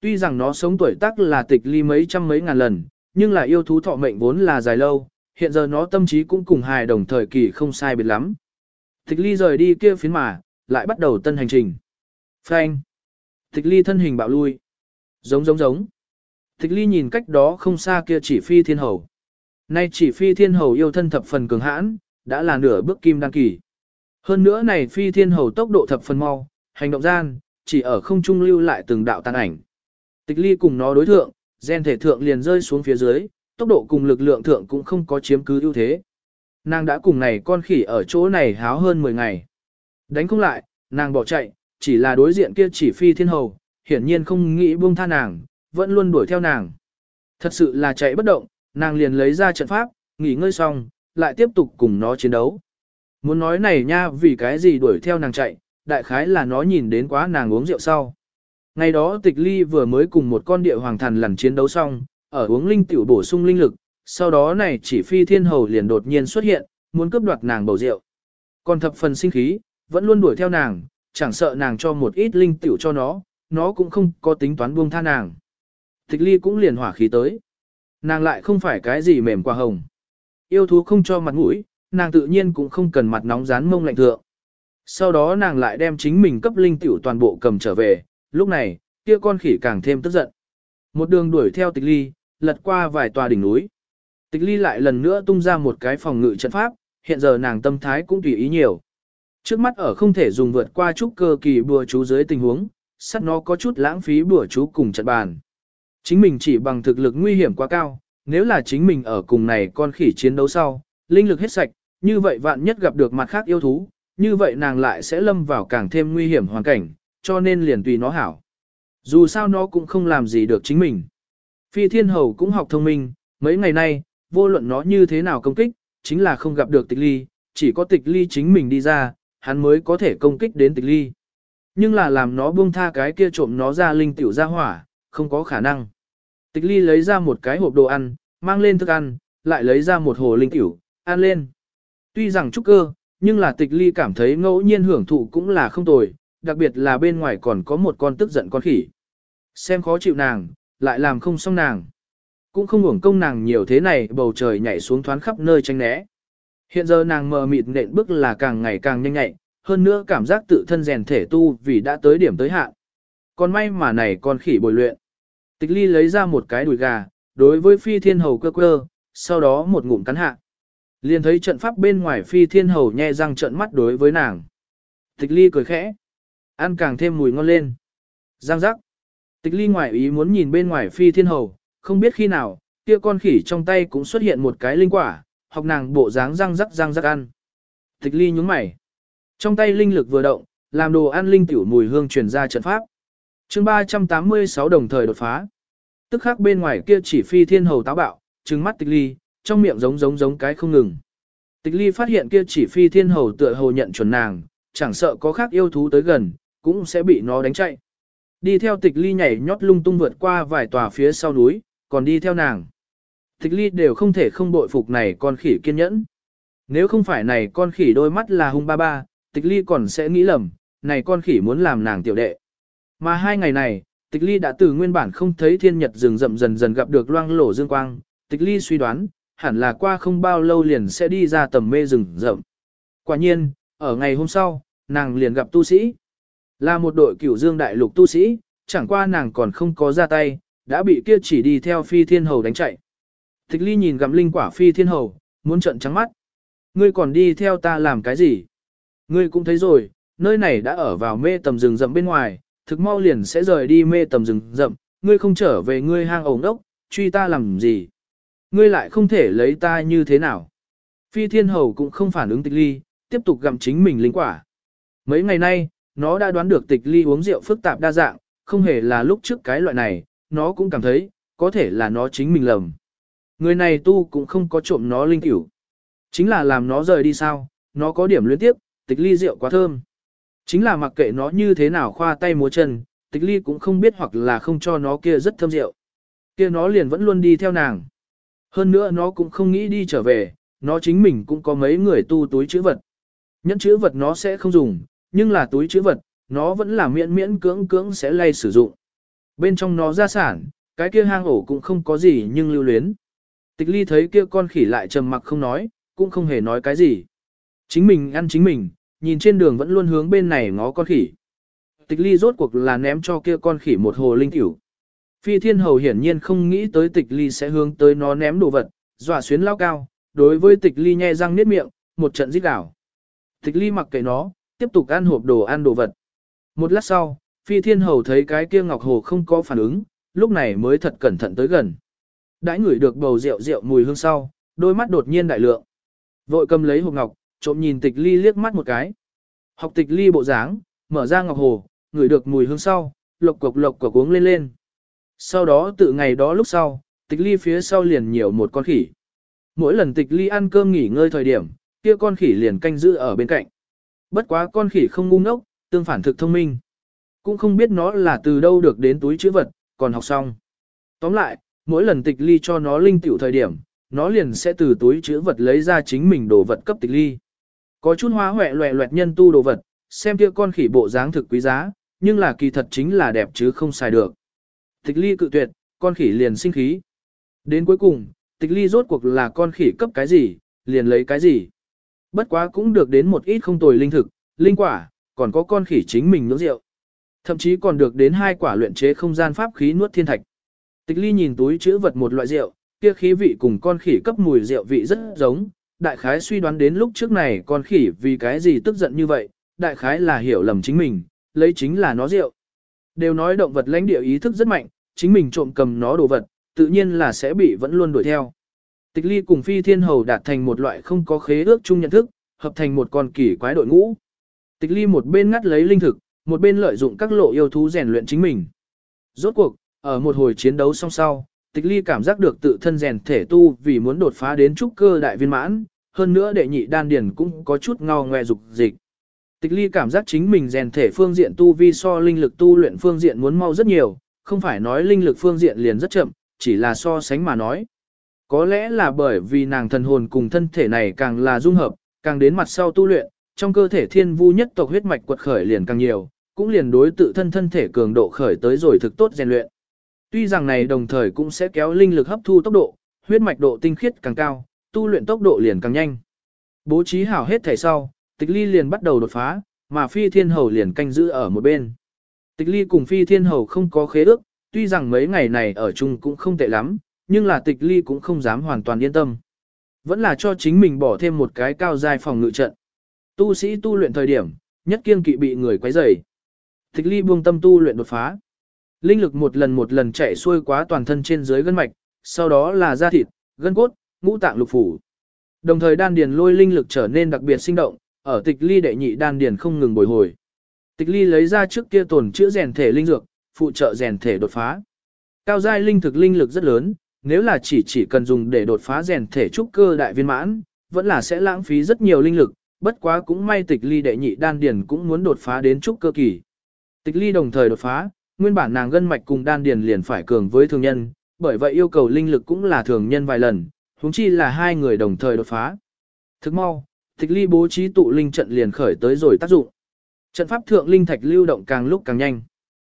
Tuy rằng nó sống tuổi tác là tịch ly mấy trăm mấy ngàn lần, nhưng là yêu thú thọ mệnh vốn là dài lâu, hiện giờ nó tâm trí cũng cùng hài đồng thời kỳ không sai biệt lắm. Tịch ly rời đi kia phiến mà, lại bắt đầu tân hành trình. Phanh. Tịch ly thân hình bạo lui. Giống giống giống. Tịch ly nhìn cách đó không xa kia chỉ phi thiên hầu. Nay chỉ phi thiên hầu yêu thân thập phần cường hãn, đã là nửa bước kim đăng kỳ. Hơn nữa này phi thiên hầu tốc độ thập phần mau, hành động gian, chỉ ở không trung lưu lại từng đạo tàn ảnh. Tịch ly cùng nó đối thượng, gen thể thượng liền rơi xuống phía dưới, tốc độ cùng lực lượng thượng cũng không có chiếm cứ ưu thế. Nàng đã cùng này con khỉ ở chỗ này háo hơn 10 ngày. Đánh không lại, nàng bỏ chạy, chỉ là đối diện kia chỉ phi thiên hầu, hiển nhiên không nghĩ buông tha nàng, vẫn luôn đuổi theo nàng. Thật sự là chạy bất động, nàng liền lấy ra trận pháp, nghỉ ngơi xong, lại tiếp tục cùng nó chiến đấu. Muốn nói này nha vì cái gì đuổi theo nàng chạy, đại khái là nó nhìn đến quá nàng uống rượu sau. Ngày đó tịch ly vừa mới cùng một con địa hoàng thần lần chiến đấu xong, ở uống linh tiểu bổ sung linh lực, sau đó này chỉ phi thiên hầu liền đột nhiên xuất hiện, muốn cướp đoạt nàng bầu rượu. Còn thập phần sinh khí, vẫn luôn đuổi theo nàng, chẳng sợ nàng cho một ít linh tiểu cho nó, nó cũng không có tính toán buông tha nàng. Tịch ly cũng liền hỏa khí tới. Nàng lại không phải cái gì mềm qua hồng. Yêu thú không cho mặt mũi, nàng tự nhiên cũng không cần mặt nóng rán mông lạnh thượng. Sau đó nàng lại đem chính mình cấp linh tiểu toàn bộ cầm trở về, lúc này, kia con khỉ càng thêm tức giận. Một đường đuổi theo tịch ly, lật qua vài tòa đỉnh núi. Tịch ly lại lần nữa tung ra một cái phòng ngự trận pháp, hiện giờ nàng tâm thái cũng tùy ý nhiều. Trước mắt ở không thể dùng vượt qua chút cơ kỳ bùa chú dưới tình huống, sắt nó có chút lãng phí bùa chú cùng trận bàn. Chính mình chỉ bằng thực lực nguy hiểm quá cao, nếu là chính mình ở cùng này con khỉ chiến đấu sau, linh lực hết sạch, như vậy vạn nhất gặp được mặt khác yêu thú, như vậy nàng lại sẽ lâm vào càng thêm nguy hiểm hoàn cảnh, cho nên liền tùy nó hảo. Dù sao nó cũng không làm gì được chính mình. Phi thiên hầu cũng học thông minh, mấy ngày nay, vô luận nó như thế nào công kích, chính là không gặp được tịch ly, chỉ có tịch ly chính mình đi ra, hắn mới có thể công kích đến tịch ly. Nhưng là làm nó buông tha cái kia trộm nó ra linh tiểu ra hỏa, không có khả năng. Tịch ly lấy ra một cái hộp đồ ăn, mang lên thức ăn, lại lấy ra một hồ linh tiểu, ăn lên. Tuy rằng trúc cơ, nhưng là tịch ly cảm thấy ngẫu nhiên hưởng thụ cũng là không tồi, đặc biệt là bên ngoài còn có một con tức giận con khỉ. Xem khó chịu nàng, lại làm không xong nàng. Cũng không hưởng công nàng nhiều thế này bầu trời nhảy xuống thoáng khắp nơi tranh né. Hiện giờ nàng mờ mịt nện bước là càng ngày càng nhanh nhạy, hơn nữa cảm giác tự thân rèn thể tu vì đã tới điểm tới hạn. Còn may mà này con khỉ bồi luyện. Tịch ly lấy ra một cái đùi gà, đối với phi thiên hầu cơ cơ, sau đó một ngụm cắn hạ. Liền thấy trận pháp bên ngoài phi thiên hầu nhe răng trận mắt đối với nàng. Tịch ly cười khẽ. Ăn càng thêm mùi ngon lên. Giang giác. Tịch ly ngoài ý muốn nhìn bên ngoài phi thiên hầu, không biết khi nào, kia con khỉ trong tay cũng xuất hiện một cái linh quả, học nàng bộ dáng răng rắc răng rắc ăn. Tịch ly nhúng mày. Trong tay linh lực vừa động, làm đồ ăn linh tiểu mùi hương truyền ra trận pháp. chương 386 đồng thời đột phá. Tức khắc bên ngoài kia chỉ phi thiên hầu táo bạo, trừng mắt tịch ly, trong miệng giống giống giống cái không ngừng. Tịch ly phát hiện kia chỉ phi thiên hầu tựa hồ nhận chuẩn nàng, chẳng sợ có khác yêu thú tới gần, cũng sẽ bị nó đánh chạy. Đi theo tịch ly nhảy nhót lung tung vượt qua vài tòa phía sau núi, còn đi theo nàng. Tịch ly đều không thể không bội phục này con khỉ kiên nhẫn. Nếu không phải này con khỉ đôi mắt là hung ba ba, tịch ly còn sẽ nghĩ lầm, này con khỉ muốn làm nàng tiểu đệ. Mà hai ngày này, tịch ly đã từ nguyên bản không thấy thiên nhật rừng rậm dần dần gặp được loang lổ dương quang, tịch ly suy đoán, hẳn là qua không bao lâu liền sẽ đi ra tầm mê rừng rậm. Quả nhiên, ở ngày hôm sau, nàng liền gặp tu sĩ. Là một đội cửu dương đại lục tu sĩ, chẳng qua nàng còn không có ra tay, đã bị kia chỉ đi theo phi thiên hầu đánh chạy. Tịch ly nhìn gặm linh quả phi thiên hầu, muốn trận trắng mắt. Ngươi còn đi theo ta làm cái gì? Ngươi cũng thấy rồi, nơi này đã ở vào mê tầm rừng rậm bên ngoài, thực mau liền sẽ rời đi mê tầm rừng rậm, ngươi không trở về ngươi hang ổng đốc, truy ta làm gì? Ngươi lại không thể lấy ta như thế nào? Phi thiên hầu cũng không phản ứng tịch ly, tiếp tục gặm chính mình linh quả. Mấy ngày nay, nó đã đoán được tịch ly uống rượu phức tạp đa dạng, không hề là lúc trước cái loại này, nó cũng cảm thấy, có thể là nó chính mình lầm. Người này tu cũng không có trộm nó linh tiểu. Chính là làm nó rời đi sao, nó có điểm luyến tiếp, tịch ly rượu quá thơm. Chính là mặc kệ nó như thế nào khoa tay múa chân, tịch ly cũng không biết hoặc là không cho nó kia rất thơm rượu. Kia nó liền vẫn luôn đi theo nàng. Hơn nữa nó cũng không nghĩ đi trở về, nó chính mình cũng có mấy người tu túi chữ vật. Nhẫn chữ vật nó sẽ không dùng, nhưng là túi chữ vật, nó vẫn là miễn miễn cưỡng cưỡng sẽ lay sử dụng. Bên trong nó ra sản, cái kia hang ổ cũng không có gì nhưng lưu luyến. Tịch ly thấy kia con khỉ lại trầm mặc không nói, cũng không hề nói cái gì. Chính mình ăn chính mình, nhìn trên đường vẫn luôn hướng bên này ngó con khỉ. Tịch ly rốt cuộc là ném cho kia con khỉ một hồ linh tiểu. Phi thiên hầu hiển nhiên không nghĩ tới tịch ly sẽ hướng tới nó ném đồ vật, dọa xuyến lao cao, đối với tịch ly nhe răng niết miệng, một trận giết đảo. Tịch ly mặc kệ nó, tiếp tục ăn hộp đồ ăn đồ vật. Một lát sau, phi thiên hầu thấy cái kia ngọc hồ không có phản ứng, lúc này mới thật cẩn thận tới gần. Đãi ngửi được bầu rượu rượu mùi hương sau, đôi mắt đột nhiên đại lượng. Vội cầm lấy hộp ngọc, trộm nhìn tịch ly liếc mắt một cái. Học tịch ly bộ dáng, mở ra ngọc hồ, ngửi được mùi hương sau, lộc cục lộc cục uống lên lên. Sau đó từ ngày đó lúc sau, tịch ly phía sau liền nhiều một con khỉ. Mỗi lần tịch ly ăn cơm nghỉ ngơi thời điểm, kia con khỉ liền canh giữ ở bên cạnh. Bất quá con khỉ không ngu ngốc, tương phản thực thông minh. Cũng không biết nó là từ đâu được đến túi chữ vật, còn học xong. Tóm lại, mỗi lần tịch ly cho nó linh tiểu thời điểm, nó liền sẽ từ túi chữ vật lấy ra chính mình đồ vật cấp tịch ly. Có chút hóa hoẹ loẹ loẹt nhân tu đồ vật, xem kia con khỉ bộ dáng thực quý giá, nhưng là kỳ thật chính là đẹp chứ không xài được. Tịch ly cự tuyệt, con khỉ liền sinh khí. Đến cuối cùng, tịch ly rốt cuộc là con khỉ cấp cái gì, liền lấy cái gì. Bất quá cũng được đến một ít không tồi linh thực, linh quả, còn có con khỉ chính mình nướng rượu. Thậm chí còn được đến hai quả luyện chế không gian pháp khí nuốt thiên thạch. Tịch ly nhìn túi chữ vật một loại rượu, kia khí vị cùng con khỉ cấp mùi rượu vị rất giống. Đại khái suy đoán đến lúc trước này con khỉ vì cái gì tức giận như vậy, đại khái là hiểu lầm chính mình, lấy chính là nó rượu. Đều nói động vật lãnh địa ý thức rất mạnh, chính mình trộm cầm nó đồ vật, tự nhiên là sẽ bị vẫn luôn đuổi theo. Tịch ly cùng phi thiên hầu đạt thành một loại không có khế ước chung nhận thức, hợp thành một con kỳ quái đội ngũ. Tịch ly một bên ngắt lấy linh thực, một bên lợi dụng các lộ yêu thú rèn luyện chính mình. Rốt cuộc, ở một hồi chiến đấu song sau, tịch ly cảm giác được tự thân rèn thể tu vì muốn đột phá đến trúc cơ đại viên mãn, hơn nữa đệ nhị đan điển cũng có chút ngao ngoe dục dịch. Tịch ly cảm giác chính mình rèn thể phương diện tu vi so linh lực tu luyện phương diện muốn mau rất nhiều, không phải nói linh lực phương diện liền rất chậm, chỉ là so sánh mà nói. Có lẽ là bởi vì nàng thần hồn cùng thân thể này càng là dung hợp, càng đến mặt sau tu luyện, trong cơ thể thiên vu nhất tộc huyết mạch quật khởi liền càng nhiều, cũng liền đối tự thân thân thể cường độ khởi tới rồi thực tốt rèn luyện. Tuy rằng này đồng thời cũng sẽ kéo linh lực hấp thu tốc độ, huyết mạch độ tinh khiết càng cao, tu luyện tốc độ liền càng nhanh. Bố trí hảo hết thể sau, tịch ly liền bắt đầu đột phá, mà phi thiên hầu liền canh giữ ở một bên. Tịch ly cùng phi thiên hầu không có khế ước, tuy rằng mấy ngày này ở chung cũng không tệ lắm, nhưng là tịch ly cũng không dám hoàn toàn yên tâm. Vẫn là cho chính mình bỏ thêm một cái cao dài phòng ngự trận. Tu sĩ tu luyện thời điểm, nhất kiên kỵ bị người quấy rầy. Tịch ly buông tâm tu luyện đột phá. Linh lực một lần một lần chạy xuôi quá toàn thân trên dưới gân mạch, sau đó là da thịt, gân cốt, ngũ tạng lục phủ. Đồng thời đan điền lôi linh lực trở nên đặc biệt sinh động, ở tịch ly đệ nhị đan điền không ngừng bồi hồi. Tịch ly lấy ra trước kia tồn chữa rèn thể linh dược, phụ trợ rèn thể đột phá. Cao giai linh thực linh lực rất lớn, nếu là chỉ chỉ cần dùng để đột phá rèn thể trúc cơ đại viên mãn, vẫn là sẽ lãng phí rất nhiều linh lực, bất quá cũng may tịch ly đệ nhị đan điền cũng muốn đột phá đến trúc cơ kỳ. Tịch ly đồng thời đột phá, nguyên bản nàng gân mạch cùng đan điền liền phải cường với thường nhân, bởi vậy yêu cầu linh lực cũng là thường nhân vài lần, huống chi là hai người đồng thời đột phá. Thức mau, tịch ly bố trí tụ linh trận liền khởi tới rồi tác dụng. Trận pháp thượng linh thạch lưu động càng lúc càng nhanh.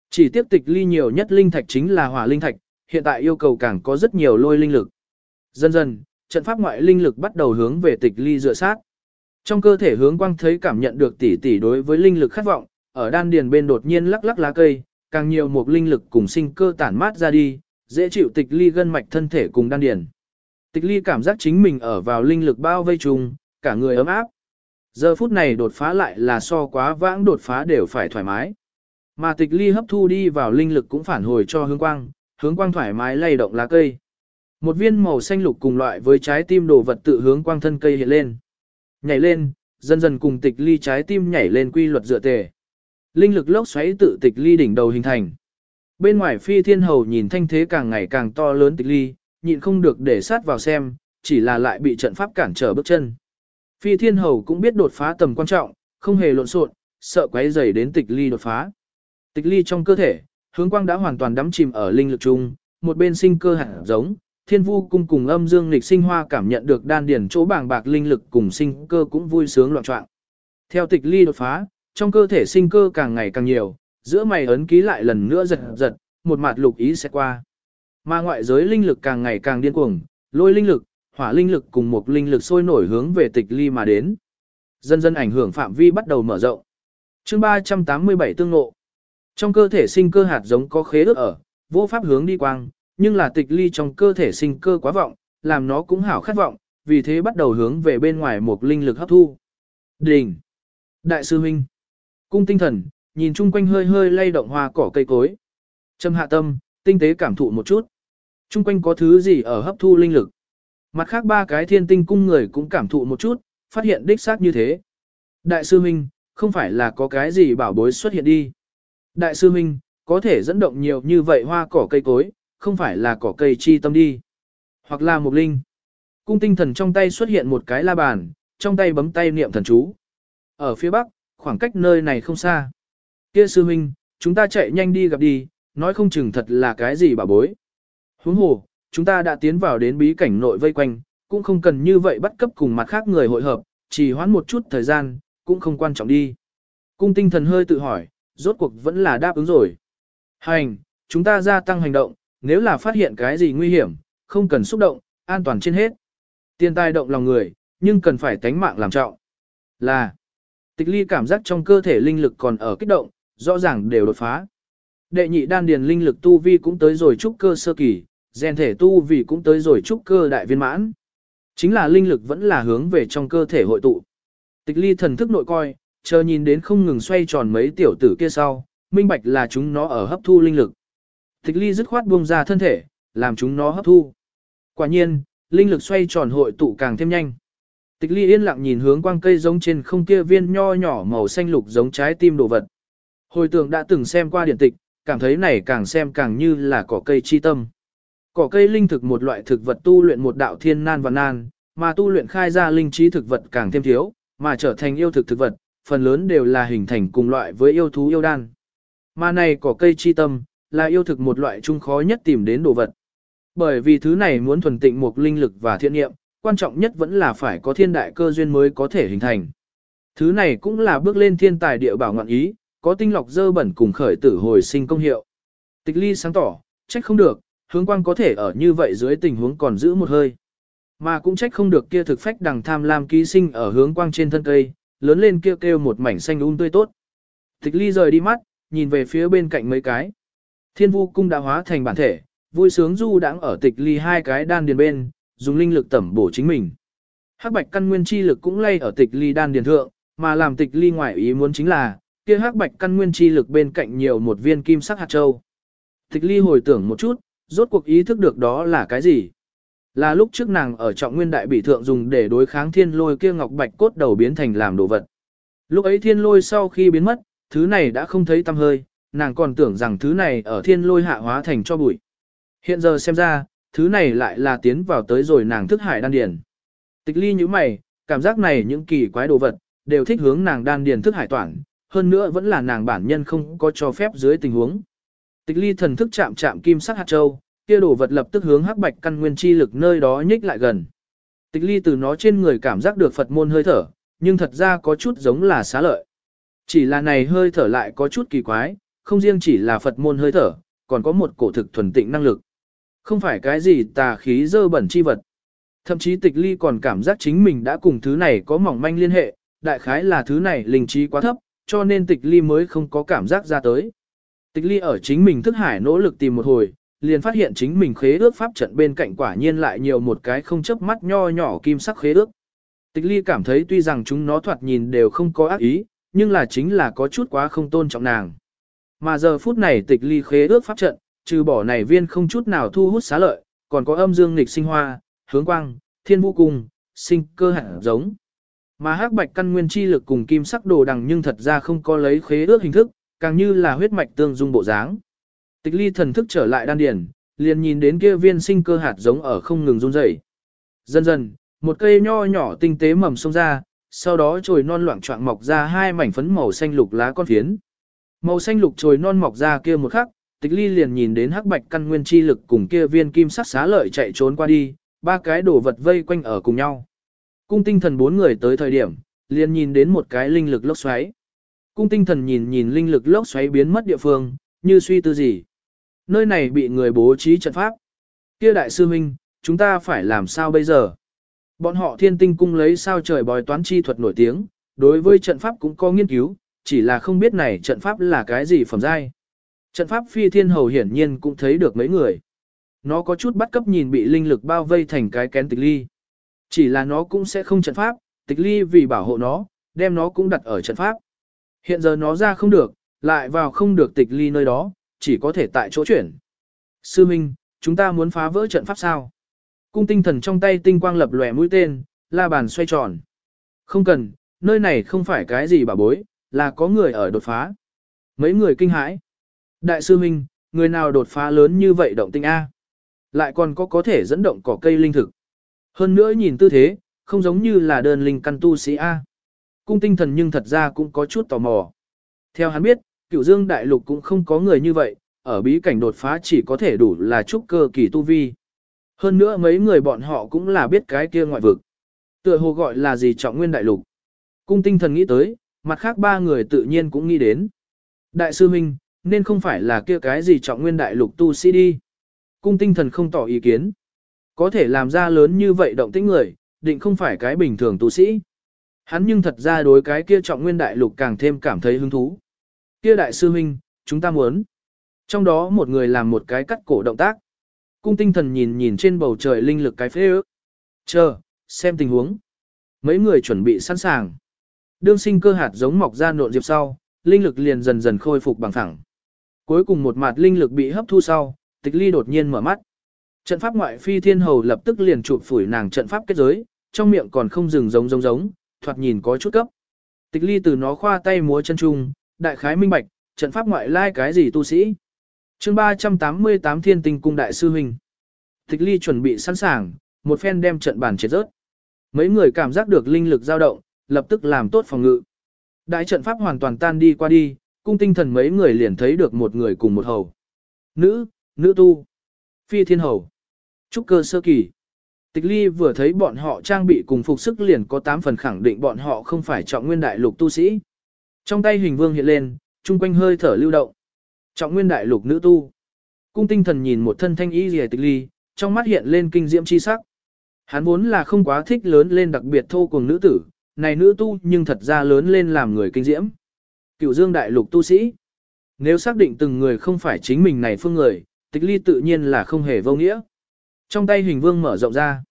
Chỉ tiếp tịch ly nhiều nhất linh thạch chính là hỏa linh thạch, hiện tại yêu cầu càng có rất nhiều lôi linh lực. Dần dần, trận pháp ngoại linh lực bắt đầu hướng về tịch ly dựa sát. Trong cơ thể hướng quang thấy cảm nhận được tỉ tỉ đối với linh lực khát vọng, ở đan điền bên đột nhiên lắc lắc lá cây, càng nhiều một linh lực cùng sinh cơ tản mát ra đi, dễ chịu tịch ly gân mạch thân thể cùng đan điền. Tịch ly cảm giác chính mình ở vào linh lực bao vây trùng, cả người ấm áp. Giờ phút này đột phá lại là so quá vãng đột phá đều phải thoải mái. Mà tịch ly hấp thu đi vào linh lực cũng phản hồi cho hướng quang, hướng quang thoải mái lay động lá cây. Một viên màu xanh lục cùng loại với trái tim đồ vật tự hướng quang thân cây hiện lên. Nhảy lên, dần dần cùng tịch ly trái tim nhảy lên quy luật dựa tề. Linh lực lốc xoáy tự tịch ly đỉnh đầu hình thành. Bên ngoài phi thiên hầu nhìn thanh thế càng ngày càng to lớn tịch ly, nhịn không được để sát vào xem, chỉ là lại bị trận pháp cản trở bước chân. Phi thiên hầu cũng biết đột phá tầm quan trọng, không hề lộn xộn, sợ quấy rầy đến tịch ly đột phá. Tịch ly trong cơ thể, hướng quang đã hoàn toàn đắm chìm ở linh lực chung, một bên sinh cơ hạt giống, thiên vu cung cùng âm dương lịch sinh hoa cảm nhận được đan điển chỗ bảng bạc linh lực cùng sinh cơ cũng vui sướng loạn trọng. Theo tịch ly đột phá, trong cơ thể sinh cơ càng ngày càng nhiều, giữa mày ấn ký lại lần nữa giật giật, một mặt lục ý sẽ qua. Mà ngoại giới linh lực càng ngày càng điên cuồng, lôi linh lực, hỏa linh lực cùng một linh lực sôi nổi hướng về tịch ly mà đến. Dần dần ảnh hưởng phạm vi bắt đầu mở rộng. Chương 387 tương ngộ. Trong cơ thể sinh cơ hạt giống có khế ước ở, vô pháp hướng đi quang, nhưng là tịch ly trong cơ thể sinh cơ quá vọng, làm nó cũng hảo khát vọng, vì thế bắt đầu hướng về bên ngoài một linh lực hấp thu. Đình. Đại sư huynh. Cung tinh thần, nhìn chung quanh hơi hơi lay động hoa cỏ cây cối. Trầm hạ tâm, tinh tế cảm thụ một chút. Chung quanh có thứ gì ở hấp thu linh lực. Mặt khác ba cái thiên tinh cung người cũng cảm thụ một chút, phát hiện đích xác như thế. Đại sư huynh, không phải là có cái gì bảo bối xuất hiện đi. Đại sư huynh, có thể dẫn động nhiều như vậy hoa cỏ cây cối, không phải là cỏ cây chi tâm đi. Hoặc là một linh. Cung tinh thần trong tay xuất hiện một cái la bàn, trong tay bấm tay niệm thần chú. Ở phía bắc, khoảng cách nơi này không xa. Kia sư huynh, chúng ta chạy nhanh đi gặp đi, nói không chừng thật là cái gì bảo bối. Huống hồ, chúng ta đã tiến vào đến bí cảnh nội vây quanh, cũng không cần như vậy bắt cấp cùng mặt khác người hội hợp, chỉ hoãn một chút thời gian, cũng không quan trọng đi. Cung tinh thần hơi tự hỏi, rốt cuộc vẫn là đáp ứng rồi. Hành, chúng ta gia tăng hành động, nếu là phát hiện cái gì nguy hiểm, không cần xúc động, an toàn trên hết. Tiền tài động lòng người, nhưng cần phải tánh mạng làm trọng. Là, tịch ly cảm giác trong cơ thể linh lực còn ở kích động, rõ ràng đều đột phá. Đệ nhị đan điền linh lực tu vi cũng tới rồi trúc cơ sơ kỳ, rèn thể tu vi cũng tới rồi trúc cơ đại viên mãn. Chính là linh lực vẫn là hướng về trong cơ thể hội tụ. Tịch ly thần thức nội coi, chờ nhìn đến không ngừng xoay tròn mấy tiểu tử kia sau, minh bạch là chúng nó ở hấp thu linh lực. Tịch ly dứt khoát buông ra thân thể, làm chúng nó hấp thu. Quả nhiên, linh lực xoay tròn hội tụ càng thêm nhanh. Tịch ly yên lặng nhìn hướng quang cây giống trên không kia viên nho nhỏ màu xanh lục giống trái tim đồ vật. Hồi tưởng đã từng xem qua điện tịch, cảm thấy này càng xem càng như là cỏ cây chi tâm. Cỏ cây linh thực một loại thực vật tu luyện một đạo thiên nan và nan, mà tu luyện khai ra linh trí thực vật càng thêm thiếu, mà trở thành yêu thực thực vật, phần lớn đều là hình thành cùng loại với yêu thú yêu đan. Mà này cỏ cây chi tâm, là yêu thực một loại chung khó nhất tìm đến đồ vật. Bởi vì thứ này muốn thuần tịnh một linh lực và thiện nghiệm, quan trọng nhất vẫn là phải có thiên đại cơ duyên mới có thể hình thành. Thứ này cũng là bước lên thiên tài địa bảo ngọn ý, có tinh lọc dơ bẩn cùng khởi tử hồi sinh công hiệu. Tịch ly sáng tỏ, trách không được, hướng quang có thể ở như vậy dưới tình huống còn giữ một hơi. Mà cũng trách không được kia thực phách đằng tham lam ký sinh ở hướng quang trên thân cây, lớn lên kêu kêu một mảnh xanh um tươi tốt. Tịch ly rời đi mắt, nhìn về phía bên cạnh mấy cái. Thiên vu cung đã hóa thành bản thể, vui sướng du đãng ở tịch ly hai cái đan điền bên, dùng linh lực tẩm bổ chính mình. Hắc bạch căn nguyên chi lực cũng lay ở tịch ly đan điền thượng, mà làm tịch ly ngoại ý muốn chính là, kia hắc bạch căn nguyên chi lực bên cạnh nhiều một viên kim sắc hạt châu. Tịch ly hồi tưởng một chút, rốt cuộc ý thức được đó là cái gì. Là lúc trước nàng ở trọng nguyên đại bị thượng dùng để đối kháng thiên lôi kia ngọc bạch cốt đầu biến thành làm đồ vật. Lúc ấy thiên lôi sau khi biến mất, thứ này đã không thấy tăm hơi, nàng còn tưởng rằng thứ này ở thiên lôi hạ hóa thành cho bụi. Hiện giờ xem ra, thứ này lại là tiến vào tới rồi nàng thức hải đan điền. Tịch ly như mày, cảm giác này những kỳ quái đồ vật, đều thích hướng nàng đan điền thức hải toàn, hơn nữa vẫn là nàng bản nhân không có cho phép dưới tình huống. Tịch ly thần thức chạm chạm kim sắc hạt châu, kia đồ vật lập tức hướng hắc bạch căn nguyên chi lực nơi đó nhích lại gần. Tịch ly từ nó trên người cảm giác được Phật môn hơi thở, nhưng thật ra có chút giống là xá lợi. Chỉ là này hơi thở lại có chút kỳ quái, không riêng chỉ là Phật môn hơi thở, còn có một cổ thực thuần tịnh năng lực. Không phải cái gì tà khí dơ bẩn chi vật. Thậm chí tịch ly còn cảm giác chính mình đã cùng thứ này có mỏng manh liên hệ, đại khái là thứ này linh trí quá thấp, cho nên tịch ly mới không có cảm giác ra tới. Tịch ly ở chính mình thức hải nỗ lực tìm một hồi, liền phát hiện chính mình khế ước pháp trận bên cạnh quả nhiên lại nhiều một cái không chấp mắt nho nhỏ kim sắc khế ước. Tịch ly cảm thấy tuy rằng chúng nó thoạt nhìn đều không có ác ý, nhưng là chính là có chút quá không tôn trọng nàng. Mà giờ phút này tịch ly khế ước pháp trận, trừ bỏ này viên không chút nào thu hút xá lợi, còn có âm dương nghịch sinh hoa, hướng quang, thiên vũ cung, sinh cơ hẳn giống. Mà hắc bạch căn nguyên chi lực cùng kim sắc đồ đằng nhưng thật ra không có lấy khế ước hình thức, càng như là huyết mạch tương dung bộ dáng. Tịch ly thần thức trở lại đan điền, liền nhìn đến kia viên sinh cơ hạt giống ở không ngừng run rẩy. Dần dần, một cây nho nhỏ tinh tế mầm xông ra, sau đó chồi non loạn trọng mọc ra hai mảnh phấn màu xanh lục lá con phiến. Màu xanh lục chồi non mọc ra kia một khắc, tịch ly liền nhìn đến hắc bạch căn nguyên chi lực cùng kia viên kim sắc xá lợi chạy trốn qua đi, ba cái đồ vật vây quanh ở cùng nhau. Cung tinh thần bốn người tới thời điểm, liền nhìn đến một cái linh lực lốc xoáy. Cung tinh thần nhìn nhìn linh lực lốc xoáy biến mất địa phương, như suy tư gì. Nơi này bị người bố trí trận pháp. Kia đại sư huynh, chúng ta phải làm sao bây giờ? Bọn họ thiên tinh cung lấy sao trời bói toán chi thuật nổi tiếng, đối với trận pháp cũng có nghiên cứu, chỉ là không biết này trận pháp là cái gì phẩm giai. Trận pháp phi thiên hầu hiển nhiên cũng thấy được mấy người. Nó có chút bắt cấp nhìn bị linh lực bao vây thành cái kén tịch ly. Chỉ là nó cũng sẽ không trận pháp, tịch ly vì bảo hộ nó, đem nó cũng đặt ở trận pháp. Hiện giờ nó ra không được, lại vào không được tịch ly nơi đó, chỉ có thể tại chỗ chuyển. Sư Minh, chúng ta muốn phá vỡ trận pháp sao? Cung tinh thần trong tay tinh quang lập lòe mũi tên, la bàn xoay tròn. Không cần, nơi này không phải cái gì bà bối, là có người ở đột phá. Mấy người kinh hãi. Đại sư Minh, người nào đột phá lớn như vậy động tinh A? Lại còn có có thể dẫn động cỏ cây linh thực. Hơn nữa nhìn tư thế, không giống như là đơn linh căn tu sĩ A. Cung tinh thần nhưng thật ra cũng có chút tò mò. Theo hắn biết, cựu dương đại lục cũng không có người như vậy, ở bí cảnh đột phá chỉ có thể đủ là trúc cơ kỳ tu vi. Hơn nữa mấy người bọn họ cũng là biết cái kia ngoại vực. Tựa hồ gọi là gì trọng nguyên đại lục. Cung tinh thần nghĩ tới, mặt khác ba người tự nhiên cũng nghĩ đến. Đại sư Minh, nên không phải là kia cái gì trọng nguyên đại lục tu sĩ đi. Cung tinh thần không tỏ ý kiến. Có thể làm ra lớn như vậy động tĩnh người, định không phải cái bình thường tu sĩ. Hắn nhưng thật ra đối cái kia trọng nguyên đại lục càng thêm cảm thấy hứng thú. Kia đại sư huynh, chúng ta muốn. Trong đó một người làm một cái cắt cổ động tác. Cung tinh thần nhìn nhìn trên bầu trời linh lực cái phê ước. Chờ, xem tình huống. Mấy người chuẩn bị sẵn sàng. Đương sinh cơ hạt giống mọc ra nộn diệp sau, linh lực liền dần dần khôi phục bằng thẳng. Cuối cùng một mặt linh lực bị hấp thu sau, tịch ly đột nhiên mở mắt. Trận pháp ngoại phi thiên hầu lập tức liền chụp phủi nàng trận pháp kết giới, trong miệng còn không dừng giống giống giống, thoạt nhìn có chút cấp. Tịch ly từ nó khoa tay múa chân trung, đại khái minh bạch, trận pháp ngoại lai cái gì tu sĩ. chương 388 thiên tinh cung đại sư huynh. Tịch ly chuẩn bị sẵn sàng, một phen đem trận bản triệt rớt. Mấy người cảm giác được linh lực dao động, lập tức làm tốt phòng ngự. Đại trận pháp hoàn toàn tan đi qua đi, cung tinh thần mấy người liền thấy được một người cùng một hầu. Nữ, nữ tu. Phi thiên hầu. Trúc cơ sơ kỳ. Tịch ly vừa thấy bọn họ trang bị cùng phục sức liền có 8 phần khẳng định bọn họ không phải trọng nguyên đại lục tu sĩ. Trong tay hình vương hiện lên, chung quanh hơi thở lưu động. Trọng nguyên đại lục nữ tu. Cung tinh thần nhìn một thân thanh y rìa tịch ly, trong mắt hiện lên kinh diễm chi sắc. Hắn vốn là không quá thích lớn lên đặc biệt thô cùng nữ tử, này nữ tu nhưng thật ra lớn lên làm người kinh diễm. Cựu dương đại lục tu sĩ. Nếu xác định từng người không phải chính mình này phương người, tịch ly tự nhiên là không hề vô nghĩa. Trong tay hình vương mở rộng ra.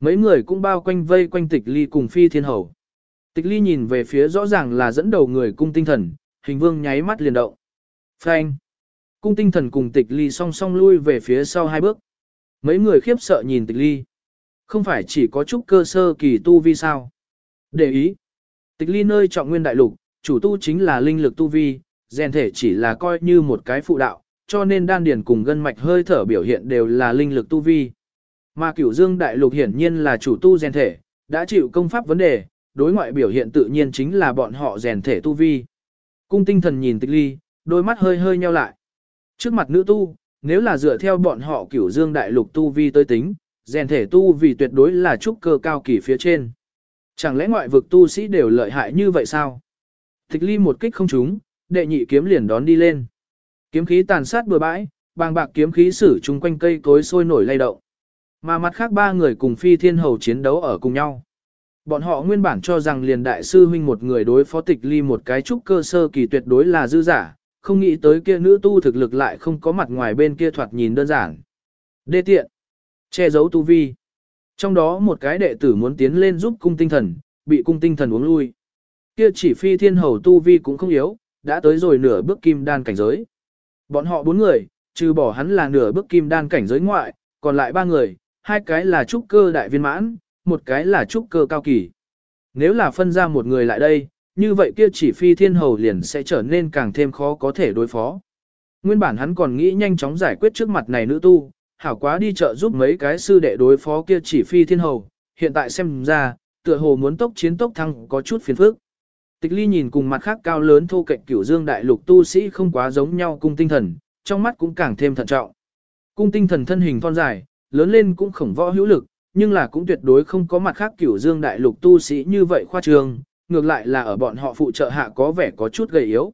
Mấy người cũng bao quanh vây quanh tịch ly cùng phi thiên hầu. Tịch ly nhìn về phía rõ ràng là dẫn đầu người cung tinh thần, hình vương nháy mắt liền động. Phanh. Cung tinh thần cùng tịch ly song song lui về phía sau hai bước. Mấy người khiếp sợ nhìn tịch ly. Không phải chỉ có chút cơ sơ kỳ tu vi sao. Để ý. Tịch ly nơi trọng nguyên đại lục, chủ tu chính là linh lực tu vi, rèn thể chỉ là coi như một cái phụ đạo, cho nên đan điền cùng gân mạch hơi thở biểu hiện đều là linh lực tu vi. Mà cửu dương đại lục hiển nhiên là chủ tu rèn thể, đã chịu công pháp vấn đề, đối ngoại biểu hiện tự nhiên chính là bọn họ rèn thể tu vi. Cung tinh thần nhìn tịch ly, đôi mắt hơi hơi nheo lại. Trước mặt nữ tu, nếu là dựa theo bọn họ cửu dương đại lục tu vi tới tính, rèn thể tu vì tuyệt đối là trúc cơ cao kỳ phía trên. Chẳng lẽ ngoại vực tu sĩ đều lợi hại như vậy sao? Tịch ly một kích không trúng, đệ nhị kiếm liền đón đi lên. Kiếm khí tàn sát bừa bãi, bàng bạc kiếm khí sử chung quanh cây cối sôi nổi lay động. Mà mặt khác ba người cùng phi thiên hầu chiến đấu ở cùng nhau. Bọn họ nguyên bản cho rằng liền đại sư huynh một người đối phó tịch ly một cái trúc cơ sơ kỳ tuyệt đối là dư giả, không nghĩ tới kia nữ tu thực lực lại không có mặt ngoài bên kia thoạt nhìn đơn giản. Đê tiện, che giấu tu vi. Trong đó một cái đệ tử muốn tiến lên giúp cung tinh thần, bị cung tinh thần uống lui. Kia chỉ phi thiên hầu tu vi cũng không yếu, đã tới rồi nửa bước kim đan cảnh giới. Bọn họ bốn người, trừ bỏ hắn là nửa bước kim đan cảnh giới ngoại, còn lại ba người, hai cái là trúc cơ đại viên mãn, một cái là trúc cơ cao kỳ. Nếu là phân ra một người lại đây, như vậy kia chỉ phi thiên hầu liền sẽ trở nên càng thêm khó có thể đối phó. Nguyên bản hắn còn nghĩ nhanh chóng giải quyết trước mặt này nữ tu, hảo quá đi chợ giúp mấy cái sư đệ đối phó kia chỉ phi thiên hầu, hiện tại xem ra, tựa hồ muốn tốc chiến tốc thăng có chút phiền phức. Tịch ly nhìn cùng mặt khác cao lớn thô cạnh cửu dương đại lục tu sĩ không quá giống nhau cung tinh thần, trong mắt cũng càng thêm thận trọng. Cung tinh thần thân hình thon dài, lớn lên cũng khổng võ hữu lực, nhưng là cũng tuyệt đối không có mặt khác cửu dương đại lục tu sĩ như vậy khoa trương, ngược lại là ở bọn họ phụ trợ hạ có vẻ có chút gầy yếu.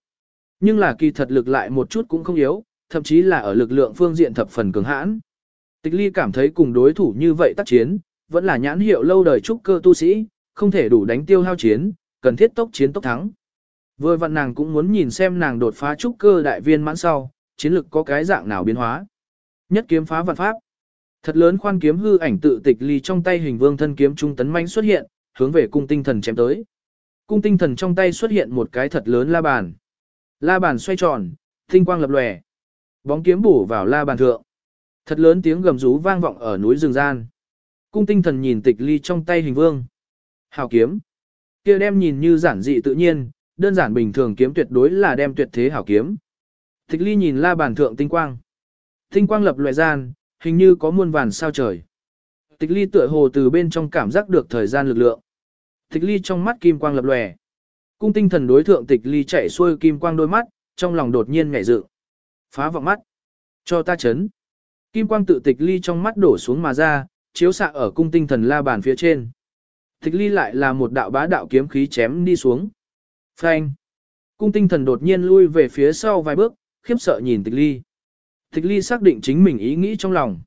Nhưng là kỳ thật lực lại một chút cũng không yếu, thậm chí là ở lực lượng phương diện thập phần cường hãn. Tịch ly cảm thấy cùng đối thủ như vậy tác chiến, vẫn là nhãn hiệu lâu đời trúc cơ tu sĩ, không thể đủ đánh tiêu hao chiến, cần thiết tốc chiến tốc thắng. Vừa vặn nàng cũng muốn nhìn xem nàng đột phá trúc cơ đại viên mãn sau, chiến lực có cái dạng nào biến hóa. Nhất kiếm phá vạn pháp. Thật lớn khoan kiếm hư ảnh tự tịch ly trong tay hình vương thân kiếm trung tấn manh xuất hiện, hướng về cung tinh thần chém tới. Cung tinh thần trong tay xuất hiện một cái thật lớn la bàn. La bàn xoay tròn, tinh quang lập lòe. Bóng kiếm bổ vào la bàn thượng. Thật lớn tiếng gầm rú vang vọng ở núi rừng gian. Cung tinh thần nhìn tịch ly trong tay hình vương. Hào kiếm. kia đem nhìn như giản dị tự nhiên, đơn giản bình thường kiếm tuyệt đối là đem tuyệt thế hảo kiếm. Tịch ly nhìn la bàn thượng tinh quang. Tinh quang lập loại gian, hình như có muôn vàn sao trời. Tịch ly tựa hồ từ bên trong cảm giác được thời gian lực lượng. Tịch ly trong mắt kim quang lập lòe. Cung tinh thần đối thượng tịch ly chạy xuôi kim quang đôi mắt, trong lòng đột nhiên ngảy dự. Phá vọng mắt. Cho ta chấn. Kim quang tự tịch ly trong mắt đổ xuống mà ra, chiếu xạ ở cung tinh thần la bàn phía trên. Tịch ly lại là một đạo bá đạo kiếm khí chém đi xuống. Phanh. Cung tinh thần đột nhiên lui về phía sau vài bước, khiếp sợ nhìn tịch ly. Tịch ly xác định chính mình ý nghĩ trong lòng.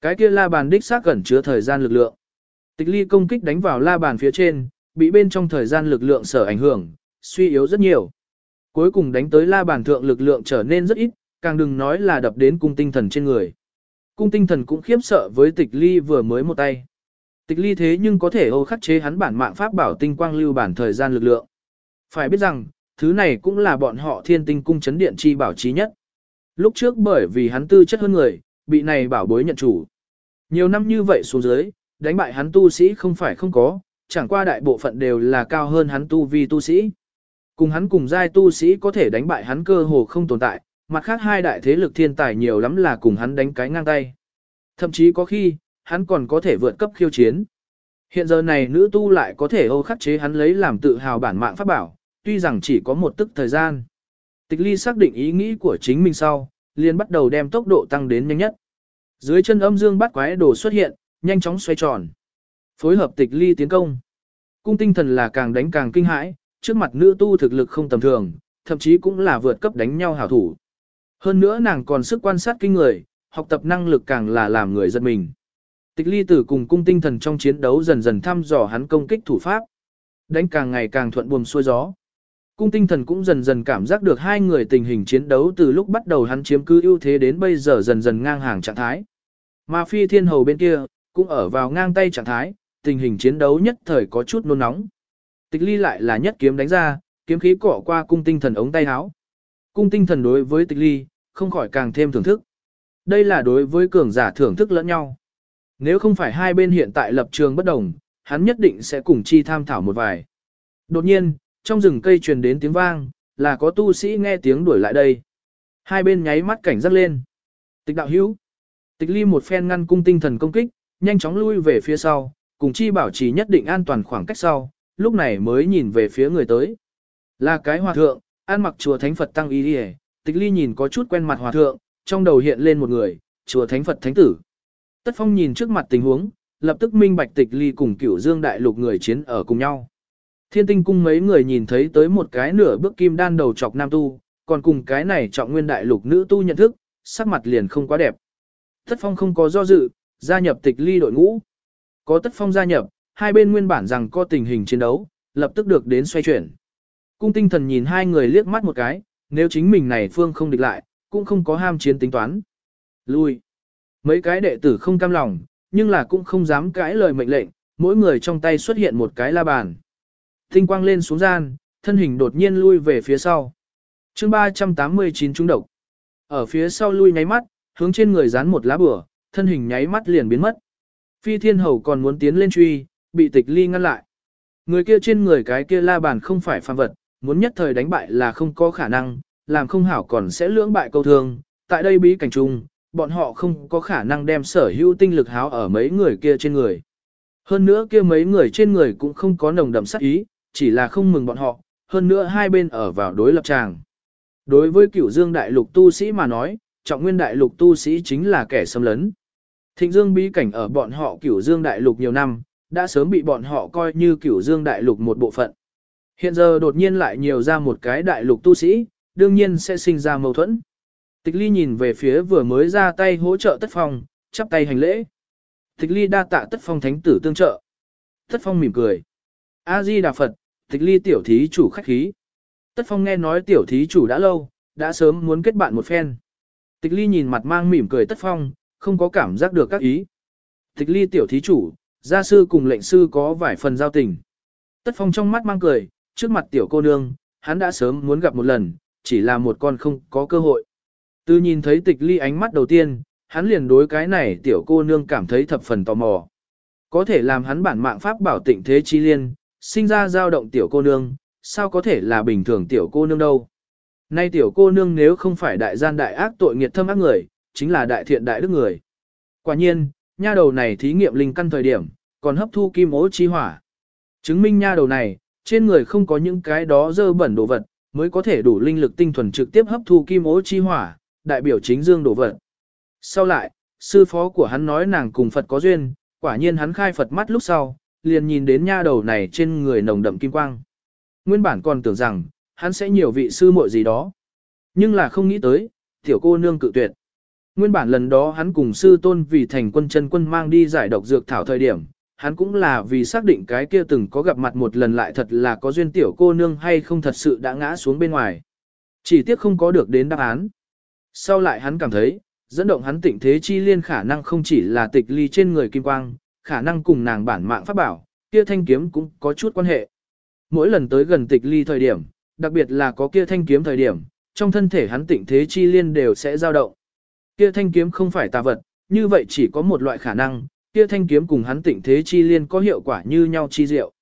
Cái kia la bàn đích xác gần chứa thời gian lực lượng. Tịch ly công kích đánh vào la bàn phía trên, bị bên trong thời gian lực lượng sở ảnh hưởng, suy yếu rất nhiều. Cuối cùng đánh tới la bàn thượng lực lượng trở nên rất ít, càng đừng nói là đập đến cung tinh thần trên người. Cung tinh thần cũng khiếp sợ với tịch ly vừa mới một tay. Tịch ly thế nhưng có thể ô khắc chế hắn bản mạng pháp bảo tinh quang lưu bản thời gian lực lượng. Phải biết rằng, thứ này cũng là bọn họ thiên tinh cung chấn điện chi bảo trí nhất. Lúc trước bởi vì hắn tư chất hơn người, bị này bảo bối nhận chủ. Nhiều năm như vậy xuống dưới, đánh bại hắn tu sĩ không phải không có, chẳng qua đại bộ phận đều là cao hơn hắn tu vi tu sĩ. Cùng hắn cùng giai tu sĩ có thể đánh bại hắn cơ hồ không tồn tại, mặt khác hai đại thế lực thiên tài nhiều lắm là cùng hắn đánh cái ngang tay. Thậm chí có khi, hắn còn có thể vượt cấp khiêu chiến. Hiện giờ này nữ tu lại có thể ô khắc chế hắn lấy làm tự hào bản mạng pháp bảo, tuy rằng chỉ có một tức thời gian. Tịch ly xác định ý nghĩ của chính mình sau, liền bắt đầu đem tốc độ tăng đến nhanh nhất. Dưới chân âm dương bắt quái đồ xuất hiện, nhanh chóng xoay tròn. Phối hợp tịch ly tiến công. Cung tinh thần là càng đánh càng kinh hãi, trước mặt nữ tu thực lực không tầm thường, thậm chí cũng là vượt cấp đánh nhau hảo thủ. Hơn nữa nàng còn sức quan sát kinh người, học tập năng lực càng là làm người giật mình. Tịch ly tử cùng cung tinh thần trong chiến đấu dần dần thăm dò hắn công kích thủ pháp. Đánh càng ngày càng thuận buồm xuôi gió. Cung tinh thần cũng dần dần cảm giác được hai người tình hình chiến đấu từ lúc bắt đầu hắn chiếm cứ ưu thế đến bây giờ dần dần ngang hàng trạng thái. Mà phi thiên hầu bên kia, cũng ở vào ngang tay trạng thái, tình hình chiến đấu nhất thời có chút nôn nóng. Tịch ly lại là nhất kiếm đánh ra, kiếm khí cỏ qua cung tinh thần ống tay áo. Cung tinh thần đối với tịch ly, không khỏi càng thêm thưởng thức. Đây là đối với cường giả thưởng thức lẫn nhau. Nếu không phải hai bên hiện tại lập trường bất đồng, hắn nhất định sẽ cùng chi tham thảo một vài. Đột nhiên, trong rừng cây truyền đến tiếng vang, là có tu sĩ nghe tiếng đuổi lại đây. Hai bên nháy mắt cảnh giác lên. Tịch đạo hữu. Tịch ly một phen ngăn cung tinh thần công kích, nhanh chóng lui về phía sau, cùng chi bảo trì nhất định an toàn khoảng cách sau, lúc này mới nhìn về phía người tới. Là cái hòa thượng, an mặc chùa thánh Phật tăng y đi tịch ly nhìn có chút quen mặt hòa thượng, trong đầu hiện lên một người, chùa thánh Phật thánh tử. Tất phong nhìn trước mặt tình huống, lập tức minh bạch tịch ly cùng cửu dương đại lục người chiến ở cùng nhau. Thiên tinh cung mấy người nhìn thấy tới một cái nửa bước kim đan đầu chọc nam tu, còn cùng cái này trọng nguyên đại lục nữ tu nhận thức, sắc mặt liền không quá đẹp. Tất phong không có do dự, gia nhập tịch ly đội ngũ. Có tất phong gia nhập, hai bên nguyên bản rằng có tình hình chiến đấu, lập tức được đến xoay chuyển. Cung tinh thần nhìn hai người liếc mắt một cái, nếu chính mình này phương không địch lại, cũng không có ham chiến tính toán. Lui. Mấy cái đệ tử không cam lòng, nhưng là cũng không dám cãi lời mệnh lệnh, mỗi người trong tay xuất hiện một cái la bàn. Tinh quang lên xuống gian, thân hình đột nhiên lui về phía sau. chương 389 trung độc. Ở phía sau lui nháy mắt, hướng trên người dán một lá bửa, thân hình nháy mắt liền biến mất. Phi thiên hầu còn muốn tiến lên truy, bị tịch ly ngăn lại. Người kia trên người cái kia la bàn không phải phàm vật, muốn nhất thời đánh bại là không có khả năng, làm không hảo còn sẽ lưỡng bại câu thương. Tại đây bí cảnh trùng, bọn họ không có khả năng đem sở hữu tinh lực háo ở mấy người kia trên người. Hơn nữa kia mấy người trên người cũng không có nồng đậm sát ý, chỉ là không mừng bọn họ, hơn nữa hai bên ở vào đối lập tràng. Đối với cửu dương đại lục tu sĩ mà nói, trọng nguyên đại lục tu sĩ chính là kẻ xâm lấn. Thịnh dương bí cảnh ở bọn họ cửu dương đại lục nhiều năm, đã sớm bị bọn họ coi như cửu dương đại lục một bộ phận. Hiện giờ đột nhiên lại nhiều ra một cái đại lục tu sĩ, đương nhiên sẽ sinh ra mâu thuẫn. Tịch ly nhìn về phía vừa mới ra tay hỗ trợ tất phong, chắp tay hành lễ. Tịch ly đa tạ tất phong thánh tử tương trợ. Tất phong mỉm cười. A-di Đà Phật, tịch ly tiểu thí chủ khách khí. Tất phong nghe nói tiểu thí chủ đã lâu, đã sớm muốn kết bạn một phen. Tịch ly nhìn mặt mang mỉm cười tất phong, không có cảm giác được các ý. Tịch ly tiểu thí chủ, gia sư cùng lệnh sư có vài phần giao tình. Tất phong trong mắt mang cười, trước mặt tiểu cô nương, hắn đã sớm muốn gặp một lần, chỉ là một con không có cơ hội. Từ nhìn thấy tịch ly ánh mắt đầu tiên, hắn liền đối cái này tiểu cô nương cảm thấy thập phần tò mò. Có thể làm hắn bản mạng pháp bảo tịnh thế chi liên, sinh ra dao động tiểu cô nương, sao có thể là bình thường tiểu cô nương đâu. Nay tiểu cô nương nếu không phải đại gian đại ác tội nghiệt thâm ác người, chính là đại thiện đại đức người. Quả nhiên, nha đầu này thí nghiệm linh căn thời điểm, còn hấp thu kim ố chi hỏa. Chứng minh nha đầu này, trên người không có những cái đó dơ bẩn đồ vật, mới có thể đủ linh lực tinh thuần trực tiếp hấp thu kim ố chi hỏa, đại biểu chính dương đồ vật. Sau lại, sư phó của hắn nói nàng cùng Phật có duyên, quả nhiên hắn khai Phật mắt lúc sau, liền nhìn đến nha đầu này trên người nồng đậm kim quang. Nguyên bản còn tưởng rằng, hắn sẽ nhiều vị sư muội gì đó. Nhưng là không nghĩ tới, tiểu cô nương cự tuyệt. Nguyên bản lần đó hắn cùng sư tôn vì thành quân chân quân mang đi giải độc dược thảo thời điểm, hắn cũng là vì xác định cái kia từng có gặp mặt một lần lại thật là có duyên tiểu cô nương hay không thật sự đã ngã xuống bên ngoài. Chỉ tiếc không có được đến đáp án. Sau lại hắn cảm thấy, dẫn động hắn tịnh thế chi liên khả năng không chỉ là tịch ly trên người kim quang, khả năng cùng nàng bản mạng pháp bảo, kia thanh kiếm cũng có chút quan hệ. Mỗi lần tới gần tịch ly thời điểm, đặc biệt là có kia thanh kiếm thời điểm, trong thân thể hắn tịnh thế chi liên đều sẽ dao động. Kia thanh kiếm không phải tà vật, như vậy chỉ có một loại khả năng, kia thanh kiếm cùng hắn tịnh thế chi liên có hiệu quả như nhau chi diệu.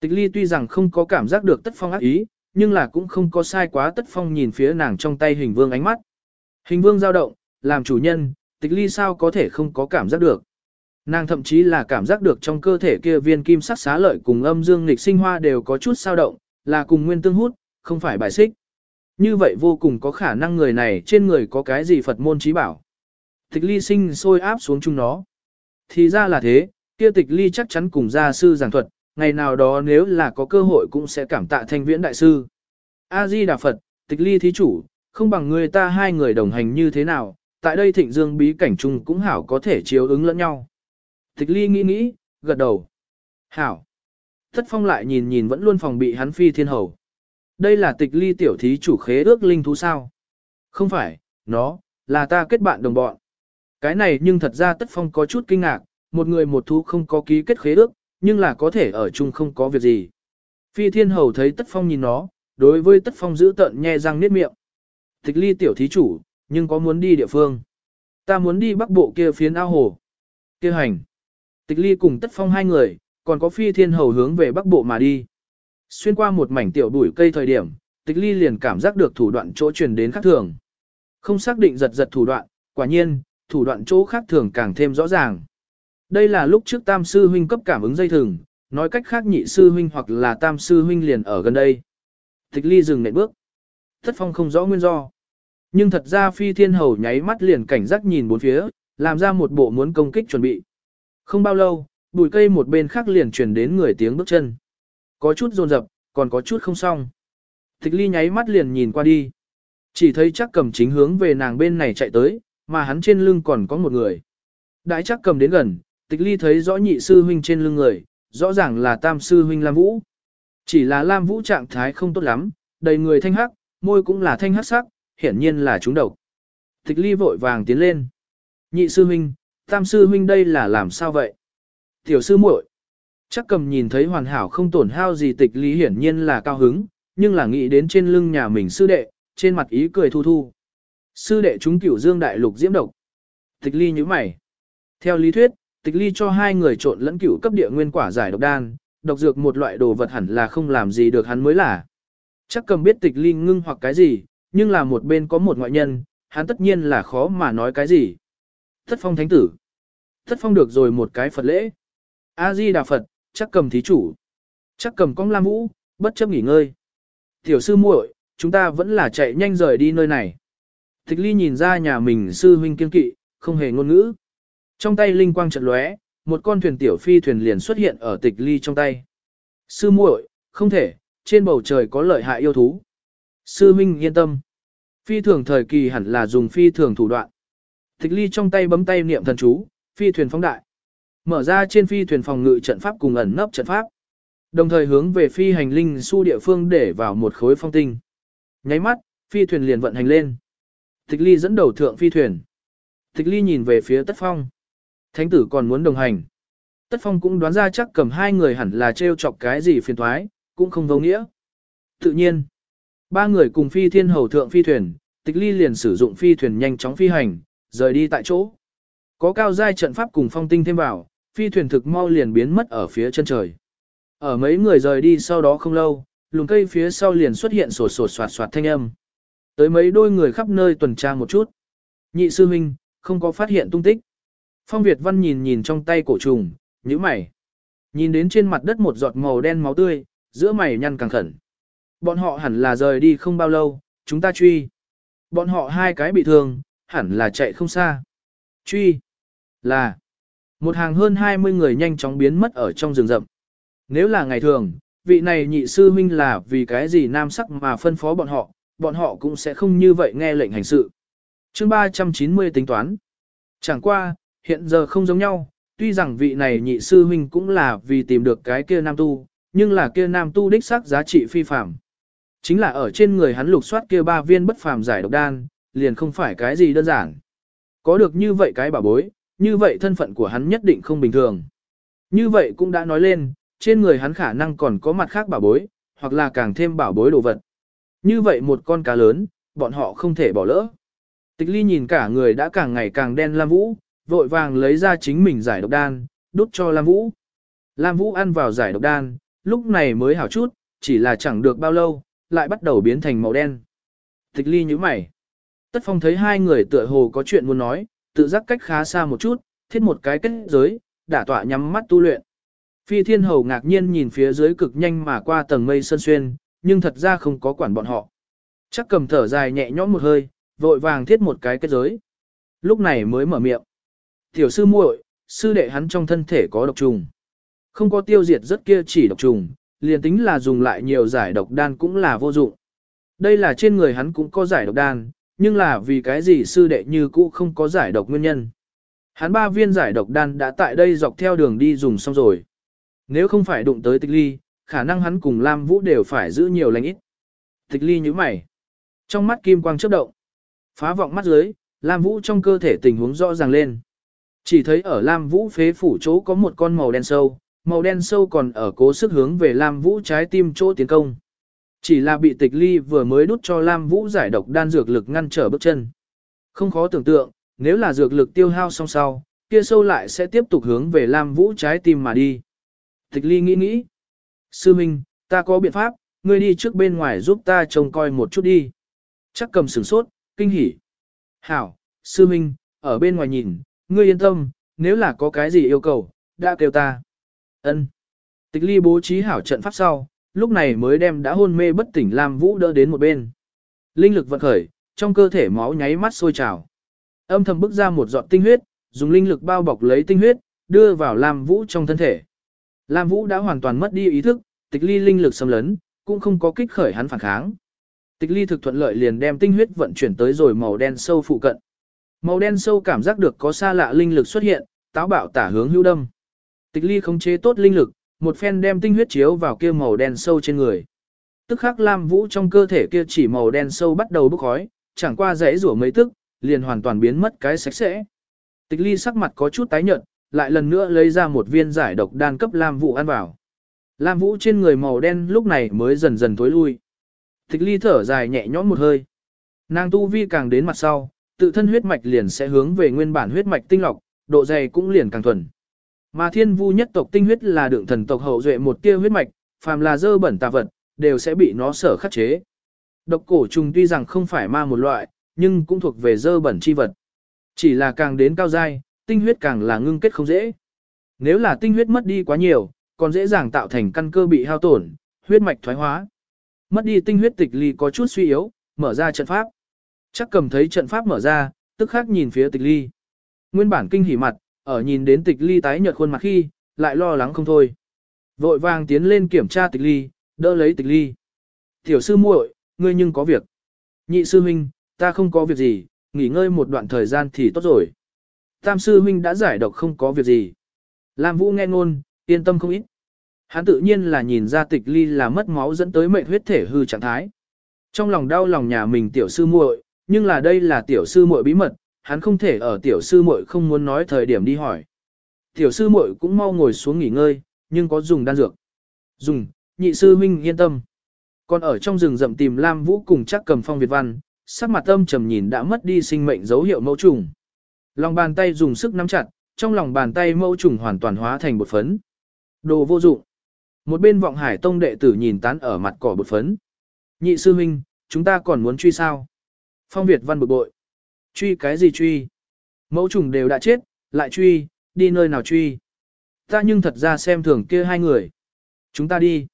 Tịch ly tuy rằng không có cảm giác được tất phong ác ý, nhưng là cũng không có sai quá tất phong nhìn phía nàng trong tay hình vương ánh mắt. Hình vương dao động, làm chủ nhân, tịch ly sao có thể không có cảm giác được. Nàng thậm chí là cảm giác được trong cơ thể kia viên kim sắc xá lợi cùng âm dương nghịch sinh hoa đều có chút sao động, là cùng nguyên tương hút, không phải bài xích. Như vậy vô cùng có khả năng người này trên người có cái gì Phật môn trí bảo. Tịch ly sinh sôi áp xuống chung nó. Thì ra là thế, kia tịch ly chắc chắn cùng gia sư giảng thuật, ngày nào đó nếu là có cơ hội cũng sẽ cảm tạ thanh viễn đại sư. A-di Đà Phật, tịch ly thí chủ, không bằng người ta hai người đồng hành như thế nào, tại đây thịnh dương bí cảnh chung cũng hảo có thể chiếu ứng lẫn nhau. Tịch ly nghĩ nghĩ, gật đầu. Hảo. Thất phong lại nhìn nhìn vẫn luôn phòng bị hắn phi thiên hầu. Đây là tịch ly tiểu thí chủ khế ước linh thú sao? Không phải, nó, là ta kết bạn đồng bọn. Cái này nhưng thật ra tất phong có chút kinh ngạc, một người một thú không có ký kết khế ước, nhưng là có thể ở chung không có việc gì. Phi thiên hầu thấy tất phong nhìn nó, đối với tất phong giữ tận nhe răng niết miệng. Tịch ly tiểu thí chủ, nhưng có muốn đi địa phương. Ta muốn đi bắc bộ kia phiến ao hồ. kia hành. Tịch ly cùng tất phong hai người, còn có phi thiên hầu hướng về bắc bộ mà đi. Xuyên qua một mảnh tiểu bụi cây thời điểm, tịch ly liền cảm giác được thủ đoạn chỗ truyền đến khác thường. Không xác định giật giật thủ đoạn, quả nhiên, thủ đoạn chỗ khác thường càng thêm rõ ràng. Đây là lúc trước tam sư huynh cấp cảm ứng dây thừng, nói cách khác nhị sư huynh hoặc là tam sư huynh liền ở gần đây. Tịch ly dừng nệm bước. Thất phong không rõ nguyên do. Nhưng thật ra phi thiên hầu nháy mắt liền cảnh giác nhìn bốn phía, làm ra một bộ muốn công kích chuẩn bị. Không bao lâu, bụi cây một bên khác liền truyền đến người tiếng bước chân. Có chút rồn rập, còn có chút không xong. Tịch ly nháy mắt liền nhìn qua đi. Chỉ thấy chắc cầm chính hướng về nàng bên này chạy tới, mà hắn trên lưng còn có một người. Đãi chắc cầm đến gần, tịch ly thấy rõ nhị sư huynh trên lưng người, rõ ràng là tam sư huynh Lam Vũ. Chỉ là Lam Vũ trạng thái không tốt lắm, đầy người thanh hắc, môi cũng là thanh hắc sắc, hiển nhiên là trúng độc. Tịch ly vội vàng tiến lên. Nhị sư huynh, tam sư huynh đây là làm sao vậy? Tiểu sư muội. Chắc cầm nhìn thấy hoàn hảo không tổn hao gì tịch ly hiển nhiên là cao hứng, nhưng là nghĩ đến trên lưng nhà mình sư đệ, trên mặt ý cười thu thu. Sư đệ chúng cửu dương đại lục diễm độc. Tịch ly như mày. Theo lý thuyết, tịch ly cho hai người trộn lẫn cửu cấp địa nguyên quả giải độc đan, độc dược một loại đồ vật hẳn là không làm gì được hắn mới là. Chắc cầm biết tịch ly ngưng hoặc cái gì, nhưng là một bên có một ngoại nhân, hắn tất nhiên là khó mà nói cái gì. Thất phong thánh tử. Thất phong được rồi một cái Phật lễ. A-di Đà Phật, chắc cầm thí chủ. Chắc cầm cong lam vũ, bất chấp nghỉ ngơi. Tiểu sư muội, chúng ta vẫn là chạy nhanh rời đi nơi này. Tịch ly nhìn ra nhà mình sư huynh kiên kỵ, không hề ngôn ngữ. Trong tay linh quang chợt lóe, một con thuyền tiểu phi thuyền liền xuất hiện ở tịch ly trong tay. Sư muội, không thể, trên bầu trời có lợi hại yêu thú. Sư huynh yên tâm. Phi thường thời kỳ hẳn là dùng phi thường thủ đoạn. Tịch ly trong tay bấm tay niệm thần chú, phi thuyền phóng đại. Mở ra trên phi thuyền phòng ngự trận pháp cùng ẩn nấp trận pháp. Đồng thời hướng về phi hành linh su địa phương để vào một khối phong tinh. Nháy mắt, phi thuyền liền vận hành lên. Tịch ly dẫn đầu thượng phi thuyền. Tịch ly nhìn về phía tất phong. Thánh tử còn muốn đồng hành. Tất phong cũng đoán ra chắc cầm hai người hẳn là trêu chọc cái gì phiền thoái, cũng không vô nghĩa. Tự nhiên, ba người cùng phi thiên hầu thượng phi thuyền, tịch ly liền sử dụng phi thuyền nhanh chóng phi hành, rời đi tại chỗ. Có cao giai trận pháp cùng phong tinh thêm vào, phi thuyền thực mau liền biến mất ở phía chân trời. Ở mấy người rời đi sau đó không lâu, lùm cây phía sau liền xuất hiện sổ sổ soạt soạt thanh âm. Tới mấy đôi người khắp nơi tuần tra một chút. Nhị sư huynh, không có phát hiện tung tích. Phong Việt Văn nhìn nhìn trong tay cổ trùng, nhíu mày. Nhìn đến trên mặt đất một giọt màu đen máu tươi, giữa mày nhăn càng khẩn. Bọn họ hẳn là rời đi không bao lâu, chúng ta truy. Bọn họ hai cái bị thương, hẳn là chạy không xa. Truy. Là. Một hàng hơn 20 người nhanh chóng biến mất ở trong rừng rậm. Nếu là ngày thường, vị này nhị sư huynh là vì cái gì nam sắc mà phân phó bọn họ, bọn họ cũng sẽ không như vậy nghe lệnh hành sự. chương 390 tính toán. Chẳng qua, hiện giờ không giống nhau, tuy rằng vị này nhị sư huynh cũng là vì tìm được cái kia nam tu, nhưng là kia nam tu đích xác giá trị phi phạm. Chính là ở trên người hắn lục soát kia ba viên bất phàm giải độc đan, liền không phải cái gì đơn giản. Có được như vậy cái bảo bối, như vậy thân phận của hắn nhất định không bình thường. Như vậy cũng đã nói lên, trên người hắn khả năng còn có mặt khác bảo bối, hoặc là càng thêm bảo bối đồ vật. Như vậy một con cá lớn, bọn họ không thể bỏ lỡ. Tịch ly nhìn cả người đã càng ngày càng đen Lam Vũ, vội vàng lấy ra chính mình giải độc đan, đút cho Lam Vũ. Lam Vũ ăn vào giải độc đan, lúc này mới hảo chút, chỉ là chẳng được bao lâu, lại bắt đầu biến thành màu đen. Tịch ly như mày. Tất phong thấy hai người tựa hồ có chuyện muốn nói, tự giác cách khá xa một chút, thiết một cái kết giới, đả tọa nhắm mắt tu luyện. Phi thiên hầu ngạc nhiên nhìn phía dưới cực nhanh mà qua tầng mây sơn xuyên, nhưng thật ra không có quản bọn họ. Chắc cầm thở dài nhẹ nhõm một hơi, vội vàng thiết một cái kết giới. Lúc này mới mở miệng. Tiểu sư muội, sư đệ hắn trong thân thể có độc trùng. Không có tiêu diệt rất kia chỉ độc trùng, liền tính là dùng lại nhiều giải độc đan cũng là vô dụng. Đây là trên người hắn cũng có giải độc đan, nhưng là vì cái gì sư đệ như cũ không có giải độc nguyên nhân. Hắn ba viên giải độc đan đã tại đây dọc theo đường đi dùng xong rồi. Nếu không phải đụng tới tịch ly, khả năng hắn cùng Lam Vũ đều phải giữ nhiều lành ít. Tịch ly như mày. Trong mắt kim quang chớp động. Phá vọng mắt dưới, Lam Vũ trong cơ thể tình huống rõ ràng lên. Chỉ thấy ở Lam Vũ phế phủ chỗ có một con màu đen sâu, màu đen sâu còn ở cố sức hướng về Lam Vũ trái tim chỗ tiến công. Chỉ là bị tịch ly vừa mới đút cho Lam Vũ giải độc đan dược lực ngăn trở bước chân. Không khó tưởng tượng, nếu là dược lực tiêu hao xong sau, kia sâu lại sẽ tiếp tục hướng về Lam Vũ trái tim mà đi. Tịch ly nghĩ nghĩ. Sư Minh, ta có biện pháp, ngươi đi trước bên ngoài giúp ta trông coi một chút đi. Chắc cầm sửng sốt, kinh hỉ. Hảo, Sư Minh, ở bên ngoài nhìn, ngươi yên tâm, nếu là có cái gì yêu cầu, đã kêu ta. Ân. Tịch ly bố trí hảo trận pháp sau, lúc này mới đem đã hôn mê bất tỉnh Lam Vũ đỡ đến một bên. Linh lực vận khởi, trong cơ thể máu nháy mắt sôi trào. Âm thầm bức ra một giọt tinh huyết, dùng linh lực bao bọc lấy tinh huyết, đưa vào Lam Vũ trong thân thể. Lam Vũ đã hoàn toàn mất đi ý thức, tịch ly linh lực xâm lấn, cũng không có kích khởi hắn phản kháng. Tịch ly thực thuận lợi liền đem tinh huyết vận chuyển tới rồi màu đen sâu phụ cận. Màu đen sâu cảm giác được có xa lạ linh lực xuất hiện, táo bạo tả hướng hưu đâm. Tịch ly không chế tốt linh lực, một phen đem tinh huyết chiếu vào kia màu đen sâu trên người. Tức khắc Lam Vũ trong cơ thể kia chỉ màu đen sâu bắt đầu bốc khói, chẳng qua rẽ rủa mấy tức, liền hoàn toàn biến mất cái sạch sẽ. Tịch ly sắc mặt có chút tái nhợt, lại lần nữa lấy ra một viên giải độc đan cấp Lam Vũ ăn vào. Lam Vũ trên người màu đen lúc này mới dần dần tối lui. Tịch ly thở dài nhẹ nhõm một hơi. Nàng tu vi càng đến mặt sau, tự thân huyết mạch liền sẽ hướng về nguyên bản huyết mạch tinh lọc, độ dày cũng liền càng thuần. Mà thiên vu nhất tộc tinh huyết là đựng thần tộc hậu duệ một tia huyết mạch, phàm là dơ bẩn tà vật, đều sẽ bị nó sở khắc chế. Độc cổ trùng tuy rằng không phải ma một loại, nhưng cũng thuộc về dơ bẩn chi vật. Chỉ là càng đến cao giai, tinh huyết càng là ngưng kết không dễ. Nếu là tinh huyết mất đi quá nhiều, còn dễ dàng tạo thành căn cơ bị hao tổn, huyết mạch thoái hóa. Mất đi tinh huyết tịch ly có chút suy yếu, mở ra trận pháp. Chắc cầm thấy trận pháp mở ra, tức khắc nhìn phía tịch ly. Nguyên bản kinh hỉ mặt, ở nhìn đến tịch ly tái nhợt khuôn mặt khi, lại lo lắng không thôi. Vội vàng tiến lên kiểm tra tịch ly, đỡ lấy tịch ly. Tiểu sư muội, ngươi nhưng có việc. Nhị sư huynh, ta không có việc gì, nghỉ ngơi một đoạn thời gian thì tốt rồi. Tam sư huynh đã giải độc không có việc gì. Lam Vũ nghe ngôn, yên tâm không ít. Hắn tự nhiên là nhìn ra tịch ly là mất máu dẫn tới mệnh huyết thể hư trạng thái. Trong lòng đau lòng nhà mình tiểu sư muội, nhưng là đây là tiểu sư muội bí mật, hắn không thể ở tiểu sư muội không muốn nói thời điểm đi hỏi. Tiểu sư muội cũng mau ngồi xuống nghỉ ngơi, nhưng có dùng đan dược. Dùng, nhị sư huynh yên tâm. Còn ở trong rừng rậm tìm Lam Vũ cùng chắc cầm phong Việt Văn, sắc mặt âm trầm nhìn đã mất đi sinh mệnh dấu hiệu mẫu trùng. Lòng bàn tay dùng sức nắm chặt, trong lòng bàn tay mẫu trùng hoàn toàn hóa thành bột phấn. Đồ vô dụng. Một bên vọng hải tông đệ tử nhìn tán ở mặt cỏ bột phấn. Nhị sư huynh, chúng ta còn muốn truy sao? Phong Việt văn bực bội. Truy cái gì truy? Mẫu trùng đều đã chết, lại truy, đi nơi nào truy? Ta nhưng thật ra xem thường kia hai người. Chúng ta đi.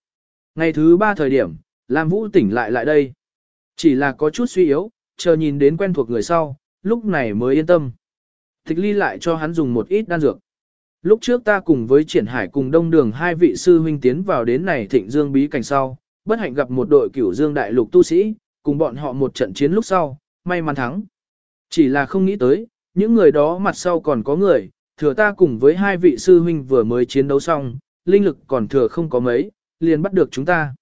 Ngày thứ ba thời điểm, Lam Vũ tỉnh lại lại đây. Chỉ là có chút suy yếu, chờ nhìn đến quen thuộc người sau, lúc này mới yên tâm. thích ly lại cho hắn dùng một ít đan dược. Lúc trước ta cùng với triển hải cùng đông đường hai vị sư huynh tiến vào đến này thịnh dương bí cảnh sau, bất hạnh gặp một đội cửu dương đại lục tu sĩ, cùng bọn họ một trận chiến lúc sau, may mắn thắng. Chỉ là không nghĩ tới, những người đó mặt sau còn có người, thừa ta cùng với hai vị sư huynh vừa mới chiến đấu xong, linh lực còn thừa không có mấy, liền bắt được chúng ta.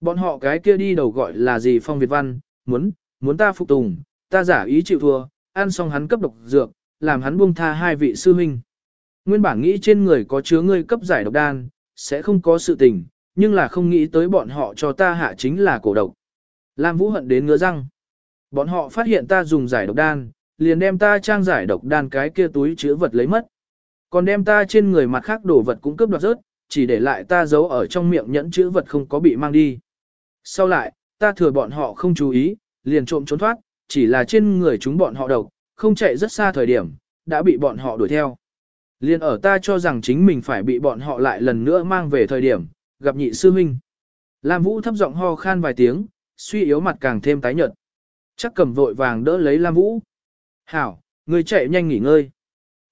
Bọn họ cái kia đi đầu gọi là gì phong Việt văn, muốn, muốn ta phục tùng, ta giả ý chịu thua, ăn xong hắn cấp độc dược, làm hắn buông tha hai vị sư huynh. Nguyên bản nghĩ trên người có chứa ngươi cấp giải độc đan, sẽ không có sự tình, nhưng là không nghĩ tới bọn họ cho ta hạ chính là cổ độc. Lam Vũ hận đến ngứa răng. Bọn họ phát hiện ta dùng giải độc đan, liền đem ta trang giải độc đan cái kia túi chứa vật lấy mất. Còn đem ta trên người mặt khác đổ vật cũng cướp đoạt rớt, chỉ để lại ta giấu ở trong miệng nhẫn chữ vật không có bị mang đi. Sau lại, ta thừa bọn họ không chú ý, liền trộm trốn thoát, chỉ là trên người chúng bọn họ độc, không chạy rất xa thời điểm, đã bị bọn họ đuổi theo. Liên ở ta cho rằng chính mình phải bị bọn họ lại lần nữa mang về thời điểm, gặp nhị sư huynh. Lam Vũ thấp giọng ho khan vài tiếng, suy yếu mặt càng thêm tái nhợt. Chắc cầm vội vàng đỡ lấy Lam Vũ. Hảo, người chạy nhanh nghỉ ngơi.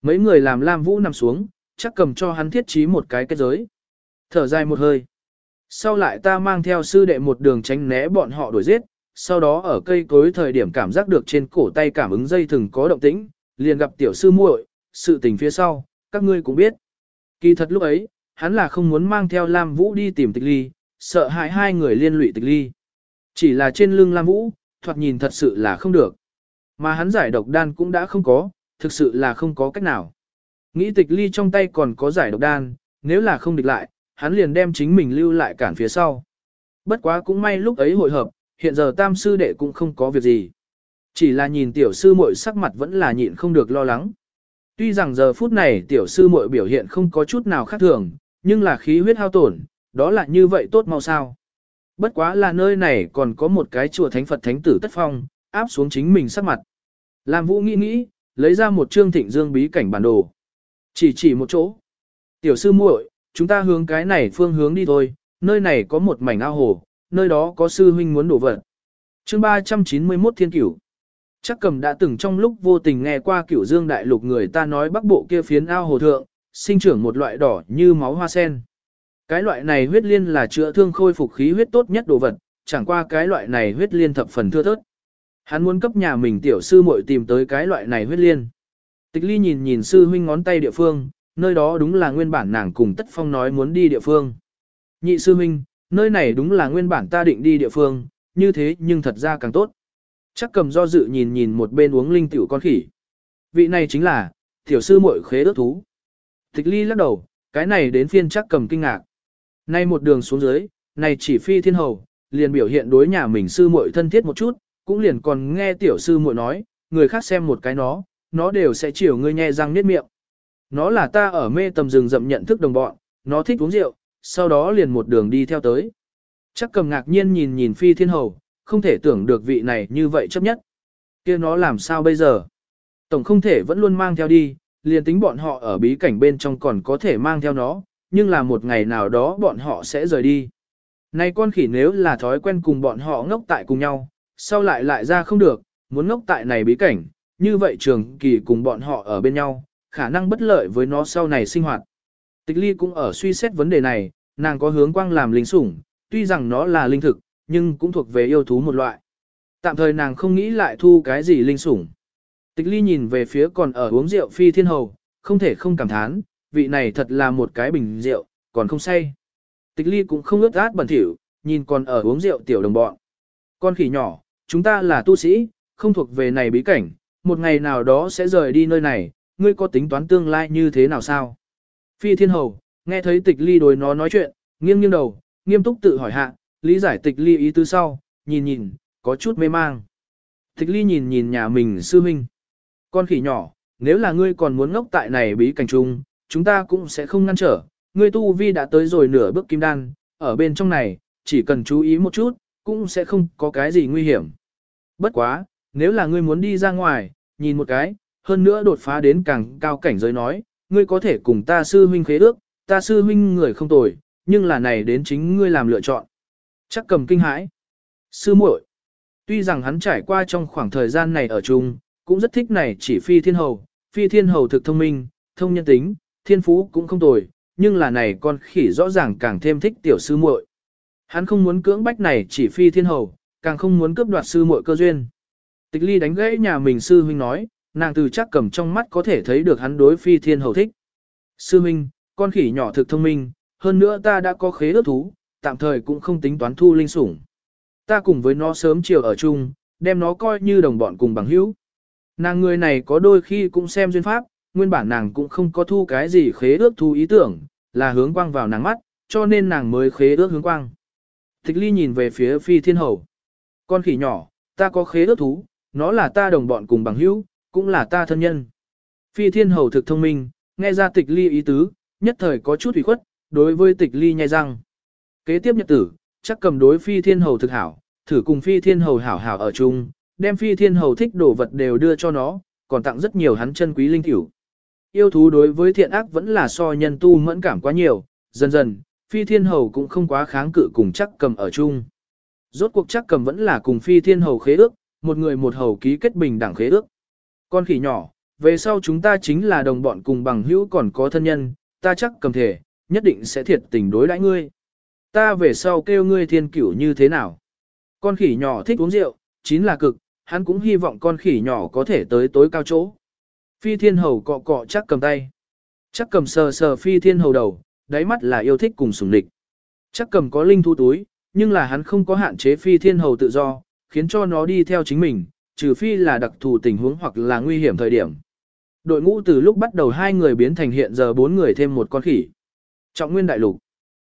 Mấy người làm Lam Vũ nằm xuống, chắc cầm cho hắn thiết trí một cái kết giới. Thở dài một hơi. Sau lại ta mang theo sư đệ một đường tránh né bọn họ đuổi giết, sau đó ở cây cối thời điểm cảm giác được trên cổ tay cảm ứng dây thừng có động tĩnh, liền gặp tiểu sư muội, sự tình phía sau, các ngươi cũng biết. Kỳ thật lúc ấy, hắn là không muốn mang theo Lam Vũ đi tìm tịch ly, sợ hại hai người liên lụy tịch ly. Chỉ là trên lưng Lam Vũ, thoạt nhìn thật sự là không được. Mà hắn giải độc đan cũng đã không có, thực sự là không có cách nào. Nghĩ tịch ly trong tay còn có giải độc đan, nếu là không địch lại, hắn liền đem chính mình lưu lại cản phía sau. Bất quá cũng may lúc ấy hội hợp, hiện giờ tam sư đệ cũng không có việc gì. Chỉ là nhìn tiểu sư muội sắc mặt vẫn là nhịn không được lo lắng. Tuy rằng giờ phút này tiểu sư muội biểu hiện không có chút nào khác thường, nhưng là khí huyết hao tổn, đó là như vậy tốt mau sao. Bất quá là nơi này còn có một cái chùa thánh Phật thánh tử tất phong, áp xuống chính mình sắc mặt. Làm vũ nghĩ nghĩ, lấy ra một trương thịnh dương bí cảnh bản đồ. Chỉ chỉ một chỗ. Tiểu sư muội, chúng ta hướng cái này phương hướng đi thôi, nơi này có một mảnh ao hồ, nơi đó có sư huynh muốn đổ vật. Chương 391 Thiên Cửu Chắc cầm đã từng trong lúc vô tình nghe qua cửu dương đại lục người ta nói bắc bộ kia phiến ao hồ thượng, sinh trưởng một loại đỏ như máu hoa sen. Cái loại này huyết liên là chữa thương khôi phục khí huyết tốt nhất đồ vật, chẳng qua cái loại này huyết liên thập phần thưa thớt. Hắn muốn cấp nhà mình tiểu sư muội tìm tới cái loại này huyết liên. Tịch ly nhìn nhìn sư huynh ngón tay địa phương, nơi đó đúng là nguyên bản nàng cùng tất phong nói muốn đi địa phương. Nhị sư huynh, nơi này đúng là nguyên bản ta định đi địa phương, như thế nhưng thật ra càng tốt. Chắc cầm do dự nhìn nhìn một bên uống linh tiểu con khỉ. Vị này chính là, tiểu sư muội khế ước thú. Tịch ly lắc đầu, cái này đến phiên chắc cầm kinh ngạc. Nay một đường xuống dưới, này chỉ phi thiên hầu, liền biểu hiện đối nhà mình sư muội thân thiết một chút, cũng liền còn nghe tiểu sư muội nói, người khác xem một cái nó, nó đều sẽ chiều ngươi nhe răng niết miệng. Nó là ta ở mê tầm rừng rậm nhận thức đồng bọn, nó thích uống rượu, sau đó liền một đường đi theo tới. Chắc cầm ngạc nhiên nhìn nhìn phi thiên hầu, không thể tưởng được vị này như vậy chấp nhất. kia nó làm sao bây giờ? Tổng không thể vẫn luôn mang theo đi, liền tính bọn họ ở bí cảnh bên trong còn có thể mang theo nó, nhưng là một ngày nào đó bọn họ sẽ rời đi. Này con khỉ nếu là thói quen cùng bọn họ ngốc tại cùng nhau, sau lại lại ra không được, muốn ngốc tại này bí cảnh, như vậy trường kỳ cùng bọn họ ở bên nhau, khả năng bất lợi với nó sau này sinh hoạt. Tịch ly cũng ở suy xét vấn đề này, nàng có hướng quang làm linh sủng, tuy rằng nó là linh thực, nhưng cũng thuộc về yêu thú một loại. Tạm thời nàng không nghĩ lại thu cái gì linh sủng. Tịch ly nhìn về phía còn ở uống rượu phi thiên hầu, không thể không cảm thán, vị này thật là một cái bình rượu, còn không say. Tịch ly cũng không ướt át bẩn thỉu, nhìn còn ở uống rượu tiểu đồng bọn. Con khỉ nhỏ, chúng ta là tu sĩ, không thuộc về này bí cảnh, một ngày nào đó sẽ rời đi nơi này, ngươi có tính toán tương lai như thế nào sao? Phi thiên hầu, nghe thấy tịch ly đối nó nói chuyện, nghiêng nghiêng đầu, nghiêm túc tự hỏi hạ, lý giải tịch ly ý tứ sau, nhìn nhìn, có chút mê mang. Tịch ly nhìn nhìn nhà mình sư huynh. Con khỉ nhỏ, nếu là ngươi còn muốn ngốc tại này bí cảnh chung, chúng ta cũng sẽ không ngăn trở. Ngươi tu vi đã tới rồi nửa bước kim đan, ở bên trong này, chỉ cần chú ý một chút, cũng sẽ không có cái gì nguy hiểm. Bất quá, nếu là ngươi muốn đi ra ngoài, nhìn một cái, hơn nữa đột phá đến càng cao cảnh giới nói, ngươi có thể cùng ta sư huynh khế ước, ta sư huynh người không tồi, nhưng là này đến chính ngươi làm lựa chọn. Chắc cầm kinh hãi. Sư muội. Tuy rằng hắn trải qua trong khoảng thời gian này ở chung, cũng rất thích này chỉ phi thiên hầu, phi thiên hầu thực thông minh, thông nhân tính, thiên phú cũng không tồi, nhưng là này con khỉ rõ ràng càng thêm thích tiểu sư muội. Hắn không muốn cưỡng bách này chỉ phi thiên hầu, càng không muốn cướp đoạt sư muội cơ duyên. Tịch ly đánh gãy nhà mình sư huynh nói, nàng từ chắc cầm trong mắt có thể thấy được hắn đối phi thiên hầu thích. Sư huynh, con khỉ nhỏ thực thông minh, hơn nữa ta đã có khế ước thú, tạm thời cũng không tính toán thu linh sủng. Ta cùng với nó sớm chiều ở chung, đem nó coi như đồng bọn cùng bằng hữu. Nàng người này có đôi khi cũng xem duyên pháp, nguyên bản nàng cũng không có thu cái gì khế ước thu ý tưởng, là hướng quang vào nàng mắt, cho nên nàng mới khế ước hướng quang. Thích ly nhìn về phía phi thiên hầu. Con khỉ nhỏ, ta có khế ước thú, nó là ta đồng bọn cùng bằng hữu, cũng là ta thân nhân. Phi thiên hầu thực thông minh, nghe ra tịch ly ý tứ, nhất thời có chút ủy khuất, đối với tịch ly nhai răng. Kế tiếp nhật tử, chắc cầm đối phi thiên hầu thực hảo, thử cùng phi thiên hầu hảo hảo ở chung, đem phi thiên hầu thích đồ vật đều đưa cho nó, còn tặng rất nhiều hắn chân quý linh tiểu. Yêu thú đối với thiện ác vẫn là so nhân tu mẫn cảm quá nhiều, dần dần, phi thiên hầu cũng không quá kháng cự cùng chắc cầm ở chung. Rốt cuộc chắc cầm vẫn là cùng phi thiên hầu khế ước, một người một hầu ký kết bình đẳng khế ước. Con khỉ nhỏ, về sau chúng ta chính là đồng bọn cùng bằng hữu còn có thân nhân, ta chắc cầm thể, nhất định sẽ thiệt tình đối đãi ngươi. Ta về sau kêu ngươi thiên cửu như thế nào? Con khỉ nhỏ thích uống rượu, chính là cực, hắn cũng hy vọng con khỉ nhỏ có thể tới tối cao chỗ. Phi thiên hầu cọ cọ chắc cầm tay. Chắc cầm sờ sờ phi thiên hầu đầu, đáy mắt là yêu thích cùng sủng địch. Chắc cầm có linh thu túi, nhưng là hắn không có hạn chế phi thiên hầu tự do, khiến cho nó đi theo chính mình, trừ phi là đặc thù tình huống hoặc là nguy hiểm thời điểm. Đội ngũ từ lúc bắt đầu hai người biến thành hiện giờ bốn người thêm một con khỉ. Trọng nguyên đại lục.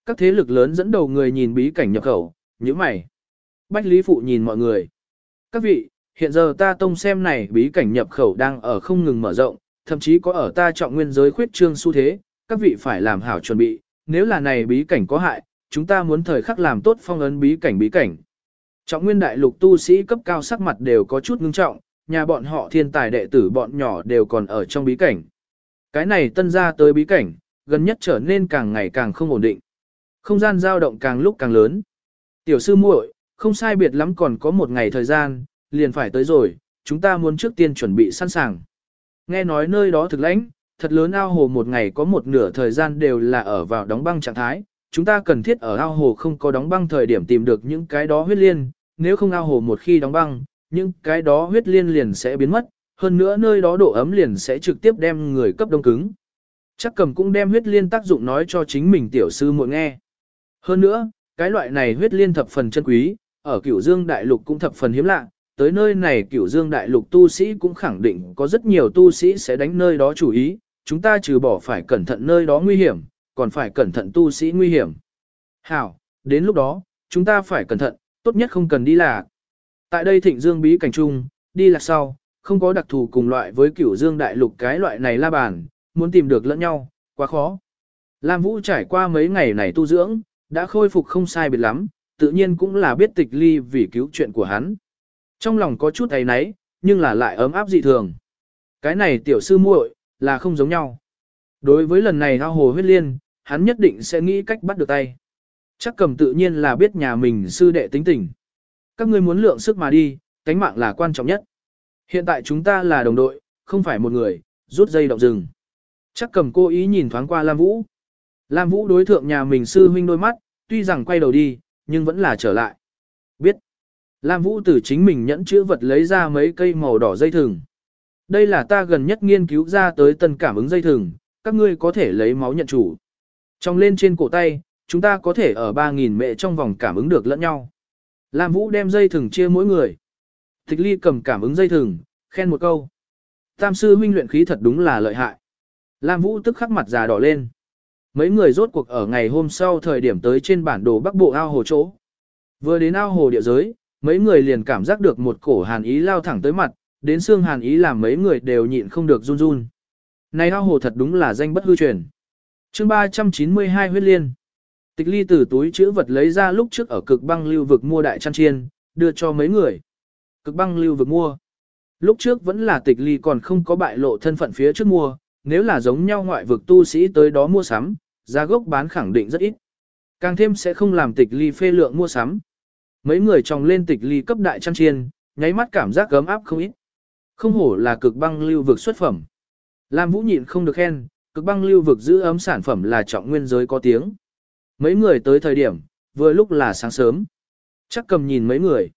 Các thế lực lớn dẫn đầu người nhìn bí cảnh nhập khẩu, như mày. Bách Lý Phụ nhìn mọi người. Các vị, hiện giờ ta tông xem này bí cảnh nhập khẩu đang ở không ngừng mở rộng, thậm chí có ở ta trọng nguyên giới khuyết trương xu thế, các vị phải làm hảo chuẩn bị, nếu là này bí cảnh có hại, chúng ta muốn thời khắc làm tốt phong ấn bí cảnh bí cảnh. Trọng nguyên đại lục tu sĩ cấp cao sắc mặt đều có chút ngưng trọng, nhà bọn họ thiên tài đệ tử bọn nhỏ đều còn ở trong bí cảnh. Cái này tân ra tới bí cảnh, gần nhất trở nên càng ngày càng không ổn định. Không gian dao động càng lúc càng lớn. Tiểu sư muội, không sai biệt lắm còn có một ngày thời gian, liền phải tới rồi, chúng ta muốn trước tiên chuẩn bị sẵn sàng. Nghe nói nơi đó thực lãnh, thật lớn ao hồ một ngày có một nửa thời gian đều là ở vào đóng băng trạng thái, chúng ta cần thiết ở ao hồ không có đóng băng thời điểm tìm được những cái đó huyết liên, nếu không ao hồ một khi đóng băng, những cái đó huyết liên liền sẽ biến mất, hơn nữa nơi đó độ ấm liền sẽ trực tiếp đem người cấp đông cứng. Chắc cầm cũng đem huyết liên tác dụng nói cho chính mình tiểu sư muội nghe. Hơn nữa, cái loại này huyết liên thập phần chân quý, ở cửu dương đại lục cũng thập phần hiếm lạ, tới nơi này cửu dương đại lục tu sĩ cũng khẳng định có rất nhiều tu sĩ sẽ đánh nơi đó chủ ý, chúng ta trừ bỏ phải cẩn thận nơi đó nguy hiểm, còn phải cẩn thận tu sĩ nguy hiểm. Hảo, đến lúc đó, chúng ta phải cẩn thận, tốt nhất không cần đi lạc. Tại đây thịnh dương bí cảnh trung, đi lạc sau, không có đặc thù cùng loại với cửu dương đại lục cái loại này la bàn, muốn tìm được lẫn nhau, quá khó. Lam Vũ trải qua mấy ngày này tu dưỡng, đã khôi phục không sai biệt lắm, tự nhiên cũng là biết tịch ly vì cứu chuyện của hắn. Trong lòng có chút ấy náy, nhưng là lại ấm áp dị thường. Cái này tiểu sư muội là không giống nhau. Đối với lần này ao hồ huyết liên, hắn nhất định sẽ nghĩ cách bắt được tay. Chắc cầm tự nhiên là biết nhà mình sư đệ tính tình. Các ngươi muốn lượng sức mà đi, cánh mạng là quan trọng nhất. Hiện tại chúng ta là đồng đội, không phải một người, rút dây động rừng. Chắc cầm cô ý nhìn thoáng qua Lam Vũ. Lam Vũ đối thượng nhà mình sư huynh đôi mắt, tuy rằng quay đầu đi, nhưng vẫn là trở lại. Biết. Lam Vũ từ chính mình nhẫn chữ vật lấy ra mấy cây màu đỏ dây thừng. Đây là ta gần nhất nghiên cứu ra tới tân cảm ứng dây thừng, các ngươi có thể lấy máu nhận chủ. Trong lên trên cổ tay, chúng ta có thể ở 3.000 mệ trong vòng cảm ứng được lẫn nhau. Lam Vũ đem dây thừng chia mỗi người. Tịch ly cầm cảm ứng dây thừng, khen một câu. Tam sư huynh luyện khí thật đúng là lợi hại. Lam Vũ tức khắc mặt già đỏ lên. Mấy người rốt cuộc ở ngày hôm sau thời điểm tới trên bản đồ Bắc Bộ ao hồ chỗ. Vừa đến ao hồ địa giới, mấy người liền cảm giác được một cổ hàn ý lao thẳng tới mặt, đến xương hàn ý làm mấy người đều nhịn không được run run. Này ao hồ thật đúng là danh bất hư truyền. chương 392 huyết liên. Tịch ly từ túi chữ vật lấy ra lúc trước ở cực băng lưu vực mua đại chăn chiên, đưa cho mấy người. Cực băng lưu vực mua. Lúc trước vẫn là tịch ly còn không có bại lộ thân phận phía trước mua, nếu là giống nhau ngoại vực tu sĩ tới đó mua sắm, giá gốc bán khẳng định rất ít. Càng thêm sẽ không làm tịch ly phê lượng mua sắm. Mấy người tròng lên tịch ly cấp đại chăn chiên, nháy mắt cảm giác gấm áp không ít. Không hổ là cực băng lưu vực xuất phẩm. Lam Vũ nhịn không được khen, cực băng lưu vực giữ ấm sản phẩm là trọng nguyên giới có tiếng. Mấy người tới thời điểm, vừa lúc là sáng sớm. Chắc cầm nhìn mấy người.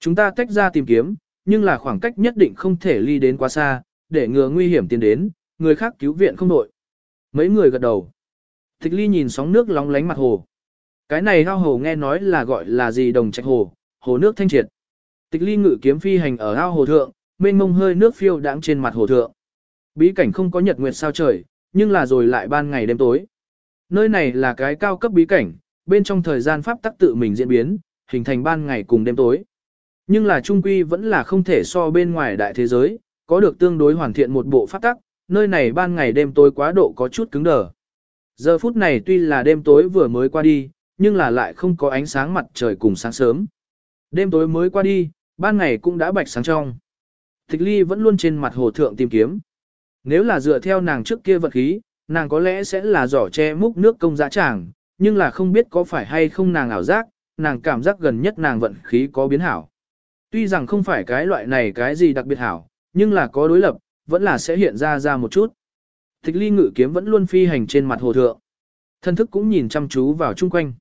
Chúng ta tách ra tìm kiếm, nhưng là khoảng cách nhất định không thể ly đến quá xa, để ngừa nguy hiểm tiến đến, người khác cứu viện không đội. Mấy người gật đầu. Tịch ly nhìn sóng nước lóng lánh mặt hồ. Cái này ao hồ nghe nói là gọi là gì đồng trạch hồ, hồ nước thanh triệt. Tịch ly ngự kiếm phi hành ở ao hồ thượng, mênh mông hơi nước phiêu đãng trên mặt hồ thượng. Bí cảnh không có nhật nguyệt sao trời, nhưng là rồi lại ban ngày đêm tối. Nơi này là cái cao cấp bí cảnh, bên trong thời gian pháp tắc tự mình diễn biến, hình thành ban ngày cùng đêm tối. Nhưng là trung quy vẫn là không thể so bên ngoài đại thế giới, có được tương đối hoàn thiện một bộ pháp tắc, nơi này ban ngày đêm tối quá độ có chút cứng đờ. Giờ phút này tuy là đêm tối vừa mới qua đi, nhưng là lại không có ánh sáng mặt trời cùng sáng sớm. Đêm tối mới qua đi, ban ngày cũng đã bạch sáng trong. Tịch ly vẫn luôn trên mặt hồ thượng tìm kiếm. Nếu là dựa theo nàng trước kia vật khí, nàng có lẽ sẽ là giỏ che múc nước công giá tràng, nhưng là không biết có phải hay không nàng ảo giác, nàng cảm giác gần nhất nàng vận khí có biến hảo. Tuy rằng không phải cái loại này cái gì đặc biệt hảo, nhưng là có đối lập, vẫn là sẽ hiện ra ra một chút. Tịch ly ngự kiếm vẫn luôn phi hành trên mặt hồ thượng. Thân thức cũng nhìn chăm chú vào chung quanh.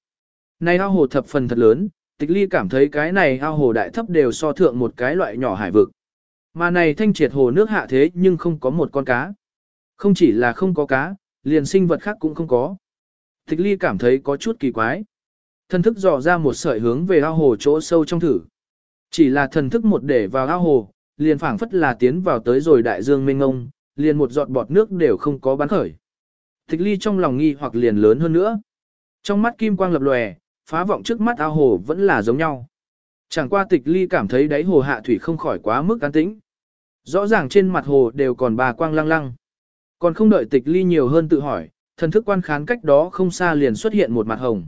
Này ao hồ thập phần thật lớn, tịch ly cảm thấy cái này ao hồ đại thấp đều so thượng một cái loại nhỏ hải vực. Mà này thanh triệt hồ nước hạ thế nhưng không có một con cá. Không chỉ là không có cá, liền sinh vật khác cũng không có. Tịch ly cảm thấy có chút kỳ quái. Thần thức dò ra một sợi hướng về ao hồ chỗ sâu trong thử. Chỉ là thần thức một để vào ao hồ, liền phảng phất là tiến vào tới rồi đại dương mênh ngông, liền một giọt bọt nước đều không có bắn khởi. Tịch ly trong lòng nghi hoặc liền lớn hơn nữa. Trong mắt kim quang lập lòe, phá vọng trước mắt ao hồ vẫn là giống nhau. Chẳng qua tịch ly cảm thấy đáy hồ hạ thủy không khỏi quá mức an tĩnh. Rõ ràng trên mặt hồ đều còn bà quang lăng lăng. Còn không đợi tịch ly nhiều hơn tự hỏi, thần thức quan khán cách đó không xa liền xuất hiện một mặt hồng.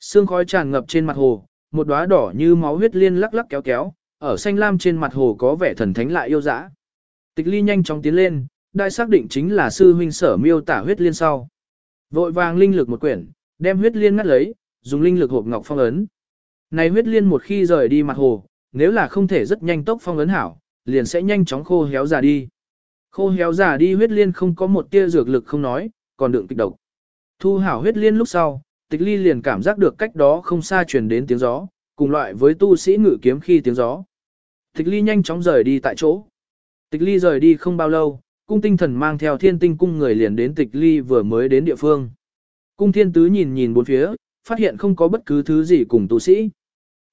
Sương khói tràn ngập trên mặt hồ, một đóa đỏ như máu huyết liên lắc lắc kéo kéo, ở xanh lam trên mặt hồ có vẻ thần thánh lại yêu dã. Tịch ly nhanh chóng tiến lên, đại xác định chính là sư huynh sở miêu tả huyết liên sau. Vội vàng linh lực một quyển, đem huyết liên ngắt lấy, dùng linh lực hộp ngọc phong ấn. Này huyết liên một khi rời đi mặt hồ, nếu là không thể rất nhanh tốc phong ấn hảo, liền sẽ nhanh chóng khô héo già đi. Khô héo già đi huyết liên không có một tia dược lực không nói, còn đựng kịch độc. Thu hảo huyết liên lúc sau, tịch ly liền cảm giác được cách đó không xa truyền đến tiếng gió, cùng loại với tu sĩ ngự kiếm khi tiếng gió. Tịch ly nhanh chóng rời đi tại chỗ. Tịch ly rời đi không bao lâu, cung tinh thần mang theo thiên tinh cung người liền đến tịch ly vừa mới đến địa phương. Cung thiên tứ nhìn nhìn bốn phía, phát hiện không có bất cứ thứ gì cùng tu sĩ.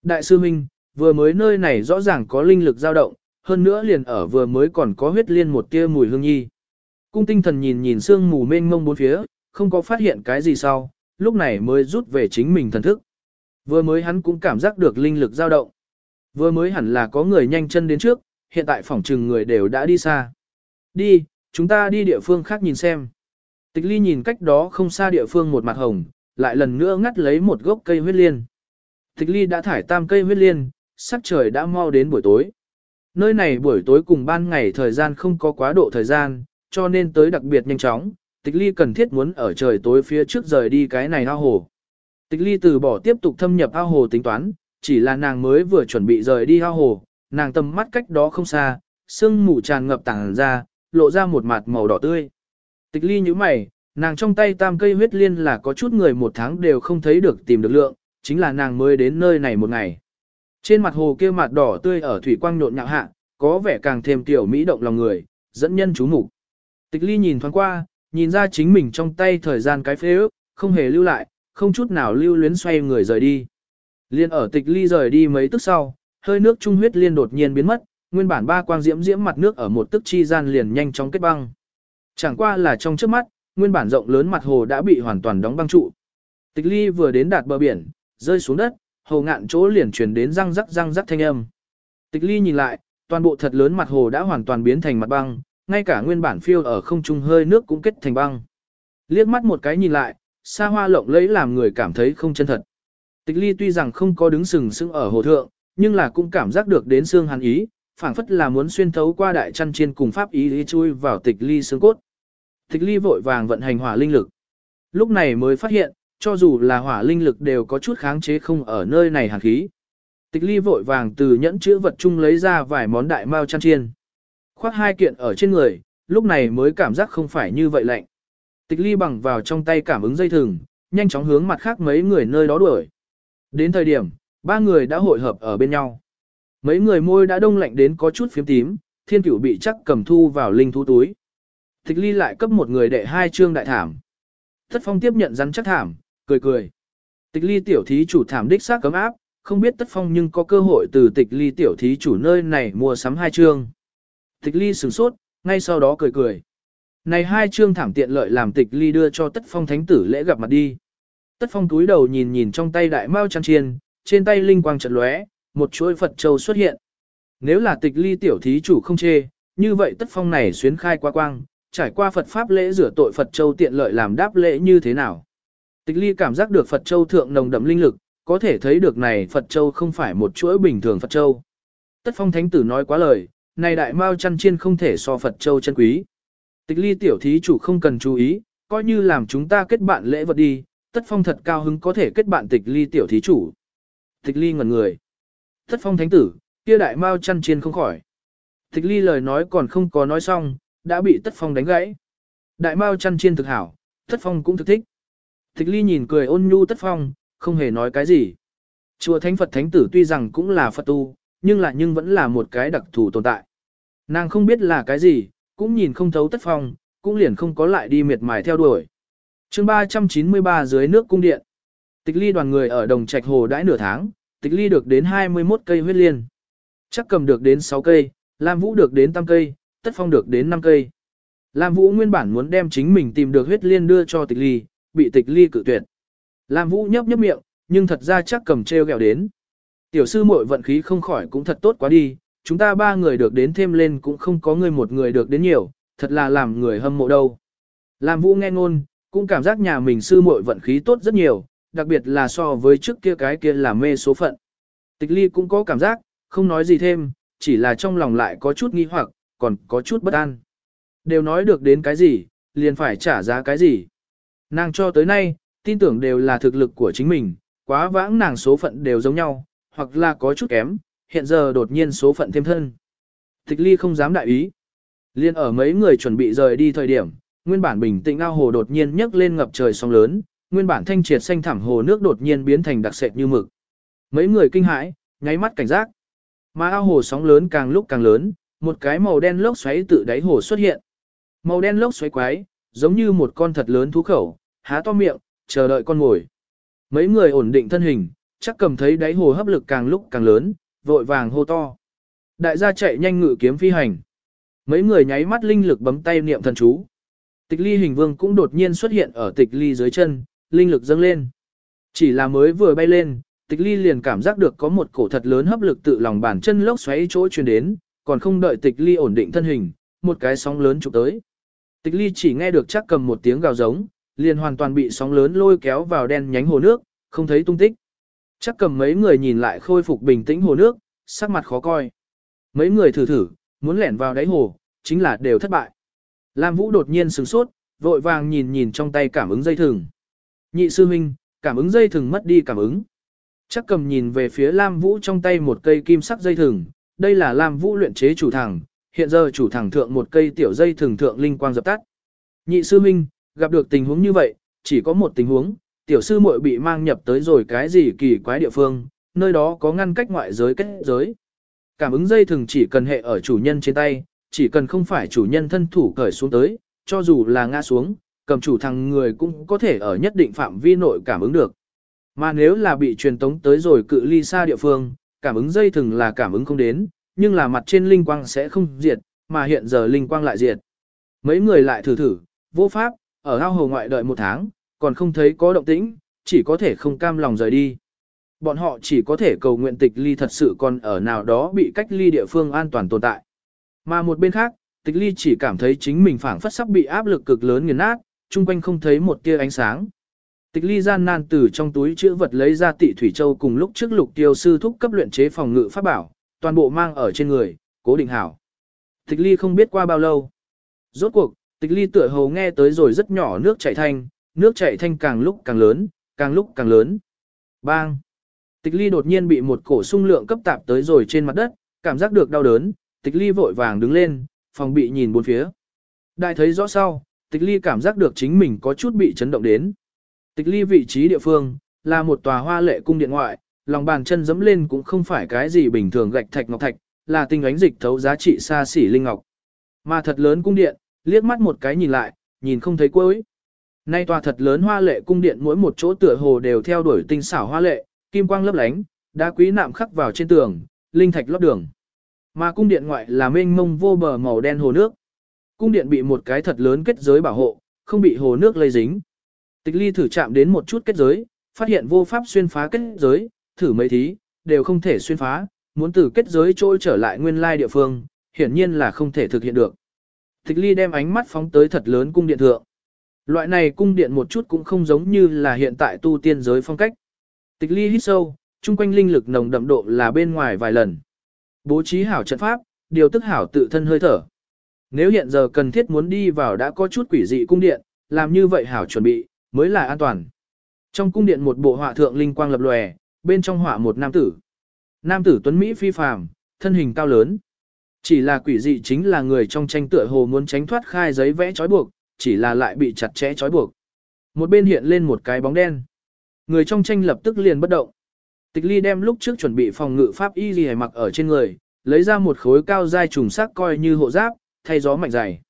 Đại sư Minh, vừa mới nơi này rõ ràng có linh lực dao động, hơn nữa liền ở vừa mới còn có huyết liên một tia mùi hương nhi. Cung tinh thần nhìn nhìn sương mù mênh mông bốn phía, không có phát hiện cái gì sau, lúc này mới rút về chính mình thần thức. Vừa mới hắn cũng cảm giác được linh lực dao động. Vừa mới hẳn là có người nhanh chân đến trước, hiện tại phòng trừng người đều đã đi xa. Đi, chúng ta đi địa phương khác nhìn xem. Tịch ly nhìn cách đó không xa địa phương một mặt hồng, lại lần nữa ngắt lấy một gốc cây huyết liên. Tịch ly đã thải tam cây huyết liên, sắc trời đã mau đến buổi tối. Nơi này buổi tối cùng ban ngày thời gian không có quá độ thời gian, cho nên tới đặc biệt nhanh chóng, tịch ly cần thiết muốn ở trời tối phía trước rời đi cái này ao hồ. Tịch ly từ bỏ tiếp tục thâm nhập ao hồ tính toán, chỉ là nàng mới vừa chuẩn bị rời đi ao hồ, nàng tầm mắt cách đó không xa, sương mù tràn ngập tảng ra, lộ ra một mặt màu đỏ tươi. Tịch ly như mày, nàng trong tay tam cây huyết liên là có chút người một tháng đều không thấy được tìm được lượng, chính là nàng mới đến nơi này một ngày. Trên mặt hồ kia mặt đỏ tươi ở thủy quang nhộn nhạo hạ, có vẻ càng thêm tiểu mỹ động lòng người, dẫn nhân chú mục. Tịch ly nhìn thoáng qua, nhìn ra chính mình trong tay thời gian cái phế ước, không hề lưu lại, không chút nào lưu luyến xoay người rời đi. Liên ở tịch ly rời đi mấy tức sau, hơi nước trung huyết liên đột nhiên biến mất, nguyên bản ba quang diễm diễm mặt nước ở một tức chi gian liền nhanh chóng kết băng. Chẳng qua là trong trước mắt, nguyên bản rộng lớn mặt hồ đã bị hoàn toàn đóng băng trụ. Tịch ly vừa đến đạt bờ biển, rơi xuống đất, hồ ngạn chỗ liền truyền đến răng rắc răng rắc thanh âm. Tịch ly nhìn lại, toàn bộ thật lớn mặt hồ đã hoàn toàn biến thành mặt băng, ngay cả nguyên bản phiêu ở không trung hơi nước cũng kết thành băng. Liếc mắt một cái nhìn lại, xa hoa lộng lẫy làm người cảm thấy không chân thật. Tịch ly tuy rằng không có đứng sừng sững ở hồ thượng, nhưng là cũng cảm giác được đến xương hắn ý, phảng phất là muốn xuyên thấu qua đại chăn chiên cùng pháp ý ý chui vào tịch ly xương cốt. Tịch ly vội vàng vận hành hỏa linh lực. Lúc này mới phát hiện, cho dù là hỏa linh lực đều có chút kháng chế không ở nơi này hàn khí. Tịch ly vội vàng từ nhẫn chữ vật chung lấy ra vài món đại mao chăn chiên. Khoác hai kiện ở trên người, lúc này mới cảm giác không phải như vậy lạnh. Tịch ly bằng vào trong tay cảm ứng dây thừng, nhanh chóng hướng mặt khác mấy người nơi đó đuổi. Đến thời điểm, ba người đã hội hợp ở bên nhau. Mấy người môi đã đông lạnh đến có chút phiếm tím, thiên cửu bị chắc cầm thu vào linh thú túi. Tịch ly lại cấp một người đệ hai trương đại thảm. Thất phong tiếp nhận rắn chắc thảm, cười cười. Tịch ly tiểu thí chủ thảm đích xác cấm áp, không biết tất phong nhưng có cơ hội từ tịch ly tiểu thí chủ nơi này mua sắm hai trương. Tịch ly sửng sốt, ngay sau đó cười cười. Này hai trương thảm tiện lợi làm tịch ly đưa cho tất phong thánh tử lễ gặp mặt đi. Tất phong túi đầu nhìn nhìn trong tay đại mao chăn chiên, trên tay linh quang chợt lóe, một chuỗi Phật châu xuất hiện. Nếu là tịch ly tiểu thí chủ không chê, như vậy tất phong này xuyến khai qua quang, trải qua Phật pháp lễ rửa tội Phật châu tiện lợi làm đáp lễ như thế nào. Tịch ly cảm giác được Phật châu thượng nồng đậm linh lực, có thể thấy được này Phật châu không phải một chuỗi bình thường Phật châu. Tất phong thánh tử nói quá lời, này đại mao chăn chiên không thể so Phật châu chân quý. Tịch ly tiểu thí chủ không cần chú ý, coi như làm chúng ta kết bạn lễ vật đi, tất phong thật cao hứng có thể kết bạn tịch ly tiểu thí chủ. Tịch ly ngẩn người. Tất phong thánh tử, kia đại mao chăn chiên không khỏi. Tịch ly lời nói còn không có nói xong, đã bị tất phong đánh gãy. Đại mao chăn chiên thực hảo, tất phong cũng thực thích. Tịch ly nhìn cười ôn nhu tất phong, không hề nói cái gì. Chùa Thánh Phật Thánh Tử tuy rằng cũng là Phật tu, nhưng là nhưng vẫn là một cái đặc thù tồn tại. Nàng không biết là cái gì, cũng nhìn không thấu tất phong, cũng liền không có lại đi miệt mài theo đuổi. chương 393 dưới nước cung điện. Tịch ly đoàn người ở đồng trạch hồ đãi nửa tháng, tịch ly được đến 21 cây huyết liên. Chắc cầm được đến 6 cây, Lam Vũ được đến 8 cây, Tất Phong được đến 5 cây. Lam Vũ nguyên bản muốn đem chính mình tìm được huyết liên đưa cho tịch ly, bị tịch ly cự tuyệt. Lam Vũ nhấp nhấp miệng, nhưng thật ra chắc cầm treo gẹo đến. Tiểu sư muội vận khí không khỏi cũng thật tốt quá đi, chúng ta ba người được đến thêm lên cũng không có người một người được đến nhiều, thật là làm người hâm mộ đâu. Lam Vũ nghe ngôn, cũng cảm giác nhà mình sư muội vận khí tốt rất nhiều, đặc biệt là so với trước kia cái kia là mê số phận. Tịch ly cũng có cảm giác, không nói gì thêm, chỉ là trong lòng lại có chút nghi hoặc, còn có chút bất an. Đều nói được đến cái gì, liền phải trả giá cái gì. Nàng cho tới nay, tin tưởng đều là thực lực của chính mình, quá vãng nàng số phận đều giống nhau, hoặc là có chút kém, hiện giờ đột nhiên số phận thêm thân. Tịch ly không dám đại ý. Liên ở mấy người chuẩn bị rời đi thời điểm, nguyên bản bình tĩnh ao hồ đột nhiên nhấc lên ngập trời sóng lớn, nguyên bản thanh triệt xanh thẳm hồ nước đột nhiên biến thành đặc sệt như mực. Mấy người kinh hãi, nháy mắt cảnh giác. Mà ao hồ sóng lớn càng lúc càng lớn, một cái màu đen lốc xoáy tự đáy hồ xuất hiện. Màu đen lốc xoáy quái, giống như một con thật lớn thú khẩu, há to miệng, chờ đợi con mồi. Mấy người ổn định thân hình, chắc cầm thấy đáy hồ hấp lực càng lúc càng lớn, vội vàng hô to. Đại gia chạy nhanh ngự kiếm phi hành. Mấy người nháy mắt linh lực bấm tay niệm thần chú. Tịch ly hình vương cũng đột nhiên xuất hiện ở tịch ly dưới chân, linh lực dâng lên. Chỉ là mới vừa bay lên, tịch ly liền cảm giác được có một cổ thật lớn hấp lực tự lòng bàn chân lốc xoáy chỗ truyền đến, còn không đợi tịch ly ổn định thân hình, một cái sóng lớn chụp tới. Tịch ly chỉ nghe được chắc cầm một tiếng gào giống, liền hoàn toàn bị sóng lớn lôi kéo vào đen nhánh hồ nước, không thấy tung tích. Chắc cầm mấy người nhìn lại khôi phục bình tĩnh hồ nước, sắc mặt khó coi. Mấy người thử thử, muốn lẻn vào đáy hồ, chính là đều thất bại. Lam Vũ đột nhiên sửng sốt, vội vàng nhìn nhìn trong tay cảm ứng dây thừng. Nhị sư huynh, cảm ứng dây thừng mất đi cảm ứng. Chắc cầm nhìn về phía Lam Vũ trong tay một cây kim sắc dây thừng, đây là Lam Vũ luyện chế chủ thẳng, hiện giờ chủ thẳng thượng một cây tiểu dây thường thượng linh quang dập tắt. Nhị sư huynh, gặp được tình huống như vậy, chỉ có một tình huống, tiểu sư muội bị mang nhập tới rồi cái gì kỳ quái địa phương, nơi đó có ngăn cách ngoại giới kết giới. Cảm ứng dây thường chỉ cần hệ ở chủ nhân trên tay, chỉ cần không phải chủ nhân thân thủ cởi xuống tới, cho dù là ngã xuống, cầm chủ thằng người cũng có thể ở nhất định phạm vi nội cảm ứng được. Mà nếu là bị truyền tống tới rồi cự ly xa địa phương, cảm ứng dây thừng là cảm ứng không đến, nhưng là mặt trên linh quang sẽ không diệt, mà hiện giờ linh quang lại diệt. Mấy người lại thử thử, vô pháp, ở ao hồ ngoại đợi một tháng, còn không thấy có động tĩnh, chỉ có thể không cam lòng rời đi. Bọn họ chỉ có thể cầu nguyện tịch ly thật sự còn ở nào đó bị cách ly địa phương an toàn tồn tại. Mà một bên khác, tịch ly chỉ cảm thấy chính mình phảng phất sắp bị áp lực cực lớn nghiền nát, chung quanh không thấy một tia ánh sáng. Tịch ly gian nan từ trong túi chữ vật lấy ra tị thủy châu cùng lúc trước lục tiêu sư thúc cấp luyện chế phòng ngự pháp bảo, toàn bộ mang ở trên người, cố định hảo. Tịch ly không biết qua bao lâu. Rốt cuộc, tịch ly tựa hồ nghe tới rồi rất nhỏ nước chảy thanh, nước chảy thanh càng lúc càng lớn, càng lúc càng lớn. Bang! Tịch ly đột nhiên bị một cổ sung lượng cấp tạp tới rồi trên mặt đất, cảm giác được đau đớn, tịch ly vội vàng đứng lên, phòng bị nhìn bốn phía. Đại thấy rõ sau, tịch ly cảm giác được chính mình có chút bị chấn động đến. Tịch ly vị trí địa phương, là một tòa hoa lệ cung điện ngoại, lòng bàn chân dẫm lên cũng không phải cái gì bình thường gạch thạch ngọc thạch, là tinh ánh dịch thấu giá trị xa xỉ linh ngọc. Mà thật lớn cung điện, liếc mắt một cái nhìn lại, nhìn không thấy cuối. Nay tòa thật lớn hoa lệ cung điện mỗi một chỗ tựa hồ đều theo đuổi tinh xảo hoa lệ, kim quang lấp lánh, đá quý nạm khắc vào trên tường, linh thạch lót đường. Mà cung điện ngoại là mênh mông vô bờ màu đen hồ nước. Cung điện bị một cái thật lớn kết giới bảo hộ, không bị hồ nước lây dính. Tịch ly thử chạm đến một chút kết giới, phát hiện vô pháp xuyên phá kết giới, thử mấy thí, đều không thể xuyên phá, muốn từ kết giới trôi trở lại nguyên lai địa phương, hiển nhiên là không thể thực hiện được. Tịch ly đem ánh mắt phóng tới thật lớn cung điện thượng. Loại này cung điện một chút cũng không giống như là hiện tại tu tiên giới phong cách. Tịch ly hít sâu, chung quanh linh lực nồng đậm độ là bên ngoài vài lần. Bố trí hảo trận pháp, điều tức hảo tự thân hơi thở. Nếu hiện giờ cần thiết muốn đi vào đã có chút quỷ dị cung điện, làm như vậy hảo chuẩn bị, mới là an toàn. Trong cung điện một bộ họa thượng linh quang lập lòe, bên trong họa một nam tử. Nam tử tuấn Mỹ phi phàm, thân hình cao lớn. Chỉ là quỷ dị chính là người trong tranh tựa hồ muốn tránh thoát khai giấy vẽ trói buộc, chỉ là lại bị chặt chẽ trói buộc. Một bên hiện lên một cái bóng đen. Người trong tranh lập tức liền bất động. Tịch ly đem lúc trước chuẩn bị phòng ngự pháp y gì mặc ở trên người, lấy ra một khối cao dai trùng sắc coi như hộ giáp, thay gió mạnh dày.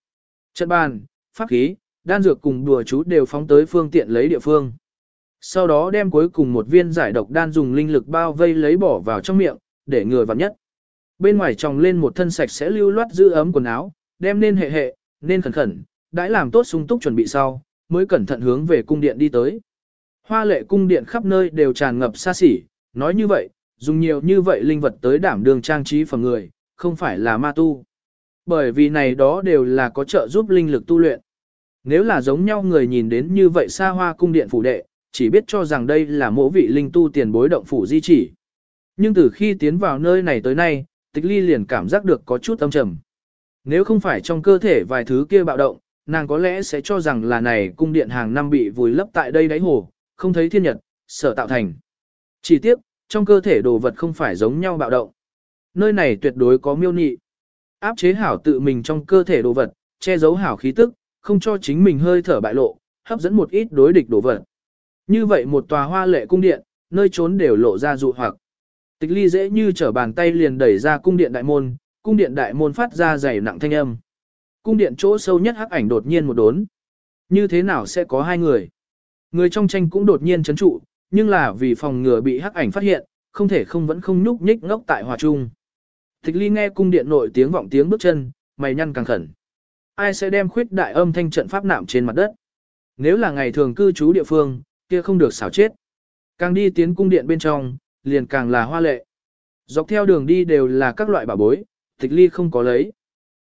Trận bàn, pháp khí, đan dược cùng đùa chú đều phóng tới phương tiện lấy địa phương. Sau đó đem cuối cùng một viên giải độc đan dùng linh lực bao vây lấy bỏ vào trong miệng, để người vặn nhất. Bên ngoài tròng lên một thân sạch sẽ lưu loát giữ ấm quần áo, đem nên hệ hệ, nên khẩn khẩn, đãi làm tốt sung túc chuẩn bị sau, mới cẩn thận hướng về cung điện đi tới. Hoa lệ cung điện khắp nơi đều tràn ngập xa xỉ, nói như vậy, dùng nhiều như vậy linh vật tới đảm đường trang trí phẩm người, không phải là ma tu. Bởi vì này đó đều là có trợ giúp linh lực tu luyện. Nếu là giống nhau người nhìn đến như vậy xa hoa cung điện phủ đệ, chỉ biết cho rằng đây là mỗi vị linh tu tiền bối động phủ di chỉ. Nhưng từ khi tiến vào nơi này tới nay, tịch ly liền cảm giác được có chút âm trầm. Nếu không phải trong cơ thể vài thứ kia bạo động, nàng có lẽ sẽ cho rằng là này cung điện hàng năm bị vùi lấp tại đây đáy hồ, không thấy thiên nhật, sở tạo thành. Chỉ tiếc, trong cơ thể đồ vật không phải giống nhau bạo động. Nơi này tuyệt đối có miêu nị. Áp chế hảo tự mình trong cơ thể đồ vật, che giấu hảo khí tức, không cho chính mình hơi thở bại lộ, hấp dẫn một ít đối địch đổ vật. Như vậy một tòa hoa lệ cung điện, nơi trốn đều lộ ra dụ hoặc. Tịch ly dễ như trở bàn tay liền đẩy ra cung điện đại môn, cung điện đại môn phát ra dày nặng thanh âm. Cung điện chỗ sâu nhất hắc ảnh đột nhiên một đốn. Như thế nào sẽ có hai người? Người trong tranh cũng đột nhiên chấn trụ, nhưng là vì phòng ngừa bị hắc ảnh phát hiện, không thể không vẫn không nhúc nhích ngốc tại hòa trung. Tịch ly nghe cung điện nội tiếng vọng tiếng bước chân, mày nhăn càng khẩn. Ai sẽ đem khuyết đại âm thanh trận pháp nạm trên mặt đất? Nếu là ngày thường cư trú địa phương, kia không được xảo chết. Càng đi tiến cung điện bên trong, liền càng là hoa lệ. Dọc theo đường đi đều là các loại bảo bối, tịch ly không có lấy.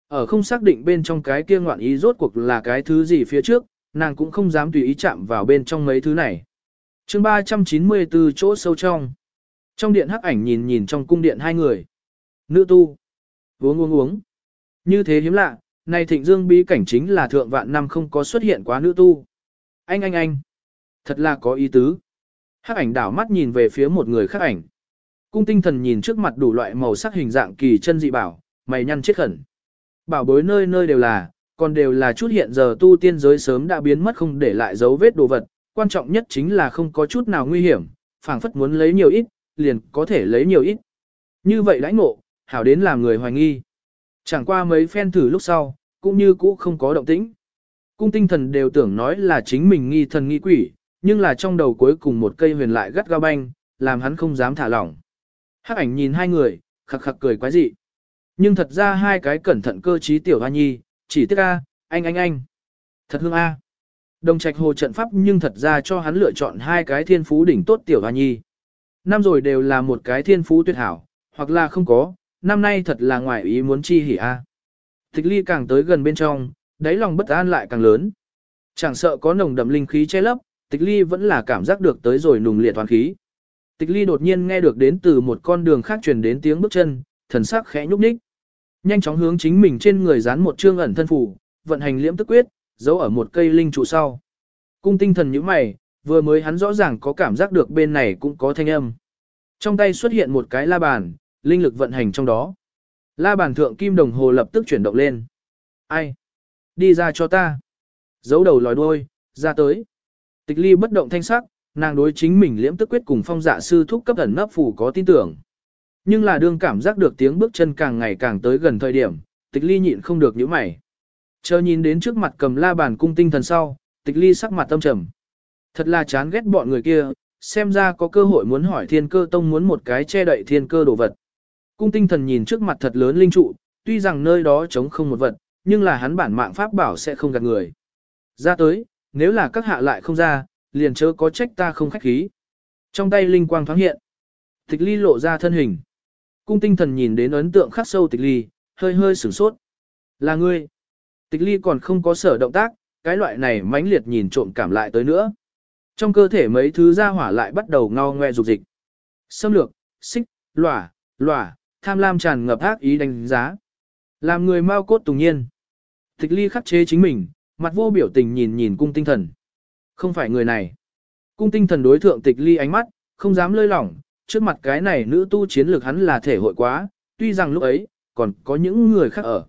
Ở không xác định bên trong cái kia ngoạn ý rốt cuộc là cái thứ gì phía trước, nàng cũng không dám tùy ý chạm vào bên trong mấy thứ này. chương 394 chỗ sâu trong. Trong điện hắc ảnh nhìn nhìn trong cung điện hai người. Nữ tu. Uống uống uống. Như thế hiếm lạ, này thịnh dương bí cảnh chính là thượng vạn năm không có xuất hiện quá nữ tu. Anh anh anh. Thật là có ý tứ. Hắc ảnh đảo mắt nhìn về phía một người khác ảnh. Cung tinh thần nhìn trước mặt đủ loại màu sắc hình dạng kỳ chân dị bảo, mày nhăn chết khẩn. Bảo bối nơi nơi đều là, còn đều là chút hiện giờ tu tiên giới sớm đã biến mất không để lại dấu vết đồ vật, quan trọng nhất chính là không có chút nào nguy hiểm, phảng phất muốn lấy nhiều ít, liền có thể lấy nhiều ít. Như vậy đãi ngộ, hảo đến làm người hoài nghi. Chẳng qua mấy phen thử lúc sau, cũng như cũ không có động tĩnh. Cung tinh thần đều tưởng nói là chính mình nghi thần nghi quỷ, nhưng là trong đầu cuối cùng một cây huyền lại gắt gao banh, làm hắn không dám thả lỏng. Hắc ảnh nhìn hai người, khặc khặc cười quái dị. Nhưng thật ra hai cái cẩn thận cơ trí tiểu hoa nhi, chỉ tiếc a, anh anh anh. Thật hương a. Đồng trạch hồ trận pháp nhưng thật ra cho hắn lựa chọn hai cái thiên phú đỉnh tốt tiểu hoa nhi. Năm rồi đều là một cái thiên phú tuyệt hảo, hoặc là không có, năm nay thật là ngoài ý muốn chi hỉ a. Tịch ly càng tới gần bên trong, đáy lòng bất an lại càng lớn. Chẳng sợ có nồng đậm linh khí che lấp, tịch ly vẫn là cảm giác được tới rồi nùng liệt toàn khí. Tịch ly đột nhiên nghe được đến từ một con đường khác truyền đến tiếng bước chân, thần sắc khẽ nhúc nhích. Nhanh chóng hướng chính mình trên người dán một trương ẩn thân phủ, vận hành liễm tức quyết, giấu ở một cây linh trụ sau. Cung tinh thần như mày, vừa mới hắn rõ ràng có cảm giác được bên này cũng có thanh âm. Trong tay xuất hiện một cái la bàn, linh lực vận hành trong đó. La bàn thượng kim đồng hồ lập tức chuyển động lên. Ai? Đi ra cho ta. Giấu đầu lòi đuôi, ra tới. Tịch ly bất động thanh sắc, nàng đối chính mình liễm tức quyết cùng phong dạ sư thúc cấp ẩn nấp phủ có tin tưởng. Nhưng là đương cảm giác được tiếng bước chân càng ngày càng tới gần thời điểm, tịch ly nhịn không được những mày. Chờ nhìn đến trước mặt cầm la bàn cung tinh thần sau, tịch ly sắc mặt tâm trầm. Thật là chán ghét bọn người kia, xem ra có cơ hội muốn hỏi thiên cơ tông muốn một cái che đậy thiên cơ đồ vật. Cung tinh thần nhìn trước mặt thật lớn linh trụ, tuy rằng nơi đó trống không một vật, nhưng là hắn bản mạng pháp bảo sẽ không gạt người. Ra tới, nếu là các hạ lại không ra, liền chớ có trách ta không khách khí. Trong tay linh quang thoáng hiện. Tịch ly lộ ra thân hình. Cung tinh thần nhìn đến ấn tượng khắc sâu tịch ly, hơi hơi sửng sốt. Là ngươi. Tịch ly còn không có sở động tác, cái loại này mãnh liệt nhìn trộm cảm lại tới nữa. Trong cơ thể mấy thứ ra hỏa lại bắt đầu ngao ngoe dục dịch. Xâm lược, xích, lỏa, lỏa, tham lam tràn ngập ác ý đánh giá. Làm người mau cốt tùng nhiên. Tịch ly khắc chế chính mình, mặt vô biểu tình nhìn nhìn cung tinh thần. Không phải người này. Cung tinh thần đối thượng tịch ly ánh mắt, không dám lơi lỏng, trước mặt cái này nữ tu chiến lược hắn là thể hội quá, tuy rằng lúc ấy, còn có những người khác ở.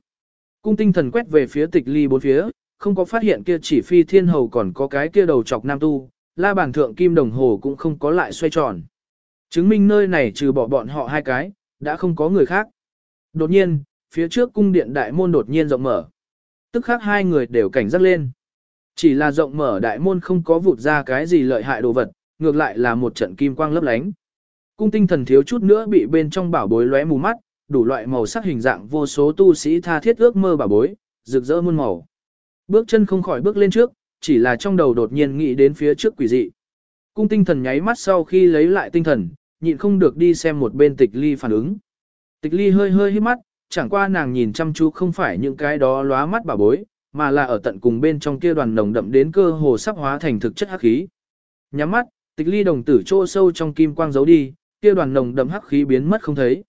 Cung tinh thần quét về phía tịch ly bốn phía, không có phát hiện kia chỉ phi thiên hầu còn có cái kia đầu chọc nam tu, la bàn thượng kim đồng hồ cũng không có lại xoay tròn. Chứng minh nơi này trừ bỏ bọn họ hai cái, đã không có người khác. Đột nhiên, phía trước cung điện đại môn đột nhiên rộng mở. Tức khác hai người đều cảnh giác lên. Chỉ là rộng mở đại môn không có vụt ra cái gì lợi hại đồ vật, ngược lại là một trận kim quang lấp lánh. Cung tinh thần thiếu chút nữa bị bên trong bảo bối lóe mù mắt, đủ loại màu sắc hình dạng vô số tu sĩ tha thiết ước mơ bảo bối, rực rỡ muôn màu. Bước chân không khỏi bước lên trước, chỉ là trong đầu đột nhiên nghĩ đến phía trước quỷ dị. Cung tinh thần nháy mắt sau khi lấy lại tinh thần, nhịn không được đi xem một bên tịch ly phản ứng. Tịch ly hơi hơi hít mắt, chẳng qua nàng nhìn chăm chú không phải những cái đó lóa mắt bà bối, mà là ở tận cùng bên trong kia đoàn nồng đậm đến cơ hồ sắp hóa thành thực chất hắc khí. Nhắm mắt, tịch ly đồng tử trô sâu trong kim quang giấu đi, kia đoàn nồng đậm hắc khí biến mất không thấy.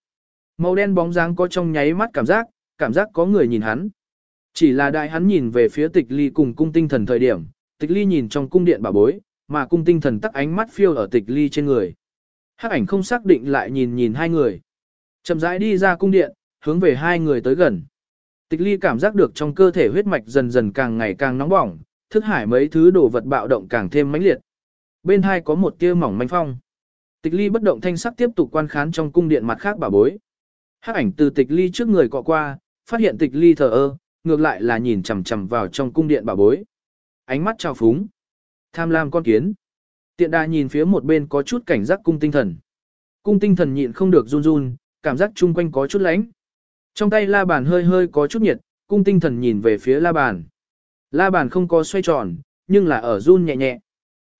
Màu đen bóng dáng có trong nháy mắt cảm giác, cảm giác có người nhìn hắn. Chỉ là đại hắn nhìn về phía tịch ly cùng cung tinh thần thời điểm, tịch ly nhìn trong cung điện bà bối, mà cung tinh thần tắc ánh mắt phiêu ở tịch ly trên người. Hắc ảnh không xác định lại nhìn nhìn hai người. Chậm rãi đi ra cung điện, hướng về hai người tới gần. Tịch ly cảm giác được trong cơ thể huyết mạch dần dần càng ngày càng nóng bỏng, thức hải mấy thứ đồ vật bạo động càng thêm mãnh liệt. Bên hai có một tia mỏng manh phong. Tịch ly bất động thanh sắc tiếp tục quan khán trong cung điện mặt khác bà bối. Hắc ảnh từ tịch ly trước người cọ qua, phát hiện tịch ly thờ ơ, ngược lại là nhìn chằm chằm vào trong cung điện bà bối. Ánh mắt trao phúng. Tham lam con kiến. Tiện đà nhìn phía một bên có chút cảnh giác cung tinh thần. Cung tinh thần nhịn không được run run, cảm giác chung quanh có chút lánh. Trong tay la bàn hơi hơi có chút nhiệt, cung tinh thần nhìn về phía la bàn. La bàn không có xoay tròn, nhưng là ở run nhẹ nhẹ.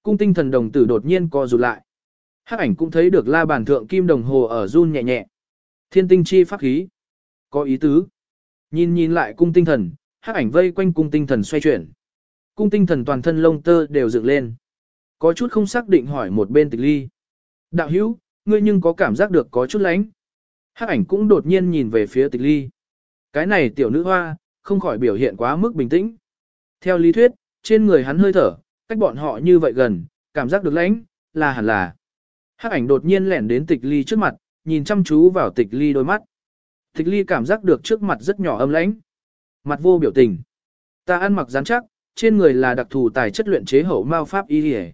Cung tinh thần đồng tử đột nhiên co rụt lại. Hắc ảnh cũng thấy được la bàn thượng kim đồng hồ ở run nhẹ nhẹ. Thiên tinh chi pháp khí. Có ý tứ. Nhìn nhìn lại cung tinh thần, hắc ảnh vây quanh cung tinh thần xoay chuyển. Cung tinh thần toàn thân lông tơ đều dựng lên. Có chút không xác định hỏi một bên tịch ly. Đạo hữu, ngươi nhưng có cảm giác được có chút lánh. Hắc ảnh cũng đột nhiên nhìn về phía tịch ly. Cái này tiểu nữ hoa, không khỏi biểu hiện quá mức bình tĩnh. Theo lý thuyết, trên người hắn hơi thở, cách bọn họ như vậy gần, cảm giác được lãnh, là hẳn là. Hắc ảnh đột nhiên lẻn đến tịch ly trước mặt, nhìn chăm chú vào tịch ly đôi mắt. Tịch ly cảm giác được trước mặt rất nhỏ âm lãnh. Mặt vô biểu tình. Ta ăn mặc rắn chắc, trên người là đặc thù tài chất luyện chế hậu mao pháp y hề.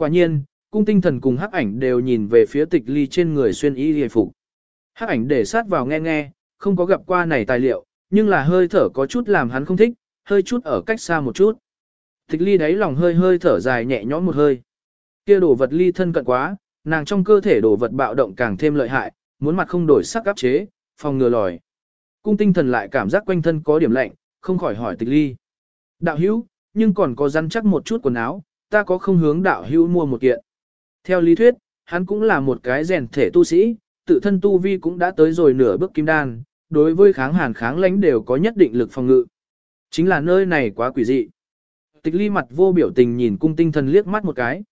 Quả nhiên, cung tinh thần cùng hắc ảnh đều nhìn về phía tịch ly trên người xuyên y hề phục. Hắc ảnh để sát vào nghe nghe, không có gặp qua này tài liệu, nhưng là hơi thở có chút làm hắn không thích, hơi chút ở cách xa một chút. Tịch ly đáy lòng hơi hơi thở dài nhẹ nhõm một hơi. Kia đổ vật ly thân cận quá, nàng trong cơ thể đổ vật bạo động càng thêm lợi hại, muốn mặt không đổi sắc áp chế, phòng ngừa lòi. Cung tinh thần lại cảm giác quanh thân có điểm lạnh, không khỏi hỏi tịch ly. Đạo hữu, nhưng còn có rắn chắc một chút quần áo, ta có không hướng đạo hữu mua một kiện. Theo lý thuyết, hắn cũng là một cái rèn thể tu sĩ, tự thân tu vi cũng đã tới rồi nửa bước kim đan, đối với kháng hàn kháng lãnh đều có nhất định lực phòng ngự. Chính là nơi này quá quỷ dị. Tịch ly mặt vô biểu tình nhìn cung tinh thần liếc mắt một cái.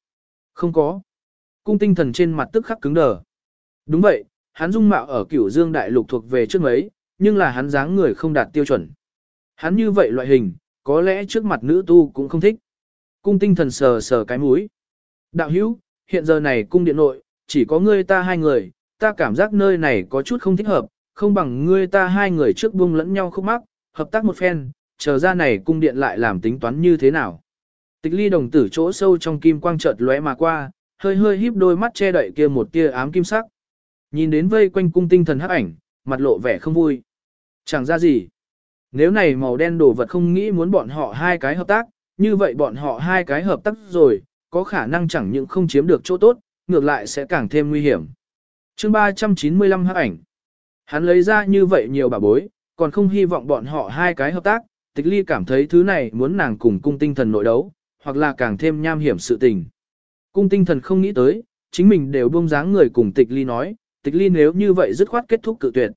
Không có. Cung tinh thần trên mặt tức khắc cứng đờ. Đúng vậy, hắn dung mạo ở cửu dương đại lục thuộc về trước mấy, nhưng là hắn dáng người không đạt tiêu chuẩn. Hắn như vậy loại hình, có lẽ trước mặt nữ tu cũng không thích. Cung tinh thần sờ sờ cái mũi. Đạo hữu, hiện giờ này cung điện nội, chỉ có ngươi ta hai người, ta cảm giác nơi này có chút không thích hợp, không bằng ngươi ta hai người trước buông lẫn nhau khúc mắc, hợp tác một phen, chờ ra này cung điện lại làm tính toán như thế nào. Tịch ly đồng tử chỗ sâu trong kim quang chợt lóe mà qua, hơi hơi híp đôi mắt che đậy kia một tia ám kim sắc. Nhìn đến vây quanh cung tinh thần hắc ảnh, mặt lộ vẻ không vui. Chẳng ra gì. Nếu này màu đen đồ vật không nghĩ muốn bọn họ hai cái hợp tác, như vậy bọn họ hai cái hợp tác rồi, có khả năng chẳng những không chiếm được chỗ tốt, ngược lại sẽ càng thêm nguy hiểm. chương 395 hắc ảnh. Hắn lấy ra như vậy nhiều bà bối, còn không hy vọng bọn họ hai cái hợp tác, tịch ly cảm thấy thứ này muốn nàng cùng cung tinh thần nội đấu, hoặc là càng thêm nham hiểm sự tình. Cung tinh thần không nghĩ tới, chính mình đều buông dáng người cùng tịch ly nói, tịch ly nếu như vậy dứt khoát kết thúc cự tuyệt.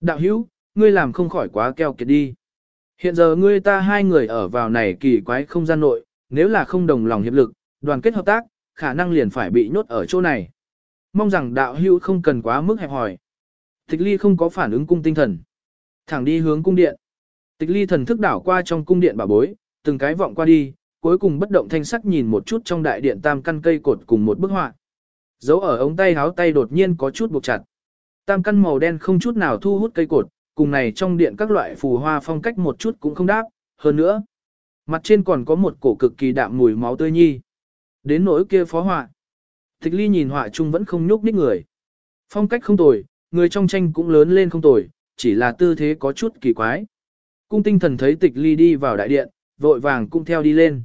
Đạo hữu, ngươi làm không khỏi quá keo kiệt đi. Hiện giờ ngươi ta hai người ở vào này kỳ quái không gian nội, nếu là không đồng lòng hiệp lực, đoàn kết hợp tác, khả năng liền phải bị nhốt ở chỗ này. Mong rằng đạo hữu không cần quá mức hẹp hỏi. Tịch ly không có phản ứng cung tinh thần. Thẳng đi hướng cung điện. Tịch ly thần thức đảo qua trong cung điện bà bối, từng cái vọng qua đi, cuối cùng bất động thanh sắc nhìn một chút trong đại điện tam căn cây cột cùng một bức họa. Dấu ở ống tay háo tay đột nhiên có chút buộc chặt. Tam căn màu đen không chút nào thu hút cây cột, cùng này trong điện các loại phù hoa phong cách một chút cũng không đáp, hơn nữa. Mặt trên còn có một cổ cực kỳ đạm mùi máu tươi nhi. Đến nỗi kia phó họa. Tịch ly nhìn họa chung vẫn không nhúc nhích người. Phong cách không tồi, người trong tranh cũng lớn lên không tồi, chỉ là tư thế có chút kỳ quái. Cung tinh thần thấy tịch ly đi vào đại điện, vội vàng cũng theo đi lên.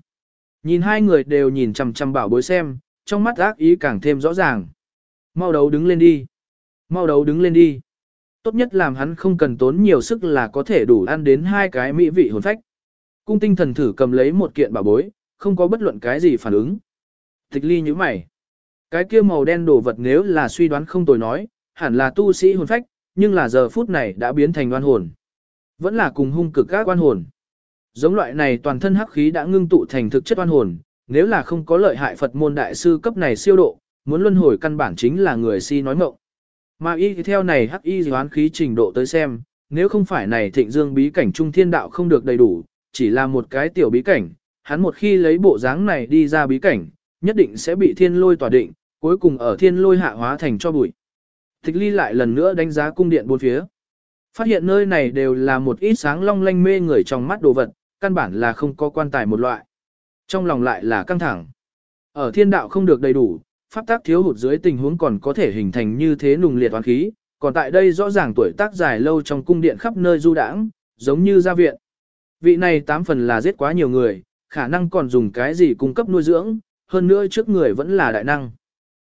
Nhìn hai người đều nhìn chằm chằm bảo bối xem, trong mắt ác ý càng thêm rõ ràng. Mau đấu đứng lên đi. Mau đấu đứng lên đi. Tốt nhất làm hắn không cần tốn nhiều sức là có thể đủ ăn đến hai cái mỹ vị hồn phách. Cung tinh thần thử cầm lấy một kiện bảo bối, không có bất luận cái gì phản ứng. Tịch ly như mày. Cái kia màu đen đồ vật nếu là suy đoán không tồi nói, hẳn là tu sĩ hồn phách, nhưng là giờ phút này đã biến thành oan hồn. Vẫn là cùng hung cực các oan hồn. Giống loại này toàn thân hắc khí đã ngưng tụ thành thực chất oan hồn, nếu là không có lợi hại Phật môn đại sư cấp này siêu độ, muốn luân hồi căn bản chính là người si nói mộng. Mà y theo này hắc y hoán khí trình độ tới xem, nếu không phải này thịnh dương bí cảnh trung thiên đạo không được đầy đủ, chỉ là một cái tiểu bí cảnh, hắn một khi lấy bộ dáng này đi ra bí cảnh, nhất định sẽ bị thiên lôi tỏa định, cuối cùng ở thiên lôi hạ hóa thành cho bụi. Tịch ly lại lần nữa đánh giá cung điện bốn phía. Phát hiện nơi này đều là một ít sáng long lanh mê người trong mắt đồ vật, căn bản là không có quan tài một loại. Trong lòng lại là căng thẳng. Ở thiên đạo không được đầy đủ, pháp tác thiếu hụt dưới tình huống còn có thể hình thành như thế nùng liệt toán khí, còn tại đây rõ ràng tuổi tác dài lâu trong cung điện khắp nơi du đãng, giống như gia viện. Vị này tám phần là giết quá nhiều người, khả năng còn dùng cái gì cung cấp nuôi dưỡng, hơn nữa trước người vẫn là đại năng.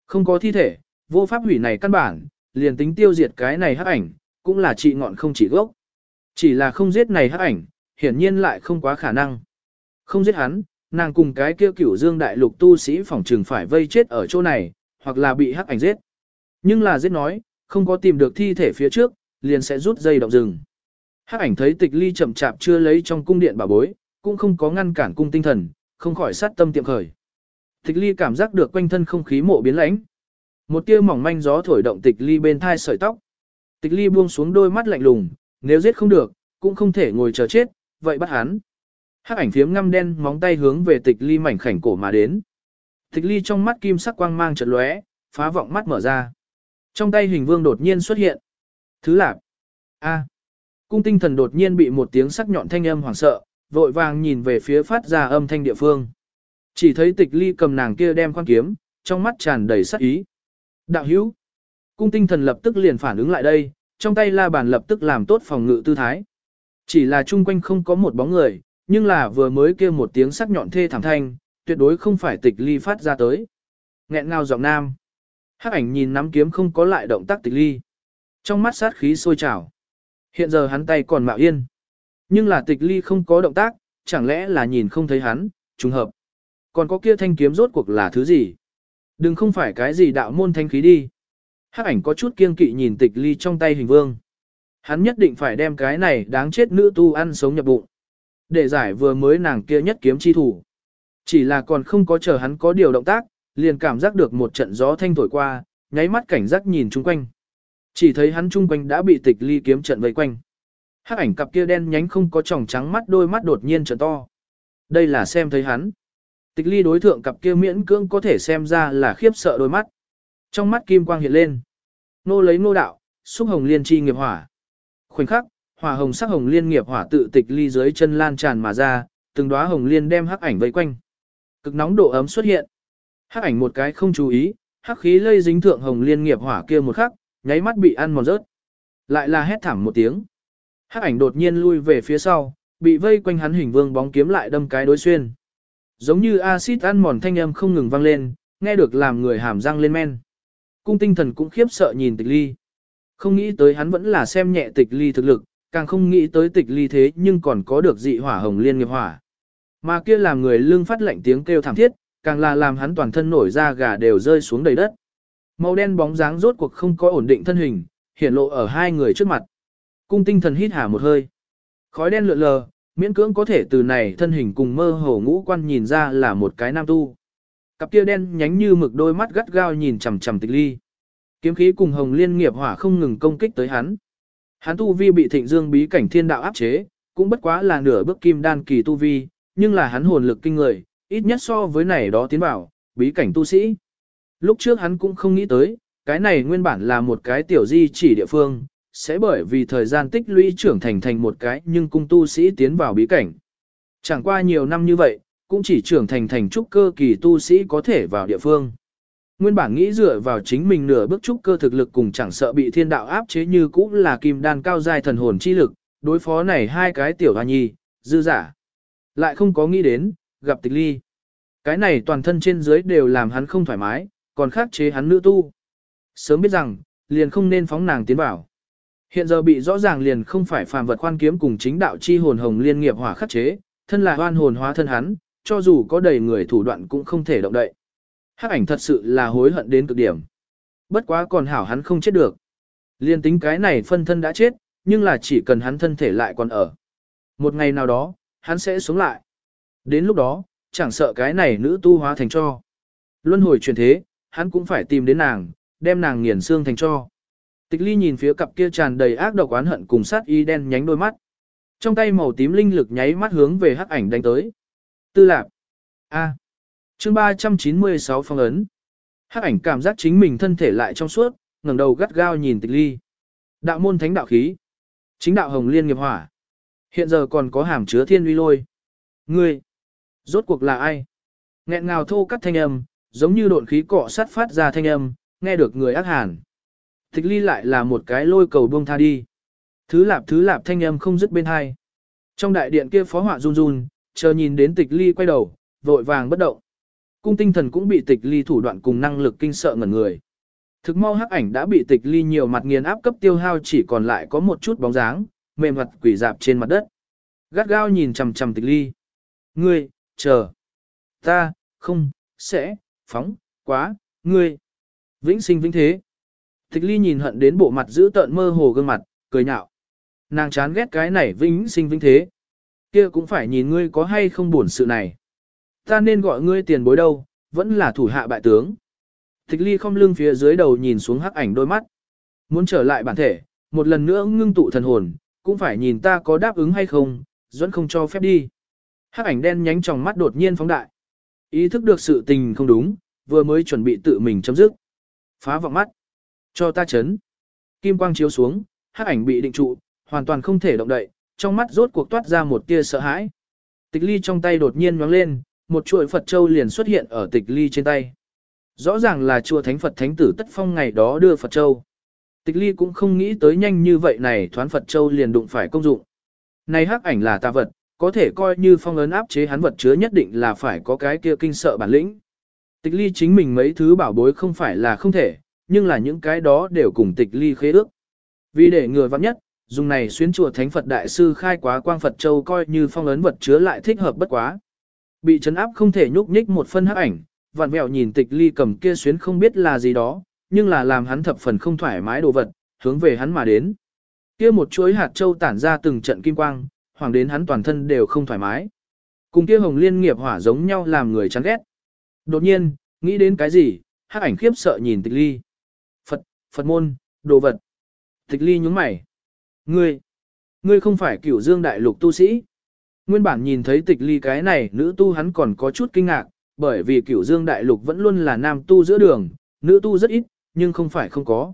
Không có thi thể, vô pháp hủy này căn bản, liền tính tiêu diệt cái này hắc ảnh, cũng là trị ngọn không chỉ gốc. Chỉ là không giết này hắc ảnh, hiển nhiên lại không quá khả năng. Không giết hắn, nàng cùng cái kia cửu dương đại lục tu sĩ phỏng trừng phải vây chết ở chỗ này, hoặc là bị hắc ảnh giết. Nhưng là giết nói, không có tìm được thi thể phía trước, liền sẽ rút dây động rừng. Hắc ảnh thấy tịch ly chậm chạp chưa lấy trong cung điện bà bối, cũng không có ngăn cản cung tinh thần, không khỏi sát tâm tiệm khởi. Tịch ly cảm giác được quanh thân không khí mộ biến lãnh. Một tia mỏng manh gió thổi động tịch ly bên thai sợi tóc. Tịch ly buông xuống đôi mắt lạnh lùng, nếu giết không được, cũng không thể ngồi chờ chết, vậy bắt hắn. Hắc ảnh phiếm ngăm đen móng tay hướng về tịch ly mảnh khảnh cổ mà đến. Tịch ly trong mắt kim sắc quang mang chợt lóe, phá vọng mắt mở ra. Trong tay hình vương đột nhiên xuất hiện. Thứ lạp. A. Cung tinh thần đột nhiên bị một tiếng sắc nhọn thanh âm hoảng sợ, vội vàng nhìn về phía phát ra âm thanh địa phương. Chỉ thấy tịch ly cầm nàng kia đem khoan kiếm, trong mắt tràn đầy sắc ý. Đạo hữu, cung tinh thần lập tức liền phản ứng lại đây, trong tay la bàn lập tức làm tốt phòng ngự tư thái. Chỉ là chung quanh không có một bóng người, nhưng là vừa mới kêu một tiếng sắc nhọn thê thảm thanh, tuyệt đối không phải tịch ly phát ra tới. Nghẹn ngào giọng nam. Hắc ảnh nhìn nắm kiếm không có lại động tác tịch ly. Trong mắt sát khí sôi trào. Hiện giờ hắn tay còn mạo yên. Nhưng là tịch ly không có động tác, chẳng lẽ là nhìn không thấy hắn, trùng hợp. Còn có kia thanh kiếm rốt cuộc là thứ gì? Đừng không phải cái gì đạo môn thanh khí đi. Hắc ảnh có chút kiêng kỵ nhìn tịch ly trong tay hình vương. Hắn nhất định phải đem cái này đáng chết nữ tu ăn sống nhập bụng. Để giải vừa mới nàng kia nhất kiếm chi thủ. Chỉ là còn không có chờ hắn có điều động tác, liền cảm giác được một trận gió thanh thổi qua, nháy mắt cảnh giác nhìn chung quanh. Chỉ thấy hắn chung quanh đã bị tịch ly kiếm trận vây quanh. Hắc ảnh cặp kia đen nhánh không có tròng trắng mắt đôi mắt đột nhiên trở to. Đây là xem thấy hắn. Tịch ly đối thượng cặp kia miễn cưỡng có thể xem ra là khiếp sợ đôi mắt. Trong mắt kim quang hiện lên. Nô lấy nô đạo, xúc hồng liên chi nghiệp hỏa. Khoảnh khắc, hỏa hồng sắc hồng liên nghiệp hỏa tự tịch ly dưới chân lan tràn mà ra, từng đóa hồng liên đem hắc ảnh vây quanh. Cực nóng độ ấm xuất hiện. Hắc ảnh một cái không chú ý, hắc khí lây dính thượng hồng liên nghiệp hỏa kia một khắc, nháy mắt bị ăn mòn rớt. Lại là hét thảm một tiếng. Hắc ảnh đột nhiên lui về phía sau, bị vây quanh hắn hình vương bóng kiếm lại đâm cái đối xuyên. Giống như axit ăn mòn thanh âm không ngừng vang lên, nghe được làm người hàm răng lên men. Cung tinh thần cũng khiếp sợ nhìn tịch ly. Không nghĩ tới hắn vẫn là xem nhẹ tịch ly thực lực, càng không nghĩ tới tịch ly thế nhưng còn có được dị hỏa hồng liên nghiệp hỏa. Mà kia làm người lưng phát lạnh tiếng kêu thảm thiết, càng là làm hắn toàn thân nổi da gà đều rơi xuống đầy đất. Màu đen bóng dáng rốt cuộc không có ổn định thân hình, hiển lộ ở hai người trước mặt. Cung tinh thần hít hà một hơi. Khói đen lượn lờ, miễn cưỡng có thể từ này thân hình cùng mơ hồ ngũ quan nhìn ra là một cái nam tu. Cặp kia đen nhánh như mực đôi mắt gắt gao nhìn chằm chằm tịch ly. Kiếm khí cùng hồng liên nghiệp hỏa không ngừng công kích tới hắn. Hắn tu vi bị thịnh dương bí cảnh thiên đạo áp chế, cũng bất quá là nửa bước kim đan kỳ tu vi, nhưng là hắn hồn lực kinh người, ít nhất so với này đó tiến vào, bí cảnh tu sĩ. Lúc trước hắn cũng không nghĩ tới, cái này nguyên bản là một cái tiểu di chỉ địa phương, sẽ bởi vì thời gian tích lũy trưởng thành thành một cái nhưng cung tu sĩ tiến vào bí cảnh. Chẳng qua nhiều năm như vậy, cũng chỉ trưởng thành thành trúc cơ kỳ tu sĩ có thể vào địa phương. Nguyên bản nghĩ dựa vào chính mình nửa bước trúc cơ thực lực cùng chẳng sợ bị thiên đạo áp chế như cũng là kim đan cao giai thần hồn chi lực, đối phó này hai cái tiểu hoa nhi, dư giả. Lại không có nghĩ đến, gặp tịch ly. Cái này toàn thân trên dưới đều làm hắn không thoải mái, còn khắc chế hắn nữ tu. Sớm biết rằng, liền không nên phóng nàng tiến vào. Hiện giờ bị rõ ràng liền không phải phàm vật khoan kiếm cùng chính đạo chi hồn hồng liên nghiệp hỏa khắc chế, thân là hoan hồn hóa thân hắn, cho dù có đầy người thủ đoạn cũng không thể động đậy. Hắc ảnh thật sự là hối hận đến cực điểm. Bất quá còn hảo hắn không chết được. Liên tính cái này phân thân đã chết, nhưng là chỉ cần hắn thân thể lại còn ở. Một ngày nào đó, hắn sẽ sống lại. Đến lúc đó, chẳng sợ cái này nữ tu hóa thành cho. Luân hồi truyền thế, hắn cũng phải tìm đến nàng, đem nàng nghiền xương thành cho. Tịch ly nhìn phía cặp kia tràn đầy ác độc oán hận cùng sát y đen nhánh đôi mắt. Trong tay màu tím linh lực nháy mắt hướng về hắc ảnh đánh tới. Tư lạc. A. Chương 396 phong ấn. Hắc ảnh cảm giác chính mình thân thể lại trong suốt, ngẩng đầu gắt gao nhìn tịch ly. Đạo môn thánh đạo khí. Chính đạo hồng liên nghiệp hỏa. Hiện giờ còn có hàm chứa thiên uy lôi. Ngươi. Rốt cuộc là ai? Nghẹn ngào thô cắt thanh âm, giống như độn khí cọ sát phát ra thanh âm, nghe được người ác hàn. Tịch ly lại là một cái lôi cầu buông tha đi. Thứ lạp thứ lạp thanh âm không dứt bên hai. Trong đại điện kia phó họa run run, chờ nhìn đến tịch ly quay đầu, vội vàng bất động. Cung tinh thần cũng bị tịch ly thủ đoạn cùng năng lực kinh sợ ngẩn người. Thực mau hắc ảnh đã bị tịch ly nhiều mặt nghiền áp cấp tiêu hao chỉ còn lại có một chút bóng dáng, mềm mặt quỷ dạp trên mặt đất. Gắt gao nhìn chằm chằm tịch ly. Ngươi, chờ. Ta, không, sẽ, phóng, quá, ngươi. Vĩnh sinh vĩnh thế. Tịch ly nhìn hận đến bộ mặt giữ tợn mơ hồ gương mặt, cười nhạo. Nàng chán ghét cái này vĩnh sinh vĩnh thế. Kia cũng phải nhìn ngươi có hay không buồn sự này. Ta nên gọi ngươi tiền bối đâu, vẫn là thủ hạ bại tướng. Tịch ly không lưng phía dưới đầu nhìn xuống hắc ảnh đôi mắt. Muốn trở lại bản thể, một lần nữa ngưng tụ thần hồn, cũng phải nhìn ta có đáp ứng hay không, dẫn không cho phép đi. Hắc ảnh đen nhánh trong mắt đột nhiên phóng đại. Ý thức được sự tình không đúng, vừa mới chuẩn bị tự mình chấm dứt. Phá vọng mắt. Cho ta chấn. Kim quang chiếu xuống, hắc ảnh bị định trụ, hoàn toàn không thể động đậy, trong mắt rốt cuộc toát ra một tia sợ hãi. Tịch ly trong tay đột nhiên nhoáng lên, một chuỗi Phật Châu liền xuất hiện ở tịch ly trên tay. Rõ ràng là chùa Thánh Phật Thánh Tử Tất Phong ngày đó đưa Phật Châu. Tịch ly cũng không nghĩ tới nhanh như vậy này thoán Phật Châu liền đụng phải công dụng. Này hắc ảnh là tà vật, có thể coi như phong ấn áp chế hắn vật chứa nhất định là phải có cái kia kinh sợ bản lĩnh. Tịch ly chính mình mấy thứ bảo bối không phải là không thể, nhưng là những cái đó đều cùng tịch ly khế ước. Vì để ngừa vắng nhất, dùng này xuyến chùa Thánh Phật Đại Sư khai quá quang Phật Châu coi như phong ấn vật chứa lại thích hợp bất quá. Bị chấn áp không thể nhúc nhích một phân hắc ảnh, vạn mẹo nhìn tịch ly cầm kia xuyến không biết là gì đó, nhưng là làm hắn thập phần không thoải mái đồ vật, hướng về hắn mà đến. Kia một chuỗi hạt châu tản ra từng trận kim quang, hoàng đến hắn toàn thân đều không thoải mái. Cùng kia hồng liên nghiệp hỏa giống nhau làm người chán ghét. Đột nhiên, nghĩ đến cái gì, hắc ảnh khiếp sợ nhìn tịch ly. Phật, Phật môn, đồ vật. Tịch ly nhúng mày. Ngươi, ngươi không phải cửu dương đại lục tu sĩ. Nguyên bản nhìn thấy tịch ly cái này nữ tu hắn còn có chút kinh ngạc, bởi vì cửu dương đại lục vẫn luôn là nam tu giữa đường, nữ tu rất ít, nhưng không phải không có.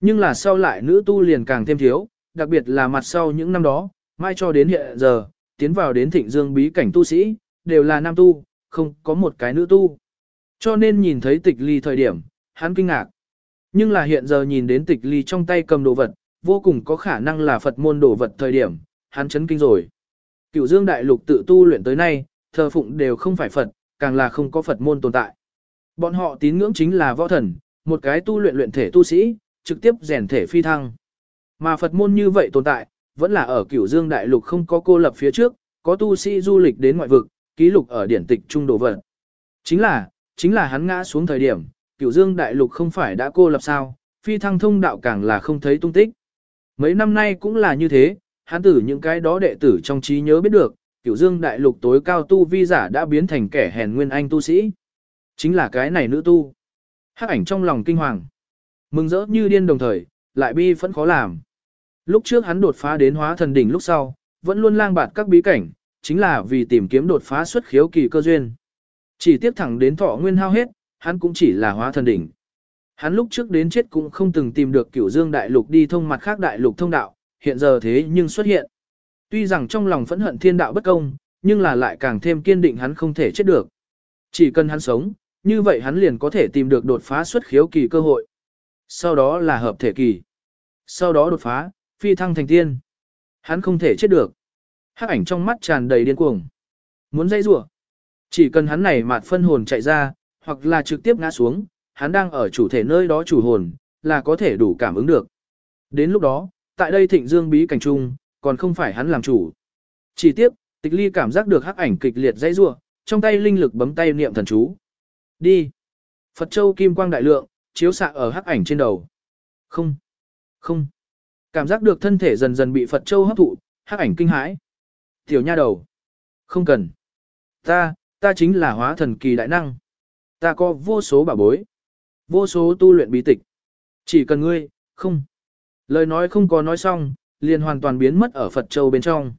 Nhưng là sau lại nữ tu liền càng thêm thiếu, đặc biệt là mặt sau những năm đó, mai cho đến hiện giờ, tiến vào đến thịnh dương bí cảnh tu sĩ, đều là nam tu, không có một cái nữ tu. Cho nên nhìn thấy tịch ly thời điểm, hắn kinh ngạc. Nhưng là hiện giờ nhìn đến tịch ly trong tay cầm đồ vật, vô cùng có khả năng là Phật môn đồ vật thời điểm, hắn chấn kinh rồi. Cửu dương đại lục tự tu luyện tới nay, thờ phụng đều không phải Phật, càng là không có Phật môn tồn tại. Bọn họ tín ngưỡng chính là võ thần, một cái tu luyện luyện thể tu sĩ, trực tiếp rèn thể phi thăng. Mà Phật môn như vậy tồn tại, vẫn là ở cửu dương đại lục không có cô lập phía trước, có tu sĩ du lịch đến ngoại vực, ký lục ở điển tịch trung đồ vật. Chính là, chính là hắn ngã xuống thời điểm, cửu dương đại lục không phải đã cô lập sao, phi thăng thông đạo càng là không thấy tung tích. Mấy năm nay cũng là như thế, hắn tử những cái đó đệ tử trong trí nhớ biết được, cửu dương đại lục tối cao tu vi giả đã biến thành kẻ hèn nguyên anh tu sĩ. Chính là cái này nữ tu. Hắc ảnh trong lòng kinh hoàng. Mừng rỡ như điên đồng thời, lại bi phẫn khó làm. Lúc trước hắn đột phá đến hóa thần đỉnh lúc sau, vẫn luôn lang bạt các bí cảnh, chính là vì tìm kiếm đột phá xuất khiếu kỳ cơ duyên. Chỉ tiếp thẳng đến thọ nguyên hao hết, hắn cũng chỉ là hóa thần đỉnh. Hắn lúc trước đến chết cũng không từng tìm được cửu dương đại lục đi thông mặt khác đại lục thông đạo, hiện giờ thế nhưng xuất hiện. Tuy rằng trong lòng phẫn hận thiên đạo bất công, nhưng là lại càng thêm kiên định hắn không thể chết được. Chỉ cần hắn sống, như vậy hắn liền có thể tìm được đột phá xuất khiếu kỳ cơ hội. Sau đó là hợp thể kỳ. Sau đó đột phá, phi thăng thành tiên. Hắn không thể chết được. Hắc ảnh trong mắt tràn đầy điên cuồng. Muốn dây rủa Chỉ cần hắn này mạt phân hồn chạy ra, hoặc là trực tiếp ngã xuống, hắn đang ở chủ thể nơi đó chủ hồn, là có thể đủ cảm ứng được. Đến lúc đó, tại đây thịnh dương bí cảnh trung, còn không phải hắn làm chủ. Chỉ tiếp, tịch ly cảm giác được hắc ảnh kịch liệt dãy rủa trong tay linh lực bấm tay niệm thần chú. Đi. Phật Châu kim quang đại lượng, chiếu xạ ở hắc ảnh trên đầu. Không. Không. Cảm giác được thân thể dần dần bị Phật Châu hấp thụ, hắc ảnh kinh hãi. Tiểu nha đầu. Không cần. Ta, ta chính là hóa thần kỳ đại năng. Ta có vô số bảo bối. Vô số tu luyện bí tịch. Chỉ cần ngươi, không. Lời nói không có nói xong, liền hoàn toàn biến mất ở Phật Châu bên trong.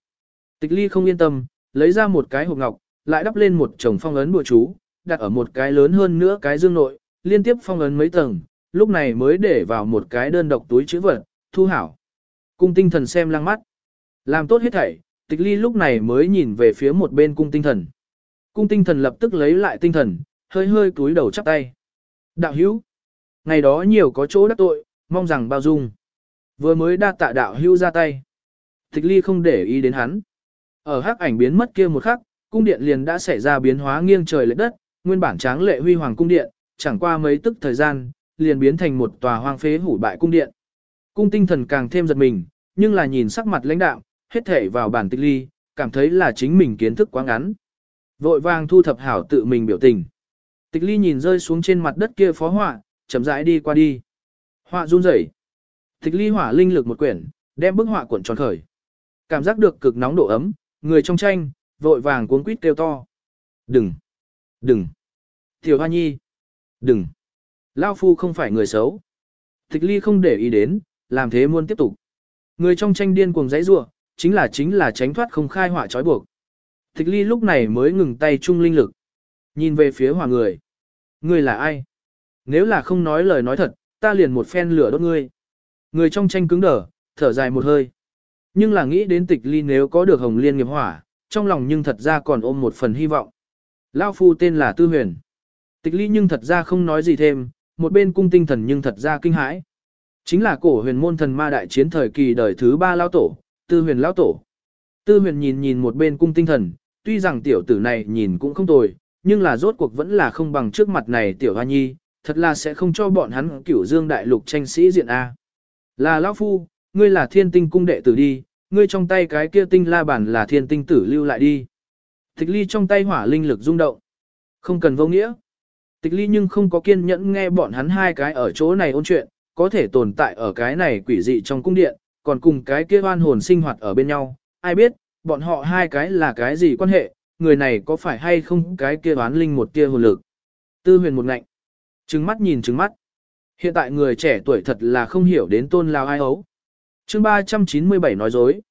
Tịch ly không yên tâm, lấy ra một cái hộp ngọc, lại đắp lên một chồng phong ấn bùa chú, đặt ở một cái lớn hơn nữa cái dương nội, liên tiếp phong ấn mấy tầng, lúc này mới để vào một cái đơn độc túi chữ vật, thu hảo. Cung tinh thần xem lăng mắt. Làm tốt hết thảy, tịch ly lúc này mới nhìn về phía một bên cung tinh thần. Cung tinh thần lập tức lấy lại tinh thần, hơi hơi cúi đầu chắp tay. Đạo hữu, ngày đó nhiều có chỗ đắc tội, mong rằng bao dung. Vừa mới đa tạ đạo hưu ra tay. Tịch ly không để ý đến hắn. Ở hắc ảnh biến mất kia một khắc, cung điện liền đã xảy ra biến hóa nghiêng trời lệch đất, nguyên bản tráng lệ huy hoàng cung điện, chẳng qua mấy tức thời gian, liền biến thành một tòa hoang phế hủ bại cung điện. Cung tinh thần càng thêm giật mình, nhưng là nhìn sắc mặt lãnh đạo, hết thể vào bản tịch ly, cảm thấy là chính mình kiến thức quá ngắn. Vội vàng thu thập hảo tự mình biểu tình. Tịch ly nhìn rơi xuống trên mặt đất kia phó họa, chậm rãi đi qua đi. Họa run rẩy. Tịch ly hỏa linh lực một quyển, đem bức họa cuộn tròn khởi. Cảm giác được cực nóng độ ấm, người trong tranh, vội vàng cuốn quýt kêu to. Đừng! Đừng! Tiểu Hoa Nhi! Đừng! Lao Phu không phải người xấu. Tịch ly không để ý đến, làm thế muốn tiếp tục. Người trong tranh điên cuồng giấy rủa chính là chính là tránh thoát không khai họa trói buộc. Tịch ly lúc này mới ngừng tay chung linh lực. Nhìn về phía hòa người. Người là ai? Nếu là không nói lời nói thật, ta liền một phen lửa đốt ngươi. Người trong tranh cứng đờ, thở dài một hơi. Nhưng là nghĩ đến tịch ly nếu có được hồng liên nghiệp hỏa, trong lòng nhưng thật ra còn ôm một phần hy vọng. Lao phu tên là Tư Huyền. Tịch ly nhưng thật ra không nói gì thêm, một bên cung tinh thần nhưng thật ra kinh hãi. Chính là cổ huyền môn thần ma đại chiến thời kỳ đời thứ ba lao tổ, tư huyền lao tổ. Tư huyền nhìn nhìn một bên cung tinh thần, tuy rằng tiểu tử này nhìn cũng không tồi, nhưng là rốt cuộc vẫn là không bằng trước mặt này tiểu hoa nhi, thật là sẽ không cho bọn hắn cửu dương đại lục tranh sĩ diện A. Là lão phu, ngươi là thiên tinh cung đệ tử đi, ngươi trong tay cái kia tinh la bản là thiên tinh tử lưu lại đi. Tịch ly trong tay hỏa linh lực rung động. Không cần vô nghĩa. Tịch ly nhưng không có kiên nhẫn nghe bọn hắn hai cái ở chỗ này ôn chuyện, có thể tồn tại ở cái này quỷ dị trong cung điện, còn cùng cái kia oan hồn sinh hoạt ở bên nhau. Ai biết, bọn họ hai cái là cái gì quan hệ, người này có phải hay không cái kia oán linh một tia hồn lực. Tư huyền một ngạnh. Trừng mắt nhìn trừng mắt. Hiện tại người trẻ tuổi thật là không hiểu đến tôn lao ai ấu. chương 397 nói dối.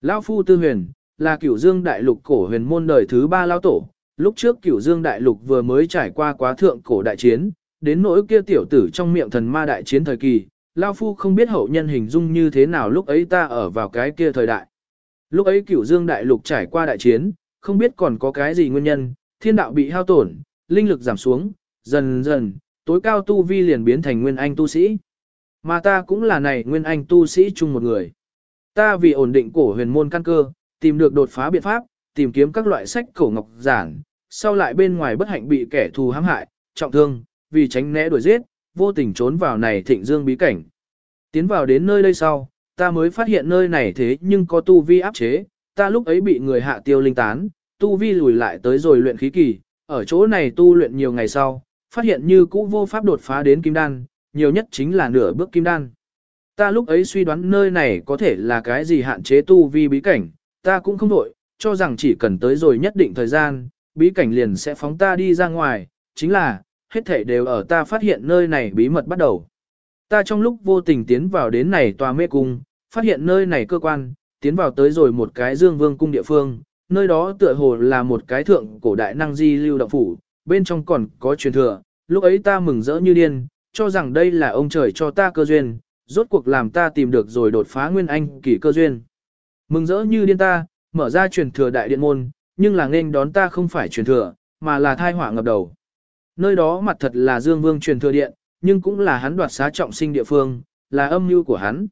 lão phu tư huyền, là cửu dương đại lục cổ huyền môn đời thứ ba lao tổ. Lúc trước cửu dương đại lục vừa mới trải qua quá thượng cổ đại chiến, đến nỗi kia tiểu tử trong miệng thần ma đại chiến thời kỳ, Lao phu không biết hậu nhân hình dung như thế nào lúc ấy ta ở vào cái kia thời đại. Lúc ấy cửu dương đại lục trải qua đại chiến, không biết còn có cái gì nguyên nhân, thiên đạo bị hao tổn, linh lực giảm xuống, dần dần, tối cao tu vi liền biến thành nguyên anh tu sĩ. Mà ta cũng là này nguyên anh tu sĩ chung một người. Ta vì ổn định cổ huyền môn căn cơ, tìm được đột phá biện pháp, tìm kiếm các loại sách cổ ngọc giản, sau lại bên ngoài bất hạnh bị kẻ thù hãm hại, trọng thương, vì tránh né đuổi giết, vô tình trốn vào này thịnh dương bí cảnh. Tiến vào đến nơi đây sau, ta mới phát hiện nơi này thế nhưng có tu vi áp chế, ta lúc ấy bị người hạ tiêu linh tán, tu vi lùi lại tới rồi luyện khí kỳ, ở chỗ này tu luyện nhiều ngày sau, phát hiện như cũ vô pháp đột phá đến kim đan, nhiều nhất chính là nửa bước kim đan. Ta lúc ấy suy đoán nơi này có thể là cái gì hạn chế tu vi bí cảnh, ta cũng không đổi, cho rằng chỉ cần tới rồi nhất định thời gian, bí cảnh liền sẽ phóng ta đi ra ngoài, chính là, hết thể đều ở ta phát hiện nơi này bí mật bắt đầu. Ta trong lúc vô tình tiến vào đến này tòa mê cung, phát hiện nơi này cơ quan, tiến vào tới rồi một cái dương vương cung địa phương, nơi đó tựa hồ là một cái thượng cổ đại năng di lưu động phủ, bên trong còn có truyền thừa, lúc ấy ta mừng rỡ như điên, cho rằng đây là ông trời cho ta cơ duyên, rốt cuộc làm ta tìm được rồi đột phá nguyên anh kỳ cơ duyên. Mừng rỡ như điên ta, mở ra truyền thừa đại điện môn, nhưng là nên đón ta không phải truyền thừa, mà là thai hỏa ngập đầu. Nơi đó mặt thật là Dương Vương truyền thừa điện, nhưng cũng là hắn đoạt xá trọng sinh địa phương, là âm mưu của hắn.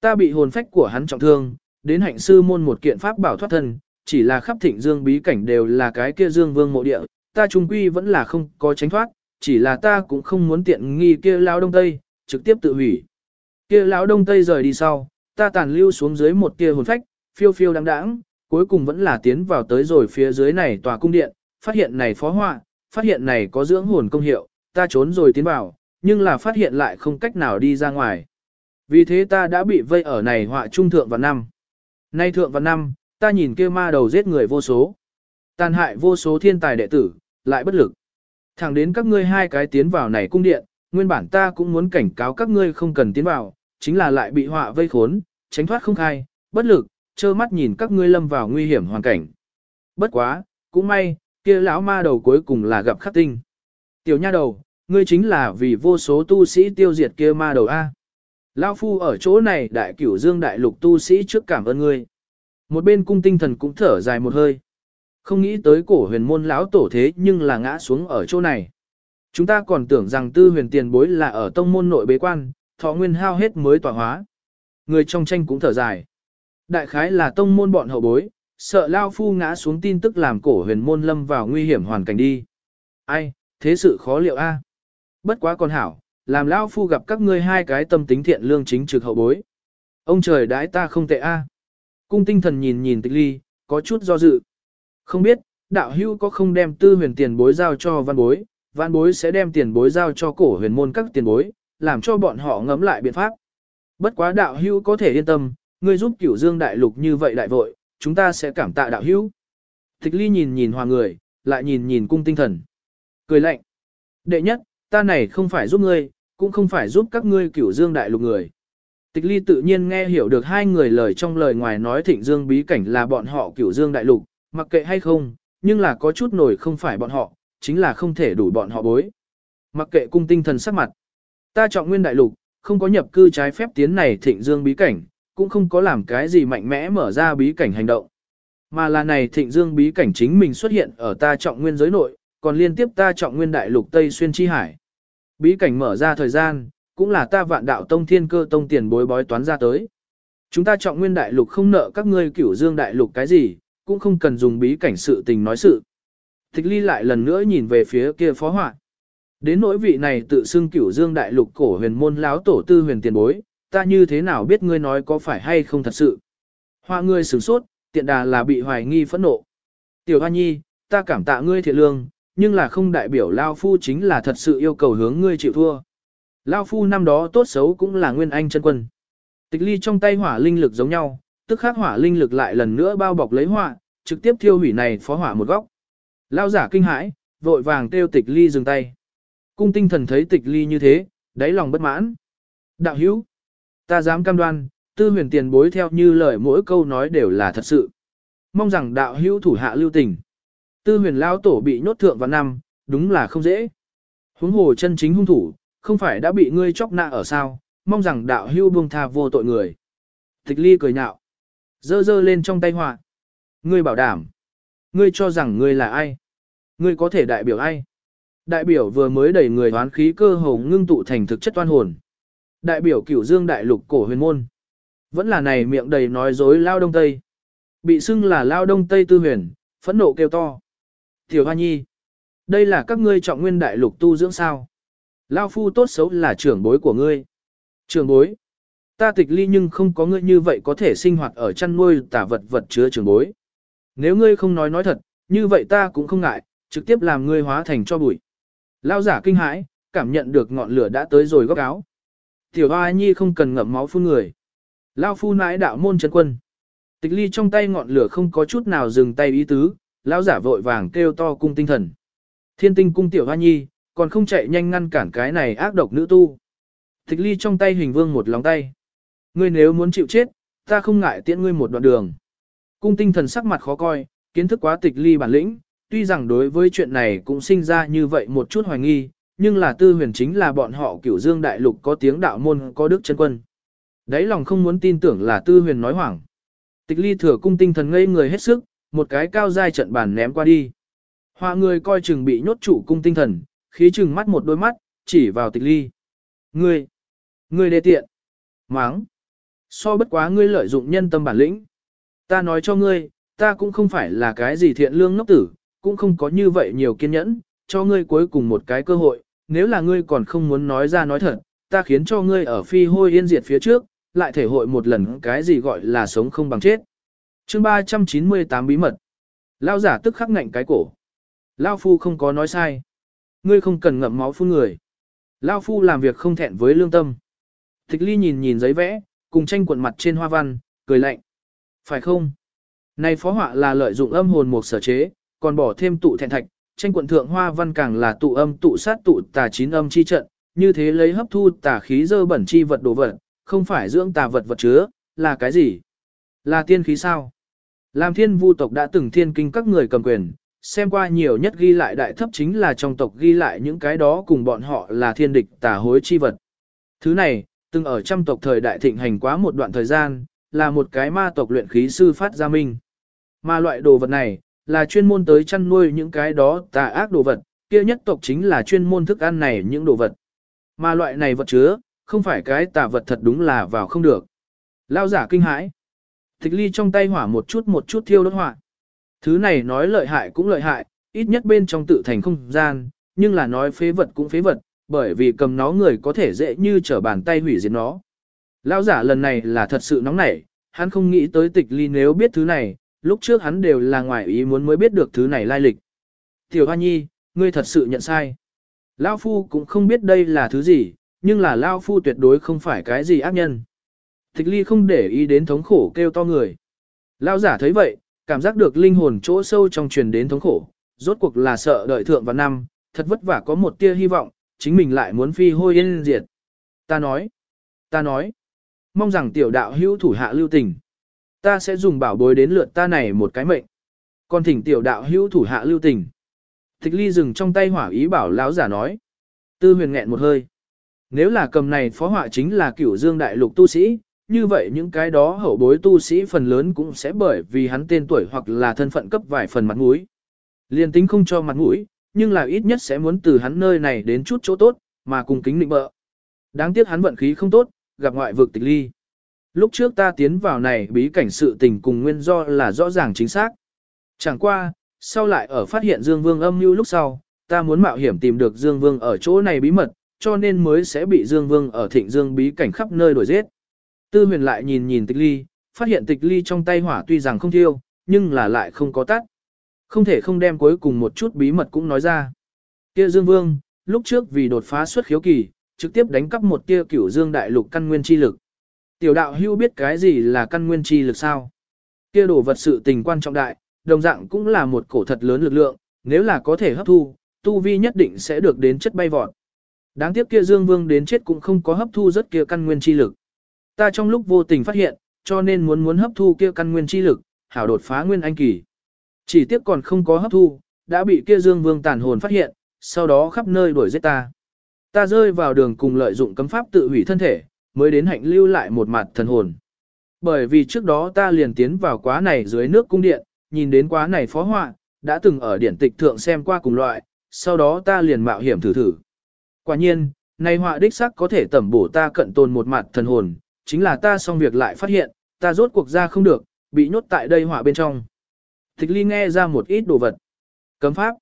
Ta bị hồn phách của hắn trọng thương, đến hạnh sư môn một kiện pháp bảo thoát thân, chỉ là khắp thịnh dương bí cảnh đều là cái kia dương vương mộ địa, ta trung quy vẫn là không có tránh thoát, chỉ là ta cũng không muốn tiện nghi kia lão đông tây, trực tiếp tự hủy. Kia lão đông tây rời đi sau, ta tàn lưu xuống dưới một kia hồn phách, phiêu phiêu đáng đáng, cuối cùng vẫn là tiến vào tới rồi phía dưới này tòa cung điện, phát hiện này phó họa, phát hiện này có dưỡng hồn công hiệu, ta trốn rồi tiến vào, nhưng là phát hiện lại không cách nào đi ra ngoài. Vì thế ta đã bị vây ở này họa trung thượng vào năm. Nay thượng vào năm, ta nhìn kia ma đầu giết người vô số. Tàn hại vô số thiên tài đệ tử, lại bất lực. Thẳng đến các ngươi hai cái tiến vào này cung điện, nguyên bản ta cũng muốn cảnh cáo các ngươi không cần tiến vào, chính là lại bị họa vây khốn, tránh thoát không khai, bất lực, trơ mắt nhìn các ngươi lâm vào nguy hiểm hoàn cảnh. Bất quá, cũng may, kia lão ma đầu cuối cùng là gặp khắc tinh. Tiểu nha đầu, ngươi chính là vì vô số tu sĩ tiêu diệt kia ma đầu A. Lão phu ở chỗ này đại cửu dương đại lục tu sĩ trước cảm ơn ngươi. Một bên cung tinh thần cũng thở dài một hơi. Không nghĩ tới cổ huyền môn lão tổ thế nhưng là ngã xuống ở chỗ này. Chúng ta còn tưởng rằng tư huyền tiền bối là ở tông môn nội bế quan, thọ nguyên hao hết mới tỏa hóa. Người trong tranh cũng thở dài. Đại khái là tông môn bọn hậu bối, sợ lao phu ngã xuống tin tức làm cổ huyền môn lâm vào nguy hiểm hoàn cảnh đi. Ai, thế sự khó liệu a. Bất quá còn hảo, làm lao phu gặp các ngươi hai cái tâm tính thiện lương chính trực hậu bối. Ông trời đãi ta không tệ a. Cung tinh thần nhìn nhìn tịch ly, có chút do dự. Không biết, đạo hưu có không đem tư huyền tiền bối giao cho văn bối, văn bối sẽ đem tiền bối giao cho cổ huyền môn các tiền bối, làm cho bọn họ ngẫm lại biện pháp. Bất quá đạo hưu có thể yên tâm, ngươi giúp cửu dương đại lục như vậy đại vội, chúng ta sẽ cảm tạ đạo hưu. Thích ly nhìn nhìn hòa người, lại nhìn nhìn cung tinh thần. Cười lạnh. Đệ nhất, ta này không phải giúp ngươi, cũng không phải giúp các ngươi cửu dương đại lục người. Tịch ly tự nhiên nghe hiểu được hai người lời trong lời ngoài nói thịnh dương bí cảnh là bọn họ cửu dương đại lục, mặc kệ hay không, nhưng là có chút nổi không phải bọn họ, chính là không thể đủ bọn họ bối. Mặc kệ cung tinh thần sắc mặt. Ta chọn nguyên đại lục, không có nhập cư trái phép tiến này thịnh dương bí cảnh, cũng không có làm cái gì mạnh mẽ mở ra bí cảnh hành động. Mà là này thịnh dương bí cảnh chính mình xuất hiện ở ta trọng nguyên giới nội, còn liên tiếp ta trọng nguyên đại lục Tây Xuyên Chi Hải. Bí cảnh mở ra thời gian, cũng là ta vạn đạo tông thiên cơ tông tiền bối bói toán ra tới. Chúng ta trọng nguyên đại lục không nợ các ngươi cửu dương đại lục cái gì, cũng không cần dùng bí cảnh sự tình nói sự. Thích ly lại lần nữa nhìn về phía kia phó họa. Đến nỗi vị này tự xưng cửu dương đại lục cổ huyền môn láo tổ tư huyền tiền bối, ta như thế nào biết ngươi nói có phải hay không thật sự. Họa ngươi sửng sốt, tiện đà là bị hoài nghi phẫn nộ. Tiểu Hoa Nhi, ta cảm tạ ngươi thiện lương, nhưng là không đại biểu Lao Phu chính là thật sự yêu cầu hướng ngươi chịu thua. Lao Phu năm đó tốt xấu cũng là nguyên anh chân quân. Tịch ly trong tay hỏa linh lực giống nhau, tức khắc hỏa linh lực lại lần nữa bao bọc lấy hỏa, trực tiếp thiêu hủy này phó hỏa một góc. Lao giả kinh hãi, vội vàng kêu tịch ly dừng tay. Cung tinh thần thấy tịch ly như thế, đáy lòng bất mãn. Đạo hữu, ta dám cam đoan, tư huyền tiền bối theo như lời mỗi câu nói đều là thật sự. Mong rằng đạo hữu thủ hạ lưu tình. Tư huyền lao tổ bị nhốt thượng vào năm, đúng là không dễ. Huống hồ chân chính hung thủ, không phải đã bị ngươi chóc nạ ở sao, mong rằng đạo hữu buông tha vô tội người. Tịch ly cười nhạo. Dơ dơ lên trong tay họa. Ngươi bảo đảm. Ngươi cho rằng ngươi là ai? Ngươi có thể đại biểu ai? Đại biểu vừa mới đẩy người hoán khí cơ hồ ngưng tụ thành thực chất toan hồn. Đại biểu cửu dương đại lục cổ huyền môn. Vẫn là này miệng đầy nói dối lao đông tây. Bị xưng là lao đông tây tư huyền, phẫn nộ kêu to. Tiểu Hoa Nhi, đây là các ngươi trọng nguyên đại lục tu dưỡng sao. Lao phu tốt xấu là trưởng bối của ngươi. Trưởng bối, ta tịch ly nhưng không có ngươi như vậy có thể sinh hoạt ở chăn nuôi tả vật vật chứa trường bối. Nếu ngươi không nói nói thật, như vậy ta cũng không ngại, trực tiếp làm ngươi hóa thành cho bụi. Lao giả kinh hãi, cảm nhận được ngọn lửa đã tới rồi góc áo. Tiểu Hoa Nhi không cần ngậm máu phun người. Lao phu nãi đạo môn chân quân. Tịch ly trong tay ngọn lửa không có chút nào dừng tay ý tứ, lão giả vội vàng kêu to cung tinh thần. Thiên tinh cung tiểu hoa nhi, còn không chạy nhanh ngăn cản cái này ác độc nữ tu. Tịch ly trong tay hình vương một lòng tay. Ngươi nếu muốn chịu chết, ta không ngại tiễn ngươi một đoạn đường. Cung tinh thần sắc mặt khó coi, kiến thức quá tịch ly bản lĩnh, tuy rằng đối với chuyện này cũng sinh ra như vậy một chút hoài nghi, nhưng là tư huyền chính là bọn họ cửu dương đại lục có tiếng đạo môn có đức chân quân. Đấy lòng không muốn tin tưởng là tư huyền nói hoảng. Tịch ly thừa cung tinh thần ngây người hết sức, một cái cao dai trận bàn ném qua đi. Họa người coi chừng bị nhốt chủ cung tinh thần, khí chừng mắt một đôi mắt, chỉ vào tịch ly. Ngươi, ngươi đê tiện, máng, so bất quá ngươi lợi dụng nhân tâm bản lĩnh. Ta nói cho ngươi, ta cũng không phải là cái gì thiện lương ngốc tử, cũng không có như vậy nhiều kiên nhẫn, cho ngươi cuối cùng một cái cơ hội, nếu là ngươi còn không muốn nói ra nói thật, ta khiến cho ngươi ở phi hôi yên diệt phía trước, lại thể hội một lần cái gì gọi là sống không bằng chết. chương 398 bí mật. Lao giả tức khắc ngạnh cái cổ. Lao phu không có nói sai. Ngươi không cần ngậm máu phun người. Lao phu làm việc không thẹn với lương tâm. Tịch ly nhìn nhìn giấy vẽ, cùng tranh cuộn mặt trên hoa văn, cười lạnh. Phải không? Này phó họa là lợi dụng âm hồn một sở chế, còn bỏ thêm tụ thẹn thạch, tranh cuộn thượng hoa văn càng là tụ âm tụ sát tụ tà chín âm chi trận, như thế lấy hấp thu tà khí dơ bẩn chi vật đồ vật, không phải dưỡng tà vật vật chứa, là cái gì? Là tiên khí sao? Làm thiên vu tộc đã từng thiên kinh các người cầm quyền, xem qua nhiều nhất ghi lại đại thấp chính là trong tộc ghi lại những cái đó cùng bọn họ là thiên địch tà hối chi vật. Thứ này, từng ở trăm tộc thời đại thịnh hành quá một đoạn thời gian, là một cái ma tộc luyện khí sư phát ra minh. Mà loại đồ vật này, là chuyên môn tới chăn nuôi những cái đó tà ác đồ vật, kia nhất tộc chính là chuyên môn thức ăn này những đồ vật. Mà loại này vật chứa, không phải cái tà vật thật đúng là vào không được. Lao giả kinh hãi. Thịch ly trong tay hỏa một chút một chút thiêu đốt hỏa. Thứ này nói lợi hại cũng lợi hại, ít nhất bên trong tự thành không gian, nhưng là nói phế vật cũng phế vật, bởi vì cầm nó người có thể dễ như trở bàn tay hủy diệt nó. lão giả lần này là thật sự nóng nảy, hắn không nghĩ tới tịch ly nếu biết thứ này, lúc trước hắn đều là ngoài ý muốn mới biết được thứ này lai lịch. Tiểu Hoa Nhi, ngươi thật sự nhận sai. lão Phu cũng không biết đây là thứ gì, nhưng là lão Phu tuyệt đối không phải cái gì ác nhân. Tịch ly không để ý đến thống khổ kêu to người. lão giả thấy vậy, cảm giác được linh hồn chỗ sâu trong truyền đến thống khổ, rốt cuộc là sợ đợi thượng vào năm, thật vất vả có một tia hy vọng, chính mình lại muốn phi hôi yên diệt. Ta nói, ta nói, mong rằng tiểu đạo hữu thủ hạ lưu tình. Ta sẽ dùng bảo bối đến lượt ta này một cái mệnh. Còn thỉnh tiểu đạo hữu thủ hạ lưu tình. Tịch ly dừng trong tay hỏa ý bảo lão giả nói. Tư huyền nghẹn một hơi. Nếu là cầm này phó họa chính là cửu dương đại lục tu sĩ, như vậy những cái đó hậu bối tu sĩ phần lớn cũng sẽ bởi vì hắn tên tuổi hoặc là thân phận cấp vài phần mặt mũi. Liên tính không cho mặt mũi, nhưng là ít nhất sẽ muốn từ hắn nơi này đến chút chỗ tốt, mà cùng kính định bợ. Đáng tiếc hắn vận khí không tốt, gặp ngoại vực tịch ly. Lúc trước ta tiến vào này bí cảnh sự tình cùng nguyên do là rõ ràng chính xác. Chẳng qua, sau lại ở phát hiện Dương Vương âm mưu lúc sau, ta muốn mạo hiểm tìm được Dương Vương ở chỗ này bí mật, cho nên mới sẽ bị Dương Vương ở thịnh Dương bí cảnh khắp nơi đuổi giết. Tư huyền lại nhìn nhìn tịch ly, phát hiện tịch ly trong tay hỏa tuy rằng không thiêu, nhưng là lại không có tắt. Không thể không đem cuối cùng một chút bí mật cũng nói ra. Kia Dương Vương, lúc trước vì đột phá xuất khiếu kỳ, trực tiếp đánh cắp một tia cửu Dương đại lục căn nguyên chi lực. Tiểu đạo hưu biết cái gì là căn nguyên chi lực sao? Kia đồ vật sự tình quan trọng đại, đồng dạng cũng là một cổ thật lớn lực lượng, nếu là có thể hấp thu, tu vi nhất định sẽ được đến chất bay vọt. Đáng tiếc kia Dương Vương đến chết cũng không có hấp thu rất kia căn nguyên chi lực. Ta trong lúc vô tình phát hiện, cho nên muốn muốn hấp thu kia căn nguyên chi lực, hảo đột phá nguyên anh kỳ. Chỉ tiếc còn không có hấp thu, đã bị kia Dương Vương tàn hồn phát hiện, sau đó khắp nơi đuổi giết ta. Ta rơi vào đường cùng lợi dụng cấm pháp tự hủy thân thể, mới đến hạnh lưu lại một mặt thần hồn. Bởi vì trước đó ta liền tiến vào quá này dưới nước cung điện, nhìn đến quá này phó họa, đã từng ở điển tịch thượng xem qua cùng loại, sau đó ta liền mạo hiểm thử thử. Quả nhiên, này họa đích sắc có thể tẩm bổ ta cận tồn một mặt thần hồn, chính là ta xong việc lại phát hiện, ta rốt cuộc ra không được, bị nhốt tại đây họa bên trong. Thích ly nghe ra một ít đồ vật. Cấm pháp.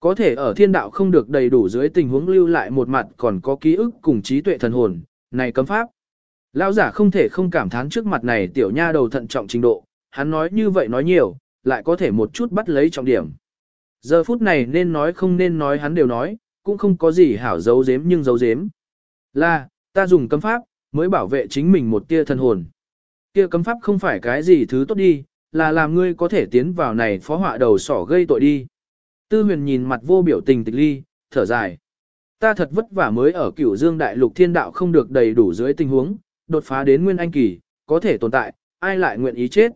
Có thể ở thiên đạo không được đầy đủ dưới tình huống lưu lại một mặt còn có ký ức cùng trí tuệ thần hồn, này cấm pháp. Lão giả không thể không cảm thán trước mặt này tiểu nha đầu thận trọng trình độ, hắn nói như vậy nói nhiều, lại có thể một chút bắt lấy trọng điểm. Giờ phút này nên nói không nên nói hắn đều nói, cũng không có gì hảo giấu giếm nhưng giấu giếm. Là, ta dùng cấm pháp, mới bảo vệ chính mình một tia thần hồn. Kia cấm pháp không phải cái gì thứ tốt đi, là làm ngươi có thể tiến vào này phó họa đầu sỏ gây tội đi. Tư huyền nhìn mặt vô biểu tình tịch ly, thở dài. Ta thật vất vả mới ở cửu dương đại lục thiên đạo không được đầy đủ dưới tình huống, đột phá đến nguyên anh kỳ, có thể tồn tại, ai lại nguyện ý chết.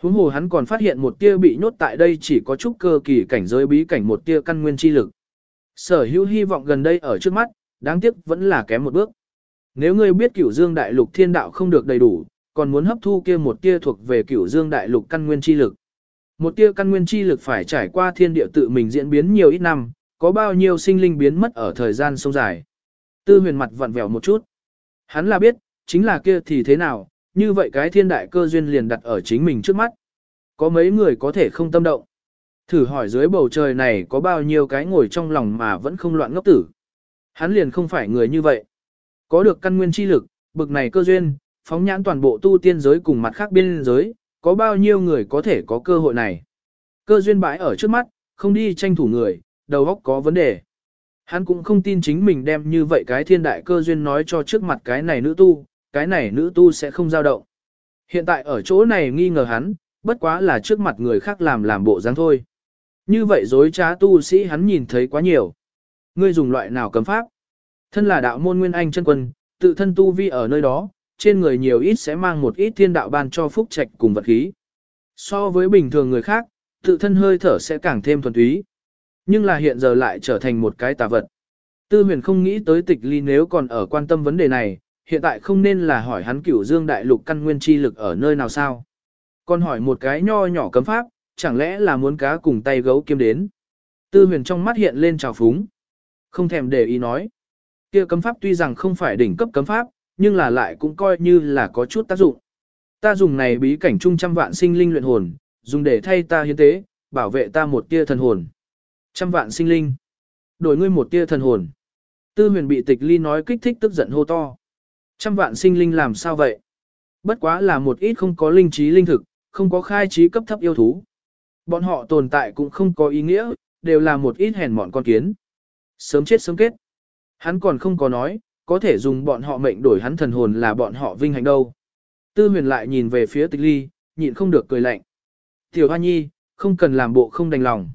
Huống hồ hắn còn phát hiện một tia bị nhốt tại đây chỉ có chút cơ kỳ cảnh giới bí cảnh một tia căn nguyên chi lực. Sở hữu hy vọng gần đây ở trước mắt, đáng tiếc vẫn là kém một bước. Nếu ngươi biết cửu dương đại lục thiên đạo không được đầy đủ, còn muốn hấp thu kia một tia thuộc về cửu dương đại lục căn nguyên chi lực. Một tia căn nguyên chi lực phải trải qua thiên địa tự mình diễn biến nhiều ít năm, có bao nhiêu sinh linh biến mất ở thời gian sông dài. Tư huyền mặt vặn vẹo một chút. Hắn là biết, chính là kia thì thế nào, như vậy cái thiên đại cơ duyên liền đặt ở chính mình trước mắt. Có mấy người có thể không tâm động. Thử hỏi dưới bầu trời này có bao nhiêu cái ngồi trong lòng mà vẫn không loạn ngốc tử. Hắn liền không phải người như vậy. Có được căn nguyên chi lực, bực này cơ duyên, phóng nhãn toàn bộ tu tiên giới cùng mặt khác biên giới, có bao nhiêu người có thể có cơ hội này. Cơ duyên bãi ở trước mắt, không đi tranh thủ người, đầu óc có vấn đề. Hắn cũng không tin chính mình đem như vậy cái thiên đại cơ duyên nói cho trước mặt cái này nữ tu, cái này nữ tu sẽ không dao động. Hiện tại ở chỗ này nghi ngờ hắn, bất quá là trước mặt người khác làm làm bộ dáng thôi. Như vậy dối trá tu sĩ hắn nhìn thấy quá nhiều. Ngươi dùng loại nào cấm pháp? Thân là đạo môn nguyên anh chân quân, tự thân tu vi ở nơi đó, trên người nhiều ít sẽ mang một ít thiên đạo ban cho phúc trạch cùng vật khí. So với bình thường người khác, tự thân hơi thở sẽ càng thêm thuần túy. Nhưng là hiện giờ lại trở thành một cái tà vật. Tư huyền không nghĩ tới tịch ly nếu còn ở quan tâm vấn đề này, hiện tại không nên là hỏi hắn cửu dương đại lục căn nguyên chi lực ở nơi nào sao. Còn hỏi một cái nho nhỏ cấm pháp, chẳng lẽ là muốn cá cùng tay gấu kiếm đến. Tư huyền trong mắt hiện lên trào phúng. Không thèm để ý nói. kia cấm pháp tuy rằng không phải đỉnh cấp cấm pháp, nhưng là lại cũng coi như là có chút tác dụng. Ta dùng này bí cảnh trung trăm vạn sinh linh luyện hồn, dùng để thay ta hiến tế, bảo vệ ta một tia thần hồn. Trăm vạn sinh linh. Đổi ngươi một tia thần hồn. Tư huyền bị tịch ly nói kích thích tức giận hô to. Trăm vạn sinh linh làm sao vậy? Bất quá là một ít không có linh trí linh thực, không có khai trí cấp thấp yêu thú. Bọn họ tồn tại cũng không có ý nghĩa, đều là một ít hèn mọn con kiến. Sớm chết sớm kết. Hắn còn không có nói, có thể dùng bọn họ mệnh đổi hắn thần hồn là bọn họ vinh hạnh đâu. Tư huyền lại nhìn về phía tịch ly, nhịn không được cười lạnh. Tiểu Hoa Nhi, không cần làm bộ không đành lòng.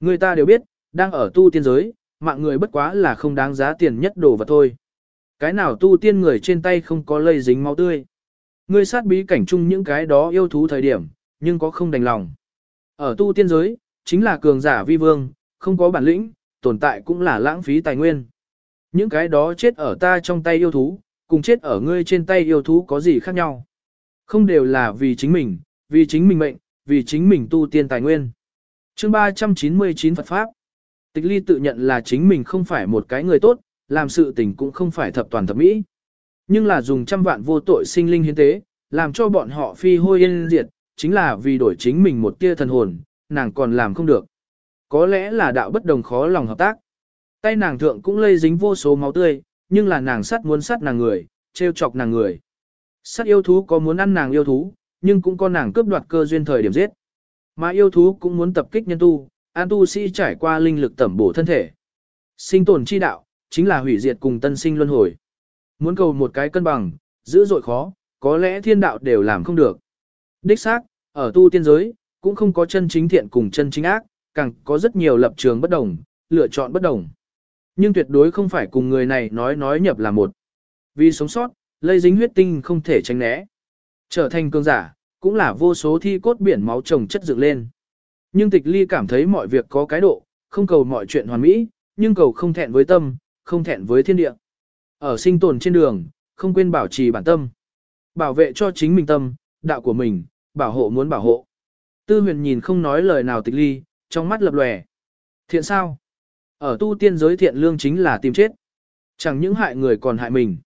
Người ta đều biết, đang ở tu tiên giới, mạng người bất quá là không đáng giá tiền nhất đồ vật thôi. Cái nào tu tiên người trên tay không có lây dính máu tươi. Ngươi sát bí cảnh chung những cái đó yêu thú thời điểm, nhưng có không đành lòng. Ở tu tiên giới, chính là cường giả vi vương, không có bản lĩnh, tồn tại cũng là lãng phí tài nguyên. Những cái đó chết ở ta trong tay yêu thú, cùng chết ở ngươi trên tay yêu thú có gì khác nhau. Không đều là vì chính mình, vì chính mình mệnh, vì chính mình tu tiên tài nguyên. chương 399 Phật Pháp Tịch ly tự nhận là chính mình không phải một cái người tốt, làm sự tình cũng không phải thập toàn thập mỹ. Nhưng là dùng trăm vạn vô tội sinh linh hiến tế, làm cho bọn họ phi hôi yên diệt, chính là vì đổi chính mình một tia thần hồn, nàng còn làm không được. Có lẽ là đạo bất đồng khó lòng hợp tác. Tay nàng thượng cũng lây dính vô số máu tươi, nhưng là nàng sát muốn sát nàng người, trêu chọc nàng người. Sát yêu thú có muốn ăn nàng yêu thú, nhưng cũng có nàng cướp đoạt cơ duyên thời điểm giết. Mà yêu thú cũng muốn tập kích nhân tu, an tu sĩ trải qua linh lực tẩm bổ thân thể. Sinh tồn chi đạo, chính là hủy diệt cùng tân sinh luân hồi. Muốn cầu một cái cân bằng, dữ dội khó, có lẽ thiên đạo đều làm không được. Đích xác, ở tu tiên giới, cũng không có chân chính thiện cùng chân chính ác, càng có rất nhiều lập trường bất đồng, lựa chọn bất đồng. Nhưng tuyệt đối không phải cùng người này nói nói nhập là một. Vì sống sót, lây dính huyết tinh không thể tránh né. Trở thành cường giả, cũng là vô số thi cốt biển máu chồng chất dựng lên. Nhưng tịch ly cảm thấy mọi việc có cái độ, không cầu mọi chuyện hoàn mỹ, nhưng cầu không thẹn với tâm, không thẹn với thiên địa. Ở sinh tồn trên đường, không quên bảo trì bản tâm. Bảo vệ cho chính mình tâm, đạo của mình, bảo hộ muốn bảo hộ. Tư huyền nhìn không nói lời nào tịch ly, trong mắt lập lòe. Thiện sao? Ở tu tiên giới thiện lương chính là tìm chết. Chẳng những hại người còn hại mình.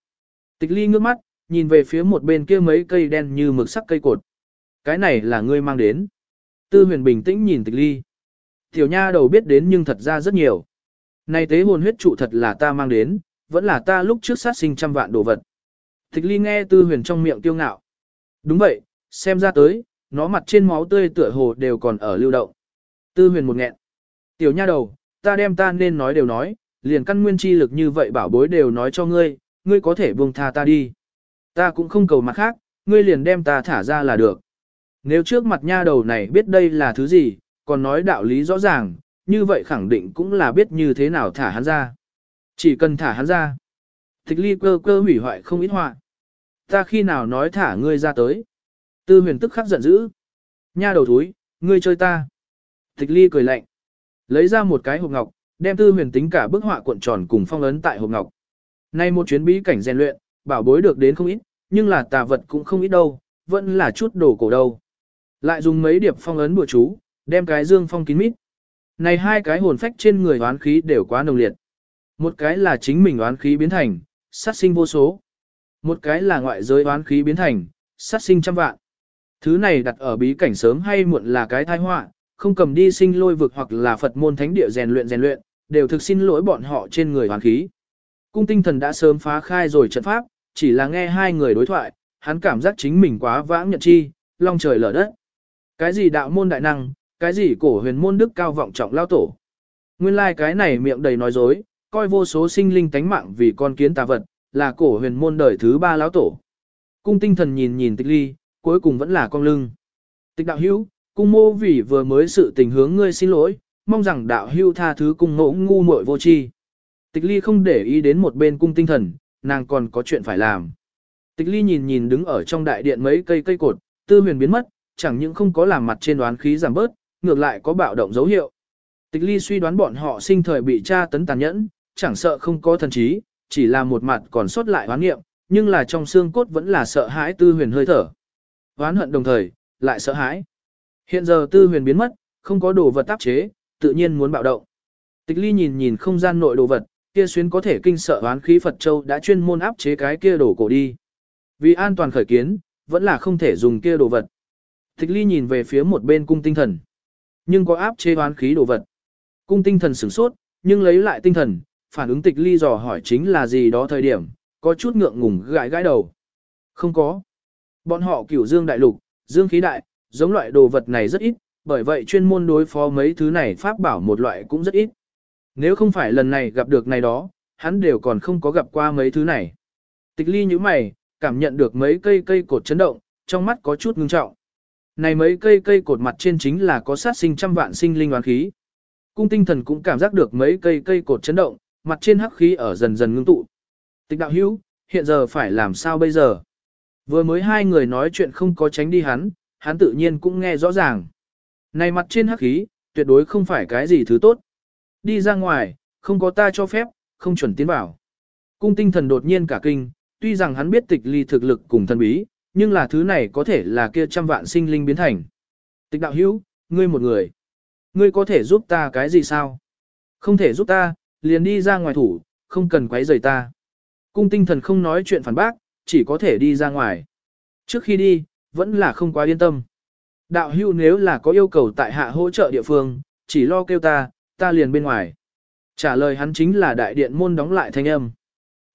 Tịch ly ngước mắt, nhìn về phía một bên kia mấy cây đen như mực sắc cây cột. Cái này là ngươi mang đến. Tư huyền bình tĩnh nhìn tịch ly. Tiểu nha đầu biết đến nhưng thật ra rất nhiều. Này tế hồn huyết trụ thật là ta mang đến, vẫn là ta lúc trước sát sinh trăm vạn đồ vật. Tịch ly nghe tư huyền trong miệng tiêu ngạo. Đúng vậy, xem ra tới, nó mặt trên máu tươi tựa hồ đều còn ở lưu động. Tư huyền một nghẹn. Tiểu nha đầu, ta đem ta nên nói đều nói, liền căn nguyên chi lực như vậy bảo bối đều nói cho ngươi, ngươi có thể buông tha ta đi. Ta cũng không cầu mặt khác, ngươi liền đem ta thả ra là được. Nếu trước mặt nha đầu này biết đây là thứ gì, còn nói đạo lý rõ ràng, như vậy khẳng định cũng là biết như thế nào thả hắn ra. Chỉ cần thả hắn ra. Tịch ly cơ cơ hủy hoại không ít họa. Ta khi nào nói thả ngươi ra tới. Tư huyền tức khắc giận dữ. Nha đầu thúi, ngươi chơi ta. Tịch ly cười lạnh. Lấy ra một cái hộp ngọc, đem tư huyền tính cả bức họa cuộn tròn cùng phong ấn tại hộp ngọc. Nay một chuyến bí cảnh rèn luyện, bảo bối được đến không ít, nhưng là tà vật cũng không ít đâu, vẫn là chút đồ cổ đâu. Lại dùng mấy điệp phong ấn bùa chú, đem cái dương phong kín mít. Này hai cái hồn phách trên người oán khí đều quá nồng liệt. Một cái là chính mình oán khí biến thành, sát sinh vô số. Một cái là ngoại giới oán khí biến thành, sát sinh trăm vạn. Thứ này đặt ở bí cảnh sớm hay muộn là cái tai họa, không cầm đi sinh lôi vực hoặc là Phật môn thánh địa rèn luyện rèn luyện, đều thực xin lỗi bọn họ trên người hoàn khí. Cung tinh thần đã sớm phá khai rồi trận pháp, chỉ là nghe hai người đối thoại, hắn cảm giác chính mình quá vãng nhận chi, long trời lở đất. Cái gì đạo môn đại năng, cái gì cổ huyền môn đức cao vọng trọng lao tổ. Nguyên lai like cái này miệng đầy nói dối, coi vô số sinh linh tánh mạng vì con kiến tà vật, là cổ huyền môn đời thứ ba lão tổ. Cung tinh thần nhìn nhìn tịch ly, cuối cùng vẫn là con lưng. Tịch đạo hữu, cung mô vì vừa mới sự tình hướng ngươi xin lỗi, mong rằng đạo Hưu tha thứ cung ngỗ ngu muội vô tri. Tịch ly không để ý đến một bên cung tinh thần, nàng còn có chuyện phải làm. Tịch ly nhìn nhìn đứng ở trong đại điện mấy cây cây cột, tư huyền biến mất, chẳng những không có làm mặt trên đoán khí giảm bớt, ngược lại có bạo động dấu hiệu. Tịch ly suy đoán bọn họ sinh thời bị tra tấn tàn nhẫn, chẳng sợ không có thần trí, chỉ là một mặt còn sót lại hoán nghiệm, nhưng là trong xương cốt vẫn là sợ hãi tư huyền hơi thở. Hoán hận đồng thời, lại sợ hãi. Hiện giờ tư huyền biến mất, không có đồ vật áp chế, tự nhiên muốn bạo động. Tịch ly nhìn nhìn không gian nội đồ vật, kia xuyến có thể kinh sợ oán khí Phật Châu đã chuyên môn áp chế cái kia đổ cổ đi. Vì an toàn khởi kiến, vẫn là không thể dùng kia đồ vật. Tịch ly nhìn về phía một bên cung tinh thần. Nhưng có áp chế oán khí đồ vật. Cung tinh thần sửng sốt, nhưng lấy lại tinh thần, phản ứng tịch ly dò hỏi chính là gì đó thời điểm, có chút ngượng ngùng gãi gãi đầu. Không có. Bọn họ cửu dương đại lục, dương khí đại, giống loại đồ vật này rất ít, bởi vậy chuyên môn đối phó mấy thứ này pháp bảo một loại cũng rất ít. Nếu không phải lần này gặp được này đó, hắn đều còn không có gặp qua mấy thứ này. Tịch ly như mày, cảm nhận được mấy cây cây cột chấn động, trong mắt có chút ngưng trọng. Này mấy cây cây cột mặt trên chính là có sát sinh trăm vạn sinh linh oán khí. Cung tinh thần cũng cảm giác được mấy cây cây cột chấn động, mặt trên hắc khí ở dần dần ngưng tụ. Tịch đạo hữu, hiện giờ phải làm sao bây giờ? Vừa mới hai người nói chuyện không có tránh đi hắn, hắn tự nhiên cũng nghe rõ ràng. Này mặt trên hắc khí, tuyệt đối không phải cái gì thứ tốt. Đi ra ngoài, không có ta cho phép, không chuẩn tiến vào. Cung tinh thần đột nhiên cả kinh, tuy rằng hắn biết tịch ly thực lực cùng thân bí, nhưng là thứ này có thể là kia trăm vạn sinh linh biến thành. Tịch đạo hữu, ngươi một người. Ngươi có thể giúp ta cái gì sao? Không thể giúp ta, liền đi ra ngoài thủ, không cần quấy rầy ta. Cung tinh thần không nói chuyện phản bác, chỉ có thể đi ra ngoài. Trước khi đi, vẫn là không quá yên tâm. Đạo hưu nếu là có yêu cầu tại hạ hỗ trợ địa phương, chỉ lo kêu ta, ta liền bên ngoài. Trả lời hắn chính là đại điện môn đóng lại thanh âm.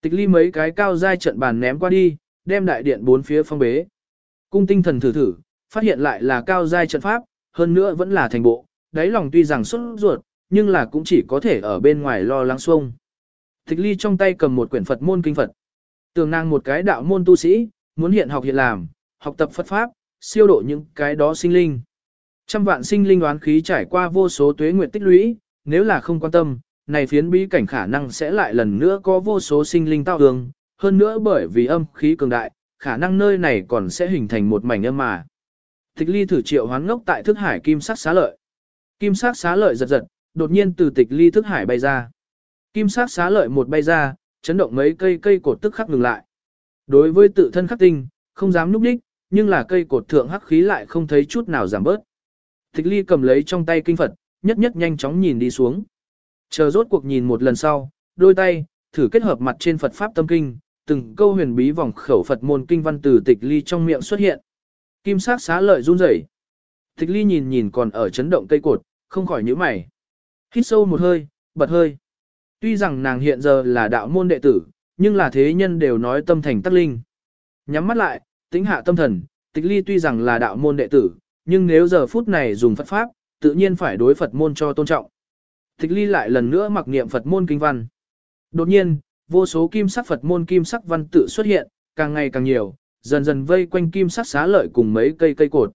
Tịch ly mấy cái cao dai trận bàn ném qua đi, đem đại điện bốn phía phong bế. Cung tinh thần thử thử, phát hiện lại là cao dai trận pháp, hơn nữa vẫn là thành bộ, đáy lòng tuy rằng xuất ruột, nhưng là cũng chỉ có thể ở bên ngoài lo lắng xuông. Tịch ly trong tay cầm một quyển Phật môn kinh Phật. Tường nàng một cái đạo môn tu sĩ, muốn hiện học hiện làm, học tập Phật Pháp, siêu độ những cái đó sinh linh. Trăm vạn sinh linh đoán khí trải qua vô số tuế nguyện tích lũy, nếu là không quan tâm, này phiến bí cảnh khả năng sẽ lại lần nữa có vô số sinh linh tao hương, hơn nữa bởi vì âm khí cường đại, khả năng nơi này còn sẽ hình thành một mảnh âm mà. Tịch ly thử triệu hoán ngốc tại thức hải kim sắc xá lợi. Kim sắc xá lợi giật giật, đột nhiên từ tịch ly thức hải bay ra. Kim sắc xá lợi một bay ra, chấn động mấy cây cây cột tức khắc ngừng lại. Đối với tự thân khắc tinh, không dám núp đích, nhưng là cây cột thượng hắc khí lại không thấy chút nào giảm bớt. Thích ly cầm lấy trong tay kinh Phật, nhất nhất nhanh chóng nhìn đi xuống. Chờ rốt cuộc nhìn một lần sau, đôi tay, thử kết hợp mặt trên Phật Pháp tâm kinh, từng câu huyền bí vòng khẩu Phật môn kinh văn từ tịch ly trong miệng xuất hiện. Kim sắc xá lợi run rẩy. Tịch ly nhìn nhìn còn ở chấn động cây cột, không khỏi nhíu mày. Hít sâu một hơi, bật hơi. Tuy rằng nàng hiện giờ là đạo môn đệ tử, nhưng là thế nhân đều nói tâm thành tắc linh. Nhắm mắt lại, tính hạ tâm thần, tịch ly tuy rằng là đạo môn đệ tử, nhưng nếu giờ phút này dùng Phật Pháp, tự nhiên phải đối Phật môn cho tôn trọng. Tịch ly lại lần nữa mặc niệm Phật môn kinh văn. Đột nhiên, vô số kim sắc Phật môn kim sắc văn tự xuất hiện, càng ngày càng nhiều, dần dần vây quanh kim sắc xá lợi cùng mấy cây cây cột.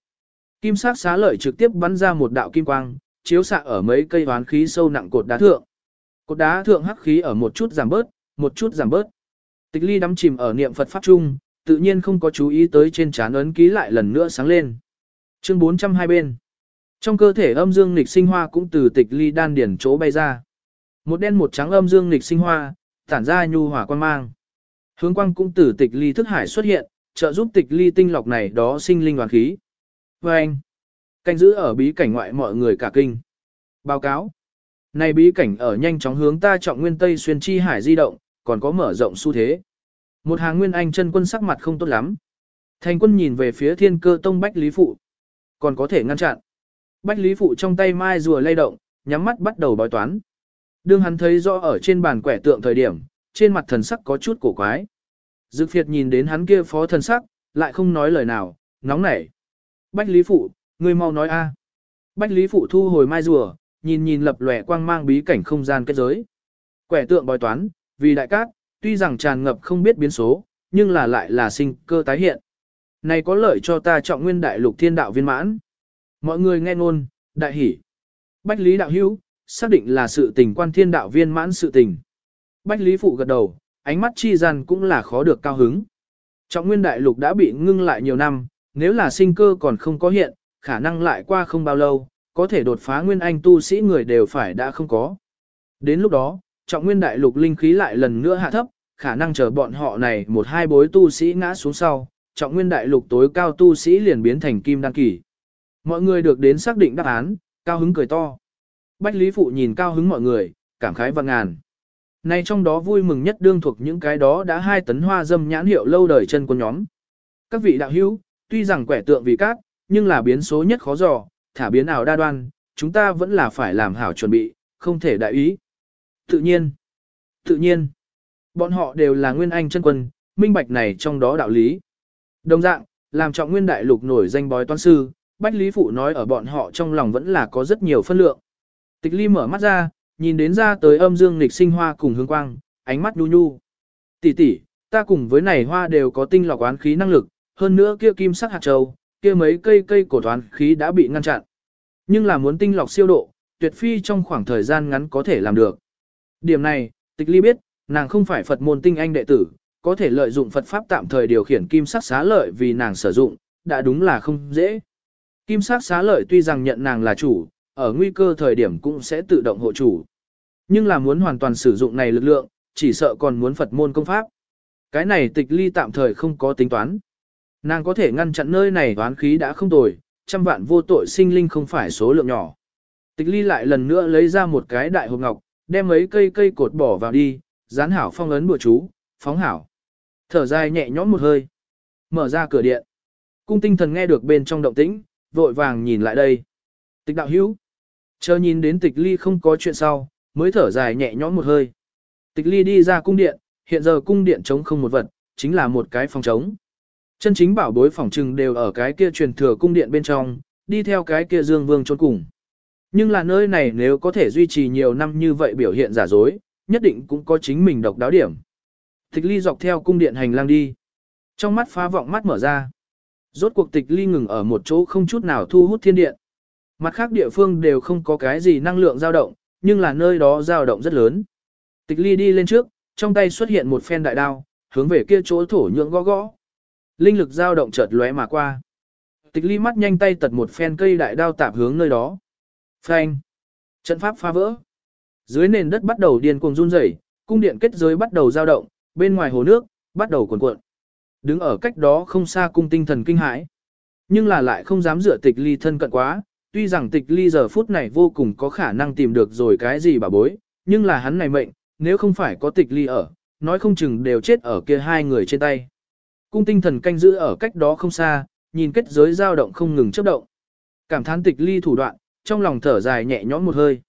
Kim sắc xá lợi trực tiếp bắn ra một đạo kim quang, chiếu xạ ở mấy cây hoán khí sâu nặng cột đá thượng. Cột đá thượng hắc khí ở một chút giảm bớt, một chút giảm bớt. Tịch ly đắm chìm ở niệm Phật Pháp Trung, tự nhiên không có chú ý tới trên trán ấn ký lại lần nữa sáng lên. Chương 402 bên. Trong cơ thể âm dương nghịch sinh hoa cũng từ tịch ly đan điển chỗ bay ra. Một đen một trắng âm dương nghịch sinh hoa, tản ra nhu hỏa quan mang. Hướng quang cũng từ tịch ly thức hải xuất hiện, trợ giúp tịch ly tinh lọc này đó sinh linh hoàn khí. Và anh, canh giữ ở bí cảnh ngoại mọi người cả kinh. Báo cáo. Này bí cảnh ở nhanh chóng hướng ta trọng nguyên Tây xuyên chi hải di động, còn có mở rộng xu thế. Một hàng nguyên anh chân quân sắc mặt không tốt lắm. Thành quân nhìn về phía thiên cơ tông Bách Lý Phụ. Còn có thể ngăn chặn. Bách Lý Phụ trong tay mai rùa lay động, nhắm mắt bắt đầu bói toán. Đương hắn thấy rõ ở trên bàn quẻ tượng thời điểm, trên mặt thần sắc có chút cổ quái. Dực phiệt nhìn đến hắn kia phó thần sắc, lại không nói lời nào, nóng nảy. Bách Lý Phụ, ngươi mau nói a. Bách Lý Phụ thu hồi mai rùa, nhìn nhìn lập lòe quang mang bí cảnh không gian kết giới. Quẻ tượng bói toán, vì đại cát, tuy rằng tràn ngập không biết biến số, nhưng là lại là sinh cơ tái hiện. Này có lợi cho ta trọng nguyên đại lục thiên đạo viên mãn. Mọi người nghe ngôn, đại hỉ. Bách Lý đạo hữu, xác định là sự tình quan thiên đạo viên mãn sự tình. Bách Lý phụ gật đầu, ánh mắt chi gian cũng là khó được cao hứng. Trọng nguyên đại lục đã bị ngưng lại nhiều năm, nếu là sinh cơ còn không có hiện, khả năng lại qua không bao lâu, có thể đột phá nguyên anh tu sĩ người đều phải đã không có. Đến lúc đó, trọng nguyên đại lục linh khí lại lần nữa hạ thấp, khả năng chờ bọn họ này một hai bối tu sĩ ngã xuống sau, trọng nguyên đại lục tối cao tu sĩ liền biến thành kim đăng kỳ. Mọi người được đến xác định đáp án, cao hứng cười to. Bách Lý Phụ nhìn cao hứng mọi người, cảm khái và ngàn. Nay trong đó vui mừng nhất đương thuộc những cái đó đã hai tấn hoa dâm nhãn hiệu lâu đời chân quân nhóm. Các vị đạo hữu, tuy rằng quẻ tượng vì cát, nhưng là biến số nhất khó dò, thả biến ảo đa đoan, chúng ta vẫn là phải làm hảo chuẩn bị, không thể đại ý. Tự nhiên, tự nhiên, bọn họ đều là nguyên anh chân quân, minh bạch này trong đó đạo lý. Đồng dạng, làm trọng nguyên đại lục nổi danh bói toán sư, Bách Lý Phụ nói ở bọn họ trong lòng vẫn là có rất nhiều phân lượng. Tịch ly mở mắt ra, nhìn đến ra tới âm dương nghịch sinh hoa cùng hướng quang, ánh mắt nhu nhu. Tỷ tỷ, ta cùng với này hoa đều có tinh lọc oán khí năng lực, hơn nữa kia kim sắc hạt châu, kia mấy cây cây cổ toán khí đã bị ngăn chặn. Nhưng là muốn tinh lọc siêu độ, tuyệt phi trong khoảng thời gian ngắn có thể làm được. Điểm này, tịch ly biết, nàng không phải Phật môn tinh anh đệ tử, có thể lợi dụng Phật Pháp tạm thời điều khiển kim sắc xá lợi vì nàng sử dụng, đã đúng là không dễ. Kim sắc xá lợi tuy rằng nhận nàng là chủ, ở nguy cơ thời điểm cũng sẽ tự động hộ chủ. Nhưng là muốn hoàn toàn sử dụng này lực lượng, chỉ sợ còn muốn Phật môn công pháp. Cái này tịch ly tạm thời không có tính toán. Nàng có thể ngăn chặn nơi này toán khí đã không tồi, trăm vạn vô tội sinh linh không phải số lượng nhỏ. Tịch ly lại lần nữa lấy ra một cái đại hộp ngọc, đem mấy cây cây cột bỏ vào đi, dán hảo phong ấn bùa chú, phóng hảo. Thở dài nhẹ nhõm một hơi. Mở ra cửa điện. Cung tinh thần nghe được bên trong động tĩnh, vội vàng nhìn lại đây. Tịch đạo hữu. Chờ nhìn đến tịch ly không có chuyện sau, mới thở dài nhẹ nhõm một hơi. Tịch ly đi ra cung điện, hiện giờ cung điện trống không một vật, chính là một cái phòng trống. Chân chính bảo bối phòng trừng đều ở cái kia truyền thừa cung điện bên trong, đi theo cái kia dương vương trốn cùng. Nhưng là nơi này nếu có thể duy trì nhiều năm như vậy biểu hiện giả dối, nhất định cũng có chính mình độc đáo điểm. Tịch ly dọc theo cung điện hành lang đi. Trong mắt phá vọng mắt mở ra. Rốt cuộc tịch ly ngừng ở một chỗ không chút nào thu hút thiên điện. Mặt khác địa phương đều không có cái gì năng lượng dao động, nhưng là nơi đó dao động rất lớn. Tịch ly đi lên trước, trong tay xuất hiện một phen đại đao, hướng về kia chỗ thổ nhượng gõ gõ. Linh lực dao động chợt lóe mà qua. Tịch ly mắt nhanh tay tật một phen cây đại đao tạp hướng nơi đó. Phanh. Trận pháp phá vỡ. Dưới nền đất bắt đầu điên cuồng run rẩy, cung điện kết giới bắt đầu dao động, bên ngoài hồ nước bắt đầu cuộn cuộn. Đứng ở cách đó không xa cung tinh thần kinh hãi, nhưng là lại không dám dựa tịch ly thân cận quá, tuy rằng tịch ly giờ phút này vô cùng có khả năng tìm được rồi cái gì bà bối, nhưng là hắn này mệnh, nếu không phải có tịch ly ở, nói không chừng đều chết ở kia hai người trên tay. Cung tinh thần canh giữ ở cách đó không xa, nhìn kết giới dao động không ngừng chớp động. Cảm thán tịch ly thủ đoạn, trong lòng thở dài nhẹ nhõm một hơi.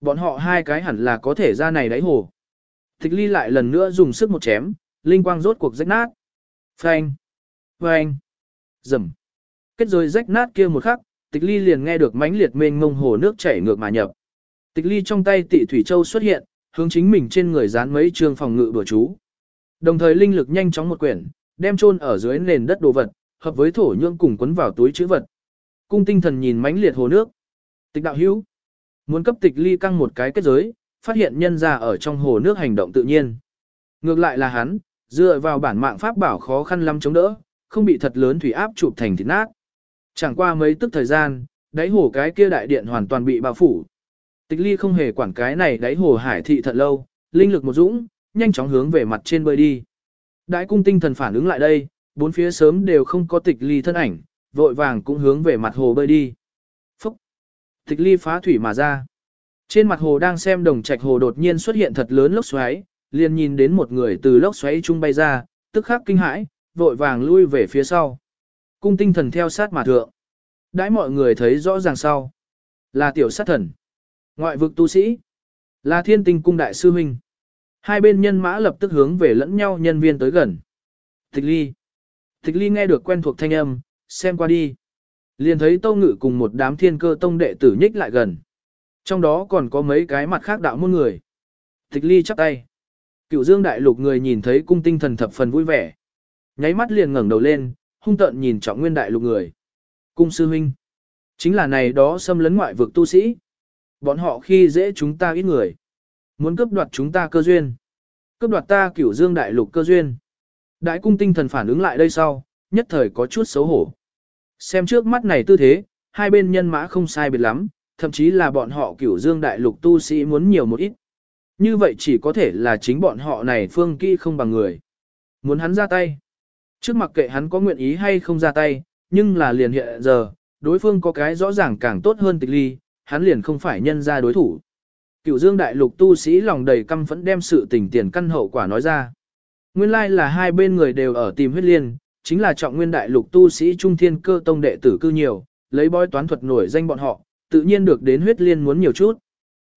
Bọn họ hai cái hẳn là có thể ra này đáy hồ. Tịch ly lại lần nữa dùng sức một chém, linh quang rốt cuộc rách nát. Phanh! Phanh! Dầm! Kết rồi rách nát kia một khắc, tịch ly liền nghe được mãnh liệt mênh ngông hồ nước chảy ngược mà nhập. Tịch ly trong tay tị thủy châu xuất hiện, hướng chính mình trên người dán mấy trường phòng ngự bừa chú. Đồng thời linh lực nhanh chóng một quyển, đem chôn ở dưới nền đất đồ vật, hợp với thổ nhưỡng cùng quấn vào túi chữ vật. Cung tinh thần nhìn mãnh liệt hồ nước. Tịch đạo hữu, muốn cấp tịch ly căng một cái kết giới, phát hiện nhân ra ở trong hồ nước hành động tự nhiên. Ngược lại là hắn, dựa vào bản mạng pháp bảo khó khăn lắm chống đỡ, không bị thật lớn thủy áp chụp thành thịt nát. Chẳng qua mấy tức thời gian, đáy hồ cái kia đại điện hoàn toàn bị bao phủ. Tịch ly không hề quản cái này đáy hồ hải thị thật lâu, linh lực một dũng, nhanh chóng hướng về mặt trên bơi đi. Đại cung tinh thần phản ứng lại đây, bốn phía sớm đều không có tịch ly thân ảnh, vội vàng cũng hướng về mặt hồ bơi đi. Tịch ly phá thủy mà ra. Trên mặt hồ đang xem đồng trạch hồ đột nhiên xuất hiện thật lớn lốc xoáy, liền nhìn đến một người từ lốc xoáy trung bay ra, tức khắc kinh hãi, vội vàng lui về phía sau. Cung tinh thần theo sát mà thượng. Đãi mọi người thấy rõ ràng sau. Là tiểu sát thần. Ngoại vực tu sĩ. Là thiên tinh cung đại sư huynh. Hai bên nhân mã lập tức hướng về lẫn nhau nhân viên tới gần. Tịch ly. Tịch ly nghe được quen thuộc thanh âm, xem qua đi. Liền thấy Tâu Ngự cùng một đám thiên cơ tông đệ tử nhích lại gần. Trong đó còn có mấy cái mặt khác đạo môn người. Tịch ly chắp tay. Cựu dương đại lục người nhìn thấy cung tinh thần thập phần vui vẻ. Nháy mắt liền ngẩng đầu lên, hung tợn nhìn trọng nguyên đại lục người. Cung sư huynh. Chính là này đó xâm lấn ngoại vực tu sĩ. Bọn họ khi dễ chúng ta ít người. Muốn cướp đoạt chúng ta cơ duyên. Cướp đoạt ta cửu dương đại lục cơ duyên. Đại cung tinh thần phản ứng lại đây sau, nhất thời có chút xấu hổ. Xem trước mắt này tư thế, hai bên nhân mã không sai biệt lắm, thậm chí là bọn họ cửu dương đại lục tu sĩ muốn nhiều một ít. Như vậy chỉ có thể là chính bọn họ này phương kỹ không bằng người. Muốn hắn ra tay. Trước mặc kệ hắn có nguyện ý hay không ra tay, nhưng là liền hiện giờ, đối phương có cái rõ ràng càng tốt hơn tịch ly, hắn liền không phải nhân ra đối thủ. cửu dương đại lục tu sĩ lòng đầy căm phẫn đem sự tình tiền căn hậu quả nói ra. Nguyên lai like là hai bên người đều ở tìm huyết liên, chính là trọng nguyên đại lục tu sĩ trung thiên cơ tông đệ tử cư nhiều, lấy bói toán thuật nổi danh bọn họ, tự nhiên được đến huyết liên muốn nhiều chút.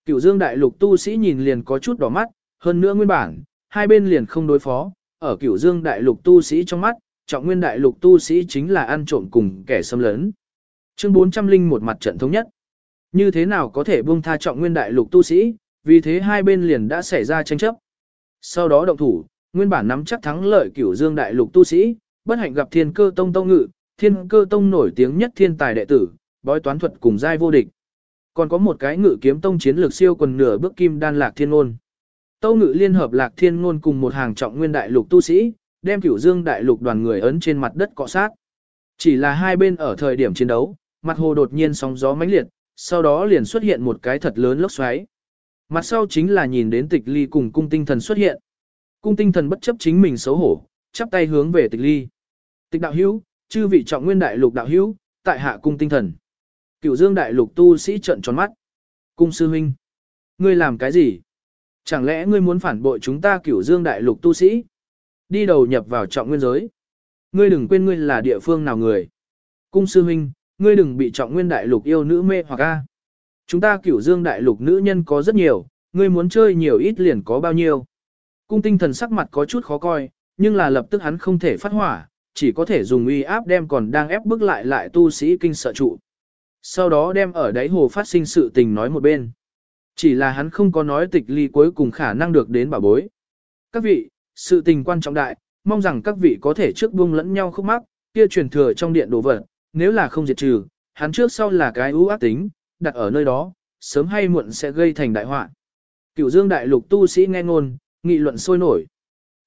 Cựu dương đại lục tu sĩ nhìn liền có chút đỏ mắt, hơn nữa nguyên bản, hai bên liền không đối phó, ở cựu dương đại lục tu sĩ trong mắt, trọng nguyên đại lục tu sĩ chính là ăn trộm cùng kẻ xâm lấn. Chương 400 linh một mặt trận thống nhất. Như thế nào có thể buông tha trọng nguyên đại lục tu sĩ, vì thế hai bên liền đã xảy ra tranh chấp. Sau đó động thủ, nguyên bản nắm chắc thắng lợi cửu dương đại lục tu sĩ, bất hạnh gặp thiên cơ tông tông ngự, thiên cơ tông nổi tiếng nhất thiên tài đệ tử, bói toán thuật cùng giai vô địch. Còn có một cái ngự kiếm tông chiến lược siêu quần nửa bước kim đan lạc thiên ngôn. Tâu ngự liên hợp lạc thiên ngôn cùng một hàng trọng nguyên đại lục tu sĩ, đem cửu dương đại lục đoàn người ấn trên mặt đất cọ sát. Chỉ là hai bên ở thời điểm chiến đấu, mặt hồ đột nhiên sóng gió mãnh liệt, sau đó liền xuất hiện một cái thật lớn lốc xoáy. Mặt sau chính là nhìn đến tịch ly cùng cung tinh thần xuất hiện. Cung tinh thần bất chấp chính mình xấu hổ, chắp tay hướng về tịch ly. Tịch đạo hữu, chư vị trọng nguyên đại lục đạo hữu, tại hạ cung tinh thần. Cửu dương đại lục tu sĩ trận tròn mắt. Cung sư huynh. Ngươi làm cái gì? Chẳng lẽ ngươi muốn phản bội chúng ta cửu dương đại lục tu sĩ? Đi đầu nhập vào trọng nguyên giới. Ngươi đừng quên ngươi là địa phương nào người. Cung sư huynh, ngươi đừng bị trọng nguyên đại lục yêu nữ mê hoặc a. Chúng ta cửu dương đại lục nữ nhân có rất nhiều, ngươi muốn chơi nhiều ít liền có bao nhiêu. Cung tinh thần sắc mặt có chút khó coi, nhưng là lập tức hắn không thể phát hỏa, chỉ có thể dùng uy áp đem còn đang ép bức lại lại tu sĩ kinh sợ trụ. Sau đó đem ở đáy hồ phát sinh sự tình nói một bên. Chỉ là hắn không có nói tịch ly cuối cùng khả năng được đến bảo bối. Các vị, sự tình quan trọng đại, mong rằng các vị có thể trước buông lẫn nhau khúc mắc, kia truyền thừa trong điện đồ vật, nếu là không diệt trừ, hắn trước sau là cái ưu ác tính, đặt ở nơi đó, sớm hay muộn sẽ gây thành đại họa. Cửu Dương đại lục tu sĩ nghe ngôn, nghị luận sôi nổi.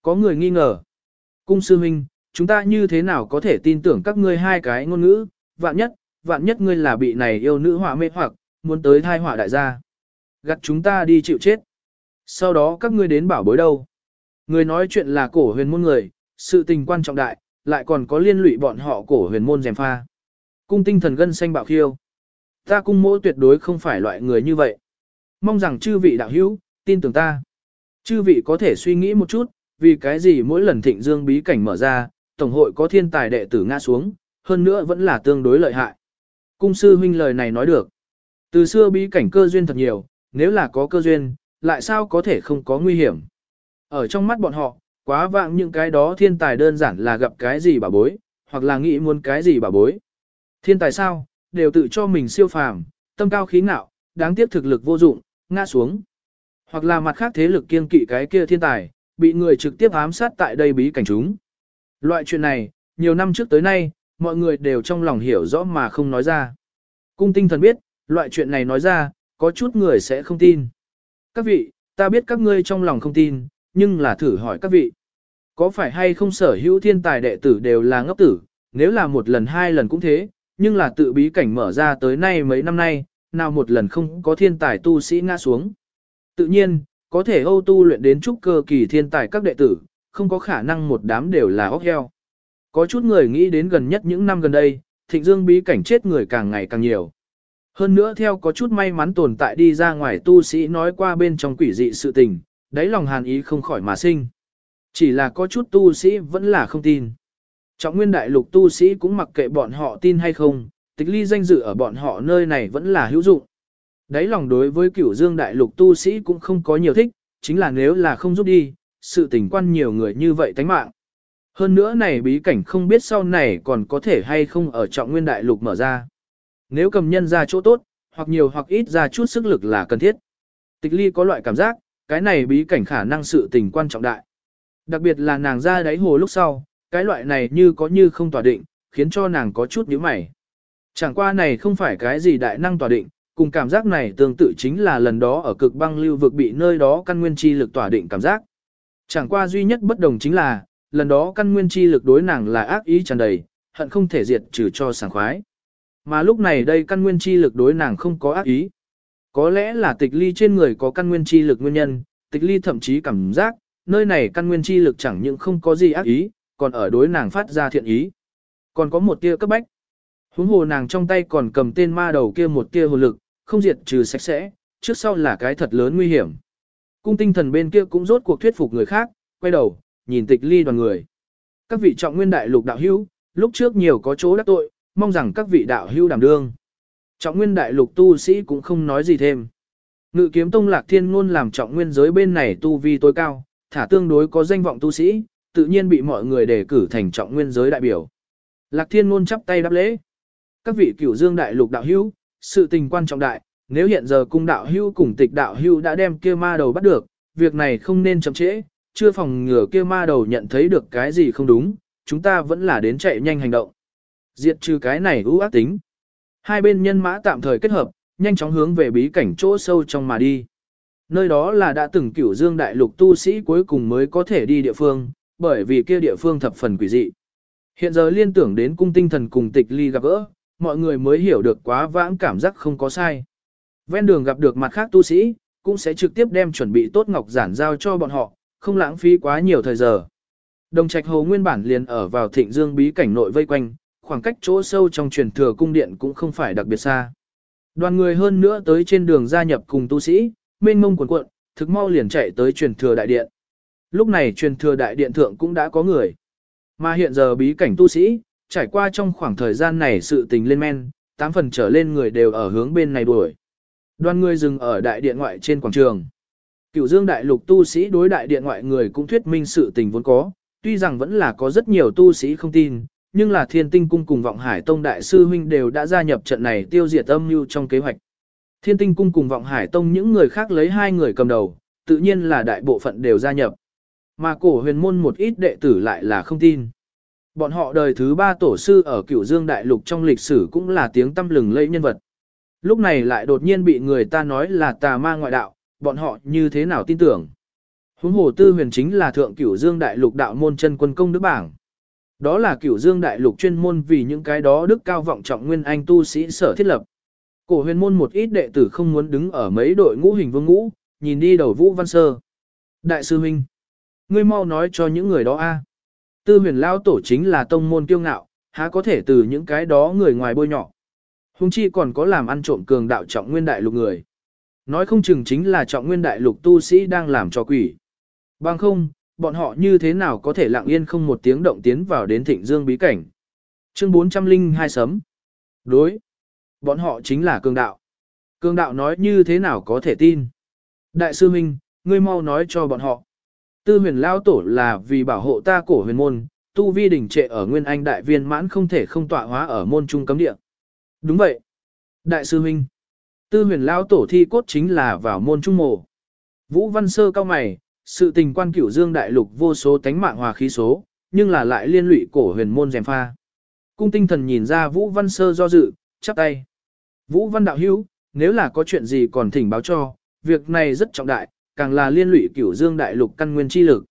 Có người nghi ngờ. Cung sư huynh, chúng ta như thế nào có thể tin tưởng các ngươi hai cái ngôn ngữ, vạn nhất, vạn nhất ngươi là bị này yêu nữ họa mê hoặc, muốn tới thai họa đại gia. Gặt chúng ta đi chịu chết. Sau đó các ngươi đến bảo bối đâu. Người nói chuyện là cổ huyền môn người, sự tình quan trọng đại, lại còn có liên lụy bọn họ cổ huyền môn dèm pha. Cung tinh thần gân xanh bạo khiêu. Ta cung mỗ tuyệt đối không phải loại người như vậy. Mong rằng chư vị đạo hữu, tin tưởng ta. Chư vị có thể suy nghĩ một chút, vì cái gì mỗi lần thịnh dương bí cảnh mở ra, tổng hội có thiên tài đệ tử ngã xuống, hơn nữa vẫn là tương đối lợi hại. Cung sư huynh lời này nói được. Từ xưa bí cảnh cơ duyên thật nhiều, nếu là có cơ duyên, lại sao có thể không có nguy hiểm. Ở trong mắt bọn họ, quá vạng những cái đó thiên tài đơn giản là gặp cái gì bà bối, hoặc là nghĩ muốn cái gì bà bối. Thiên tài sao, đều tự cho mình siêu phàm, tâm cao khí ngạo, đáng tiếc thực lực vô dụng, ngã xuống. Hoặc là mặt khác thế lực kiên kỵ cái kia thiên tài, bị người trực tiếp ám sát tại đây bí cảnh chúng. Loại chuyện này, nhiều năm trước tới nay, mọi người đều trong lòng hiểu rõ mà không nói ra. Cung tinh thần biết, loại chuyện này nói ra, có chút người sẽ không tin. Các vị, ta biết các ngươi trong lòng không tin, nhưng là thử hỏi các vị. Có phải hay không sở hữu thiên tài đệ tử đều là ngốc tử, nếu là một lần hai lần cũng thế, nhưng là tự bí cảnh mở ra tới nay mấy năm nay, nào một lần không có thiên tài tu sĩ ngã xuống. Tự nhiên, có thể Âu tu luyện đến trúc cơ kỳ thiên tài các đệ tử, không có khả năng một đám đều là óc heo. Có chút người nghĩ đến gần nhất những năm gần đây, thịnh dương bí cảnh chết người càng ngày càng nhiều. Hơn nữa theo có chút may mắn tồn tại đi ra ngoài tu sĩ nói qua bên trong quỷ dị sự tình, đáy lòng hàn ý không khỏi mà sinh. Chỉ là có chút tu sĩ vẫn là không tin. Trọng nguyên đại lục tu sĩ cũng mặc kệ bọn họ tin hay không, tịch ly danh dự ở bọn họ nơi này vẫn là hữu dụng. Đáy lòng đối với cửu dương đại lục tu sĩ cũng không có nhiều thích, chính là nếu là không giúp đi, sự tình quan nhiều người như vậy tánh mạng. Hơn nữa này bí cảnh không biết sau này còn có thể hay không ở trọng nguyên đại lục mở ra. Nếu cầm nhân ra chỗ tốt, hoặc nhiều hoặc ít ra chút sức lực là cần thiết. Tịch ly có loại cảm giác, cái này bí cảnh khả năng sự tình quan trọng đại. Đặc biệt là nàng ra đáy hồ lúc sau, cái loại này như có như không tỏa định, khiến cho nàng có chút nhíu mày. Chẳng qua này không phải cái gì đại năng tỏa định, cùng cảm giác này tương tự chính là lần đó ở cực băng lưu vực bị nơi đó căn nguyên chi lực tỏa định cảm giác. Chẳng qua duy nhất bất đồng chính là, lần đó căn nguyên chi lực đối nàng là ác ý tràn đầy, hận không thể diệt trừ cho sảng khoái. Mà lúc này đây căn nguyên chi lực đối nàng không có ác ý. Có lẽ là tịch ly trên người có căn nguyên chi lực nguyên nhân, tịch ly thậm chí cảm giác, nơi này căn nguyên chi lực chẳng những không có gì ác ý, còn ở đối nàng phát ra thiện ý. Còn có một tia cấp bách. Huống hồ nàng trong tay còn cầm tên ma đầu kia một tia hồn lực, không diệt trừ sạch sẽ, trước sau là cái thật lớn nguy hiểm. Cung tinh thần bên kia cũng rốt cuộc thuyết phục người khác, quay đầu, nhìn tịch ly đoàn người. Các vị trọng nguyên đại lục đạo hữu, lúc trước nhiều có chỗ đắc tội, mong rằng các vị đạo hữu đảm đương. Trọng nguyên đại lục tu sĩ cũng không nói gì thêm. Ngự kiếm tông lạc thiên ngôn làm trọng nguyên giới bên này tu vi tối cao, thả tương đối có danh vọng tu sĩ, tự nhiên bị mọi người đề cử thành trọng nguyên giới đại biểu. Lạc thiên ngôn chắp tay đáp lễ. Các vị cửu dương đại lục đạo hữu, sự tình quan trọng đại, nếu hiện giờ cung đạo hưu cùng tịch đạo hưu đã đem kia ma đầu bắt được, việc này không nên chậm trễ, chưa phòng ngừa kia ma đầu nhận thấy được cái gì không đúng, chúng ta vẫn là đến chạy nhanh hành động. Diệt trừ cái này ưu ác tính. Hai bên nhân mã tạm thời kết hợp, nhanh chóng hướng về bí cảnh chỗ sâu trong mà đi. Nơi đó là đã từng cửu dương đại lục tu sĩ cuối cùng mới có thể đi địa phương, bởi vì kia địa phương thập phần quỷ dị. Hiện giờ liên tưởng đến cung tinh thần cùng tịch ly gặp gỡ, mọi người mới hiểu được quá vãng cảm giác không có sai. Ven đường gặp được mặt khác tu sĩ, cũng sẽ trực tiếp đem chuẩn bị tốt ngọc giản giao cho bọn họ, không lãng phí quá nhiều thời giờ. Đồng trạch hồ nguyên bản liền ở vào thịnh dương bí cảnh nội vây quanh, khoảng cách chỗ sâu trong truyền thừa cung điện cũng không phải đặc biệt xa. Đoàn người hơn nữa tới trên đường gia nhập cùng tu sĩ, mênh mông cuộn cuộn, thực mau liền chạy tới truyền thừa đại điện. Lúc này truyền thừa đại điện thượng cũng đã có người. Mà hiện giờ bí cảnh tu sĩ, trải qua trong khoảng thời gian này sự tình lên men, tám phần trở lên người đều ở hướng bên này đuổi. Đoàn người dừng ở đại điện ngoại trên quảng trường. Cửu dương đại lục tu sĩ đối đại điện ngoại người cũng thuyết minh sự tình vốn có, tuy rằng vẫn là có rất nhiều tu sĩ không tin, nhưng là thiên tinh cung cùng vọng hải tông đại sư huynh đều đã gia nhập trận này tiêu diệt âm mưu trong kế hoạch. Thiên tinh cung cùng vọng hải tông những người khác lấy hai người cầm đầu, tự nhiên là đại bộ phận đều gia nhập. Mà cổ huyền môn một ít đệ tử lại là không tin. Bọn họ đời thứ ba tổ sư ở cửu dương đại lục trong lịch sử cũng là tiếng tâm lừng lẫy nhân vật. Lúc này lại đột nhiên bị người ta nói là tà ma ngoại đạo, bọn họ như thế nào tin tưởng. Huống hồ tư huyền chính là thượng cửu dương đại lục đạo môn chân quân công đức bảng. Đó là cửu dương đại lục chuyên môn vì những cái đó đức cao vọng trọng nguyên anh tu sĩ sở thiết lập. Cổ huyền môn một ít đệ tử không muốn đứng ở mấy đội ngũ hình vương ngũ, nhìn đi đầu vũ văn sơ. Đại sư huynh, ngươi mau nói cho những người đó a. Tư huyền lao tổ chính là tông môn kiêu ngạo, há có thể từ những cái đó người ngoài bôi nhỏ. Hùng chi còn có làm ăn trộm cường đạo trọng nguyên đại lục người. Nói không chừng chính là trọng nguyên đại lục tu sĩ đang làm cho quỷ. Bằng không, bọn họ như thế nào có thể lặng yên không một tiếng động tiến vào đến thịnh dương bí cảnh. Chương 402 sấm. Đối. Bọn họ chính là cường đạo. Cường đạo nói như thế nào có thể tin. Đại sư Minh, ngươi mau nói cho bọn họ. Tư huyền lao tổ là vì bảo hộ ta cổ huyền môn, tu vi đỉnh trệ ở nguyên anh đại viên mãn không thể không tọa hóa ở môn trung cấm địa. Đúng vậy. Đại sư huynh. Tư huyền lao tổ thi cốt chính là vào môn trung mộ. Vũ văn sơ cao mày, sự tình quan cửu dương đại lục vô số tánh mạng hòa khí số, nhưng là lại liên lụy cổ huyền môn dèm pha. Cung tinh thần nhìn ra Vũ văn sơ do dự, chắp tay. Vũ văn đạo hữu, nếu là có chuyện gì còn thỉnh báo cho, việc này rất trọng đại, càng là liên lụy cửu dương đại lục căn nguyên chi lực.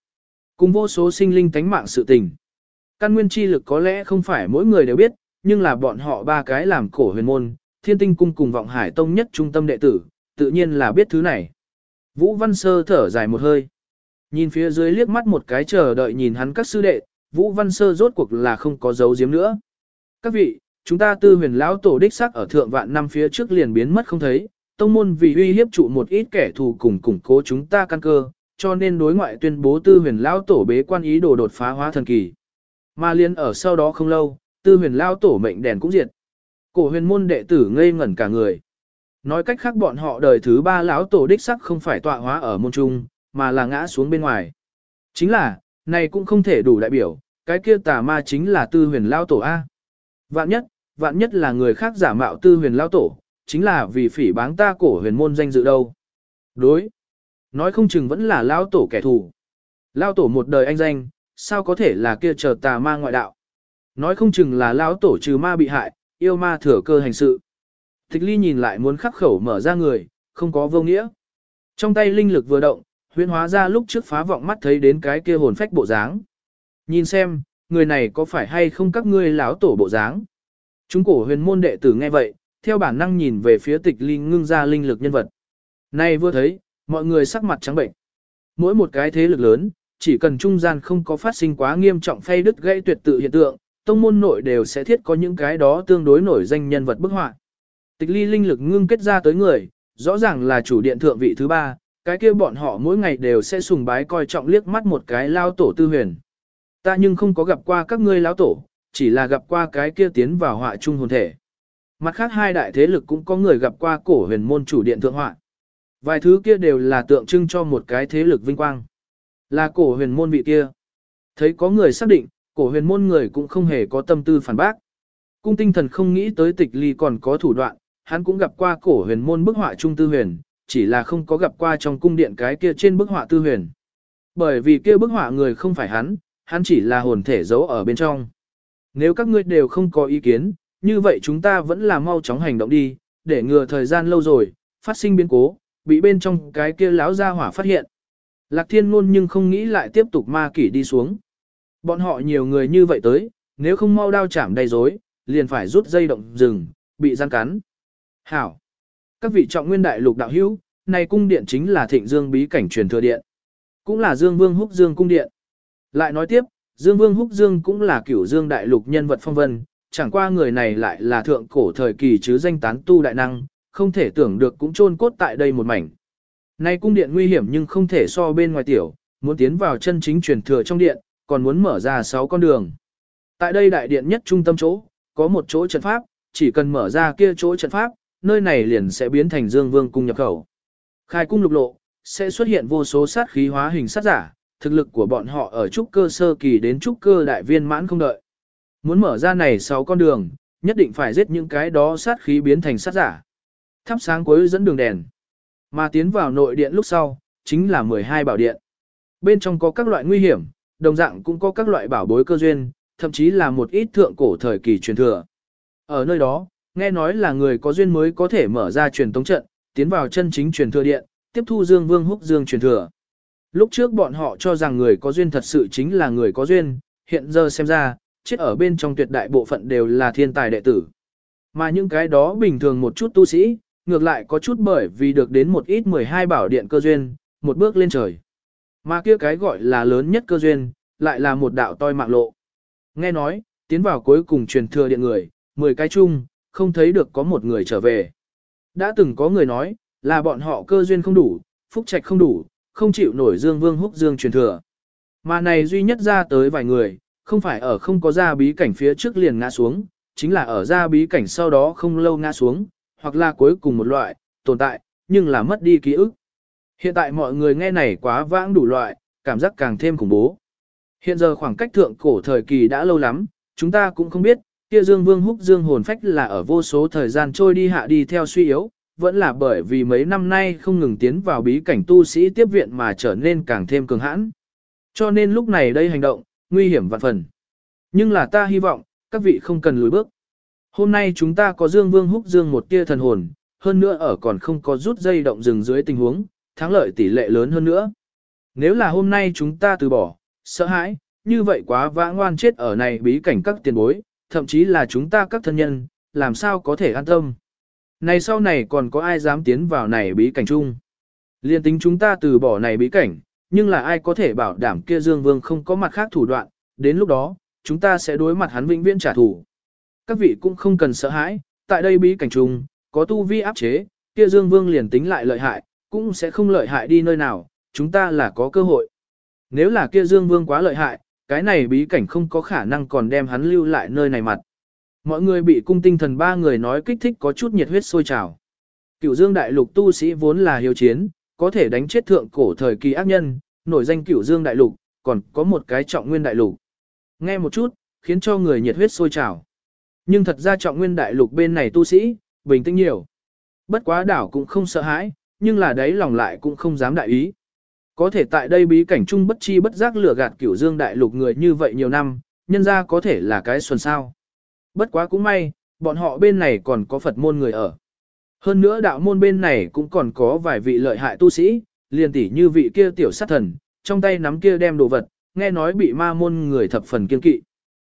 Cùng vô số sinh linh tánh mạng sự tình. Căn nguyên chi lực có lẽ không phải mỗi người đều biết, nhưng là bọn họ ba cái làm cổ huyền môn, thiên tinh cung cùng vọng hải tông nhất trung tâm đệ tử, tự nhiên là biết thứ này. Vũ Văn Sơ thở dài một hơi. Nhìn phía dưới liếc mắt một cái chờ đợi nhìn hắn các sư đệ, Vũ Văn Sơ rốt cuộc là không có dấu giếm nữa. Các vị, chúng ta tư huyền lão tổ đích sắc ở thượng vạn năm phía trước liền biến mất không thấy, tông môn vì uy hiếp trụ một ít kẻ thù cùng củng cố chúng ta căn cơ, cho nên đối ngoại tuyên bố tư huyền lão tổ bế quan ý đồ đột phá hóa thần kỳ. Mà liên ở sau đó không lâu, tư huyền lão tổ mệnh đèn cũng diệt. Cổ huyền môn đệ tử ngây ngẩn cả người. Nói cách khác bọn họ đời thứ ba lão tổ đích sắc không phải tọa hóa ở môn trung, mà là ngã xuống bên ngoài. Chính là, này cũng không thể đủ đại biểu, cái kia tà ma chính là tư huyền lão tổ A. Vạn nhất, vạn nhất là người khác giả mạo tư huyền lão tổ, chính là vì phỉ báng ta cổ huyền môn danh dự đâu. Đối. Nói không chừng vẫn là lão tổ kẻ thù. Lão tổ một đời anh danh, sao có thể là kia chờ tà ma ngoại đạo. Nói không chừng là lão tổ trừ ma bị hại, yêu ma thừa cơ hành sự. Tịch ly nhìn lại muốn khắc khẩu mở ra người, không có vô nghĩa. Trong tay linh lực vừa động, huyễn hóa ra lúc trước phá vọng mắt thấy đến cái kia hồn phách bộ dáng. Nhìn xem, người này có phải hay không các ngươi lão tổ bộ dáng. Chúng cổ huyền môn đệ tử nghe vậy, theo bản năng nhìn về phía tịch ly ngưng ra linh lực nhân vật. Nay vừa thấy, mọi người sắc mặt trắng bệnh. Mỗi một cái thế lực lớn, chỉ cần trung gian không có phát sinh quá nghiêm trọng phay đứt gây tuyệt tự hiện tượng, tông môn nội đều sẽ thiết có những cái đó tương đối nổi danh nhân vật bức họa. Tịch ly linh lực ngưng kết ra tới người, rõ ràng là chủ điện thượng vị thứ ba, cái kia bọn họ mỗi ngày đều sẽ sùng bái coi trọng liếc mắt một cái lao tổ tư huyền. Ta nhưng không có gặp qua các ngươi lão tổ, chỉ là gặp qua cái kia tiến vào họa chung hồn thể. Mặt khác hai đại thế lực cũng có người gặp qua cổ huyền môn chủ điện thượng họa. Vài thứ kia đều là tượng trưng cho một cái thế lực vinh quang. Là cổ huyền môn vị kia. Thấy có người xác định, cổ huyền môn người cũng không hề có tâm tư phản bác. Cung tinh thần không nghĩ tới tịch ly còn có thủ đoạn, hắn cũng gặp qua cổ huyền môn bức họa trung tư huyền, chỉ là không có gặp qua trong cung điện cái kia trên bức họa tư huyền. Bởi vì kia bức họa người không phải hắn, hắn chỉ là hồn thể giấu ở bên trong. Nếu các ngươi đều không có ý kiến, như vậy chúng ta vẫn là mau chóng hành động đi, để ngừa thời gian lâu rồi, phát sinh biến cố, bị bên trong cái kia láo ra hỏa phát hiện. Lạc thiên luôn nhưng không nghĩ lại tiếp tục ma kỷ đi xuống. Bọn họ nhiều người như vậy tới, nếu không mau đao chạm đầy rối, liền phải rút dây động rừng, bị gian cắn. Hảo! Các vị trọng nguyên đại lục đạo hữu, này cung điện chính là thịnh dương bí cảnh truyền thừa điện. Cũng là Dương Vương Húc Dương cung điện. Lại nói tiếp, Dương Vương Húc Dương cũng là cửu Dương đại lục nhân vật phong vân, chẳng qua người này lại là thượng cổ thời kỳ chứ danh tán tu đại năng, không thể tưởng được cũng chôn cốt tại đây một mảnh. Nay cung điện nguy hiểm nhưng không thể so bên ngoài tiểu, muốn tiến vào chân chính truyền thừa trong điện, còn muốn mở ra 6 con đường. Tại đây đại điện nhất trung tâm chỗ, có một chỗ trận pháp, chỉ cần mở ra kia chỗ trận pháp, nơi này liền sẽ biến thành Dương Vương cung nhập khẩu. Khai cung lục lộ, sẽ xuất hiện vô số sát khí hóa hình sát giả, thực lực của bọn họ ở trúc cơ sơ kỳ đến trúc cơ đại viên mãn không đợi. Muốn mở ra này 6 con đường, nhất định phải giết những cái đó sát khí biến thành sát giả. Thắp sáng cuối dẫn đường đèn. Mà tiến vào nội điện lúc sau, chính là 12 bảo điện. Bên trong có các loại nguy hiểm, đồng dạng cũng có các loại bảo bối cơ duyên, thậm chí là một ít thượng cổ thời kỳ truyền thừa. Ở nơi đó, nghe nói là người có duyên mới có thể mở ra truyền tống trận, tiến vào chân chính truyền thừa điện, tiếp thu Dương Vương Húc Dương truyền thừa. Lúc trước bọn họ cho rằng người có duyên thật sự chính là người có duyên, hiện giờ xem ra, chết ở bên trong tuyệt đại bộ phận đều là thiên tài đệ tử. Mà những cái đó bình thường một chút tu sĩ, ngược lại có chút bởi vì được đến một ít 12 bảo điện cơ duyên, một bước lên trời. Mà kia cái gọi là lớn nhất cơ duyên, lại là một đạo toi mạng lộ. Nghe nói, tiến vào cuối cùng truyền thừa điện người, 10 cái chung, không thấy được có một người trở về. Đã từng có người nói, là bọn họ cơ duyên không đủ, phúc trạch không đủ, không chịu nổi Dương Vương húc Dương truyền thừa. Mà này duy nhất ra tới vài người, không phải ở không có ra bí cảnh phía trước liền ngã xuống, chính là ở ra bí cảnh sau đó không lâu ngã xuống, hoặc là cuối cùng một loại, tồn tại, nhưng là mất đi ký ức. Hiện tại mọi người nghe này quá vãng đủ loại, cảm giác càng thêm khủng bố. Hiện giờ khoảng cách thượng cổ thời kỳ đã lâu lắm, chúng ta cũng không biết, kia Dương Vương húc Dương hồn phách là ở vô số thời gian trôi đi hạ đi theo suy yếu, vẫn là bởi vì mấy năm nay không ngừng tiến vào bí cảnh tu sĩ tiếp viện mà trở nên càng thêm cường hãn. Cho nên lúc này đây hành động, nguy hiểm vạn phần. Nhưng là ta hy vọng, các vị không cần lùi bước. Hôm nay chúng ta có Dương Vương húc Dương một tia thần hồn, hơn nữa ở còn không có rút dây động rừng dưới tình huống, thắng lợi tỷ lệ lớn hơn nữa. Nếu là hôm nay chúng ta từ bỏ, sợ hãi, như vậy quá vã ngoan chết ở này bí cảnh các tiền bối, thậm chí là chúng ta các thân nhân, làm sao có thể an tâm. Này sau này còn có ai dám tiến vào này bí cảnh chung. Liên tính chúng ta từ bỏ này bí cảnh, nhưng là ai có thể bảo đảm kia Dương Vương không có mặt khác thủ đoạn, đến lúc đó, chúng ta sẽ đối mặt hắn vĩnh viễn trả thù. Các vị cũng không cần sợ hãi, tại đây bí cảnh chung, có tu vi áp chế, kia Dương Vương liền tính lại lợi hại, cũng sẽ không lợi hại đi nơi nào, chúng ta là có cơ hội. Nếu là kia Dương Vương quá lợi hại, cái này bí cảnh không có khả năng còn đem hắn lưu lại nơi này mặt. Mọi người bị cung tinh thần ba người nói kích thích có chút nhiệt huyết sôi trào. Cửu Dương Đại Lục tu sĩ vốn là hiếu chiến, có thể đánh chết thượng cổ thời kỳ ác nhân, nổi danh Cửu Dương Đại Lục, còn có một cái trọng nguyên đại lục. Nghe một chút, khiến cho người nhiệt huyết sôi trào. Nhưng thật ra trọng nguyên đại lục bên này tu sĩ, bình tĩnh nhiều. Bất quá đảo cũng không sợ hãi, nhưng là đấy lòng lại cũng không dám đại ý. Có thể tại đây bí cảnh chung bất chi bất giác lừa gạt cửu dương đại lục người như vậy nhiều năm, nhân ra có thể là cái xuân sao. Bất quá cũng may, bọn họ bên này còn có Phật môn người ở. Hơn nữa đạo môn bên này cũng còn có vài vị lợi hại tu sĩ, liền tỉ như vị kia tiểu sát thần, trong tay nắm kia đem đồ vật, nghe nói bị ma môn người thập phần kiên kỵ.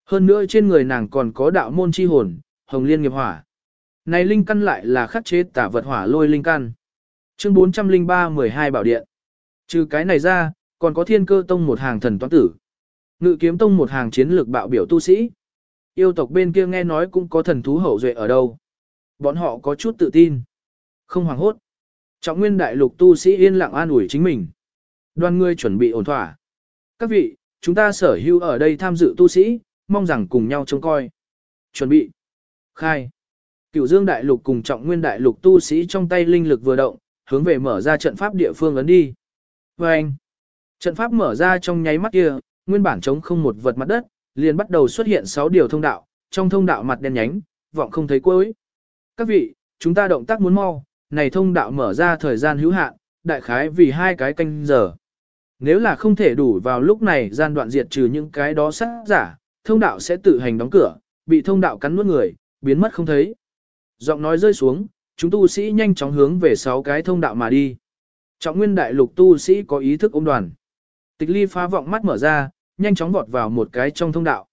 Hơn nữa trên người nàng còn có đạo môn chi hồn, hồng liên nghiệp hỏa. Này linh căn lại là khắc chế tả vật hỏa lôi linh căn. Chương 403 12 bảo điện. Trừ cái này ra, còn có thiên cơ tông một hàng thần toán tử. Ngự kiếm tông một hàng chiến lược bạo biểu tu sĩ. Yêu tộc bên kia nghe nói cũng có thần thú hậu duệ ở đâu. Bọn họ có chút tự tin. Không hoàng hốt. Trọng nguyên đại lục tu sĩ yên lặng an ủi chính mình. Đoàn ngươi chuẩn bị ổn thỏa. Các vị, chúng ta sở hữu ở đây tham dự tu sĩ, mong rằng cùng nhau trông coi. Chuẩn bị. Khai. Cửu Dương đại lục cùng trọng nguyên đại lục tu sĩ trong tay linh lực vừa động, hướng về mở ra trận pháp địa phương ấn đi. Và anh, trận pháp mở ra trong nháy mắt kia, nguyên bản trống không một vật mặt đất, liền bắt đầu xuất hiện 6 điều thông đạo, trong thông đạo mặt đen nhánh, vọng không thấy cuối. Các vị, chúng ta động tác muốn mau, này thông đạo mở ra thời gian hữu hạn, đại khái vì hai cái canh giờ. Nếu là không thể đủ vào lúc này gian đoạn diệt trừ những cái đó sát giả, thông đạo sẽ tự hành đóng cửa, bị thông đạo cắn nuốt người, biến mất không thấy. Giọng nói rơi xuống, chúng tu sĩ nhanh chóng hướng về sáu cái thông đạo mà đi. Trọng nguyên đại lục tu sĩ có ý thức ôm đoàn. Tịch ly phá vọng mắt mở ra, nhanh chóng vọt vào một cái trong thông đạo.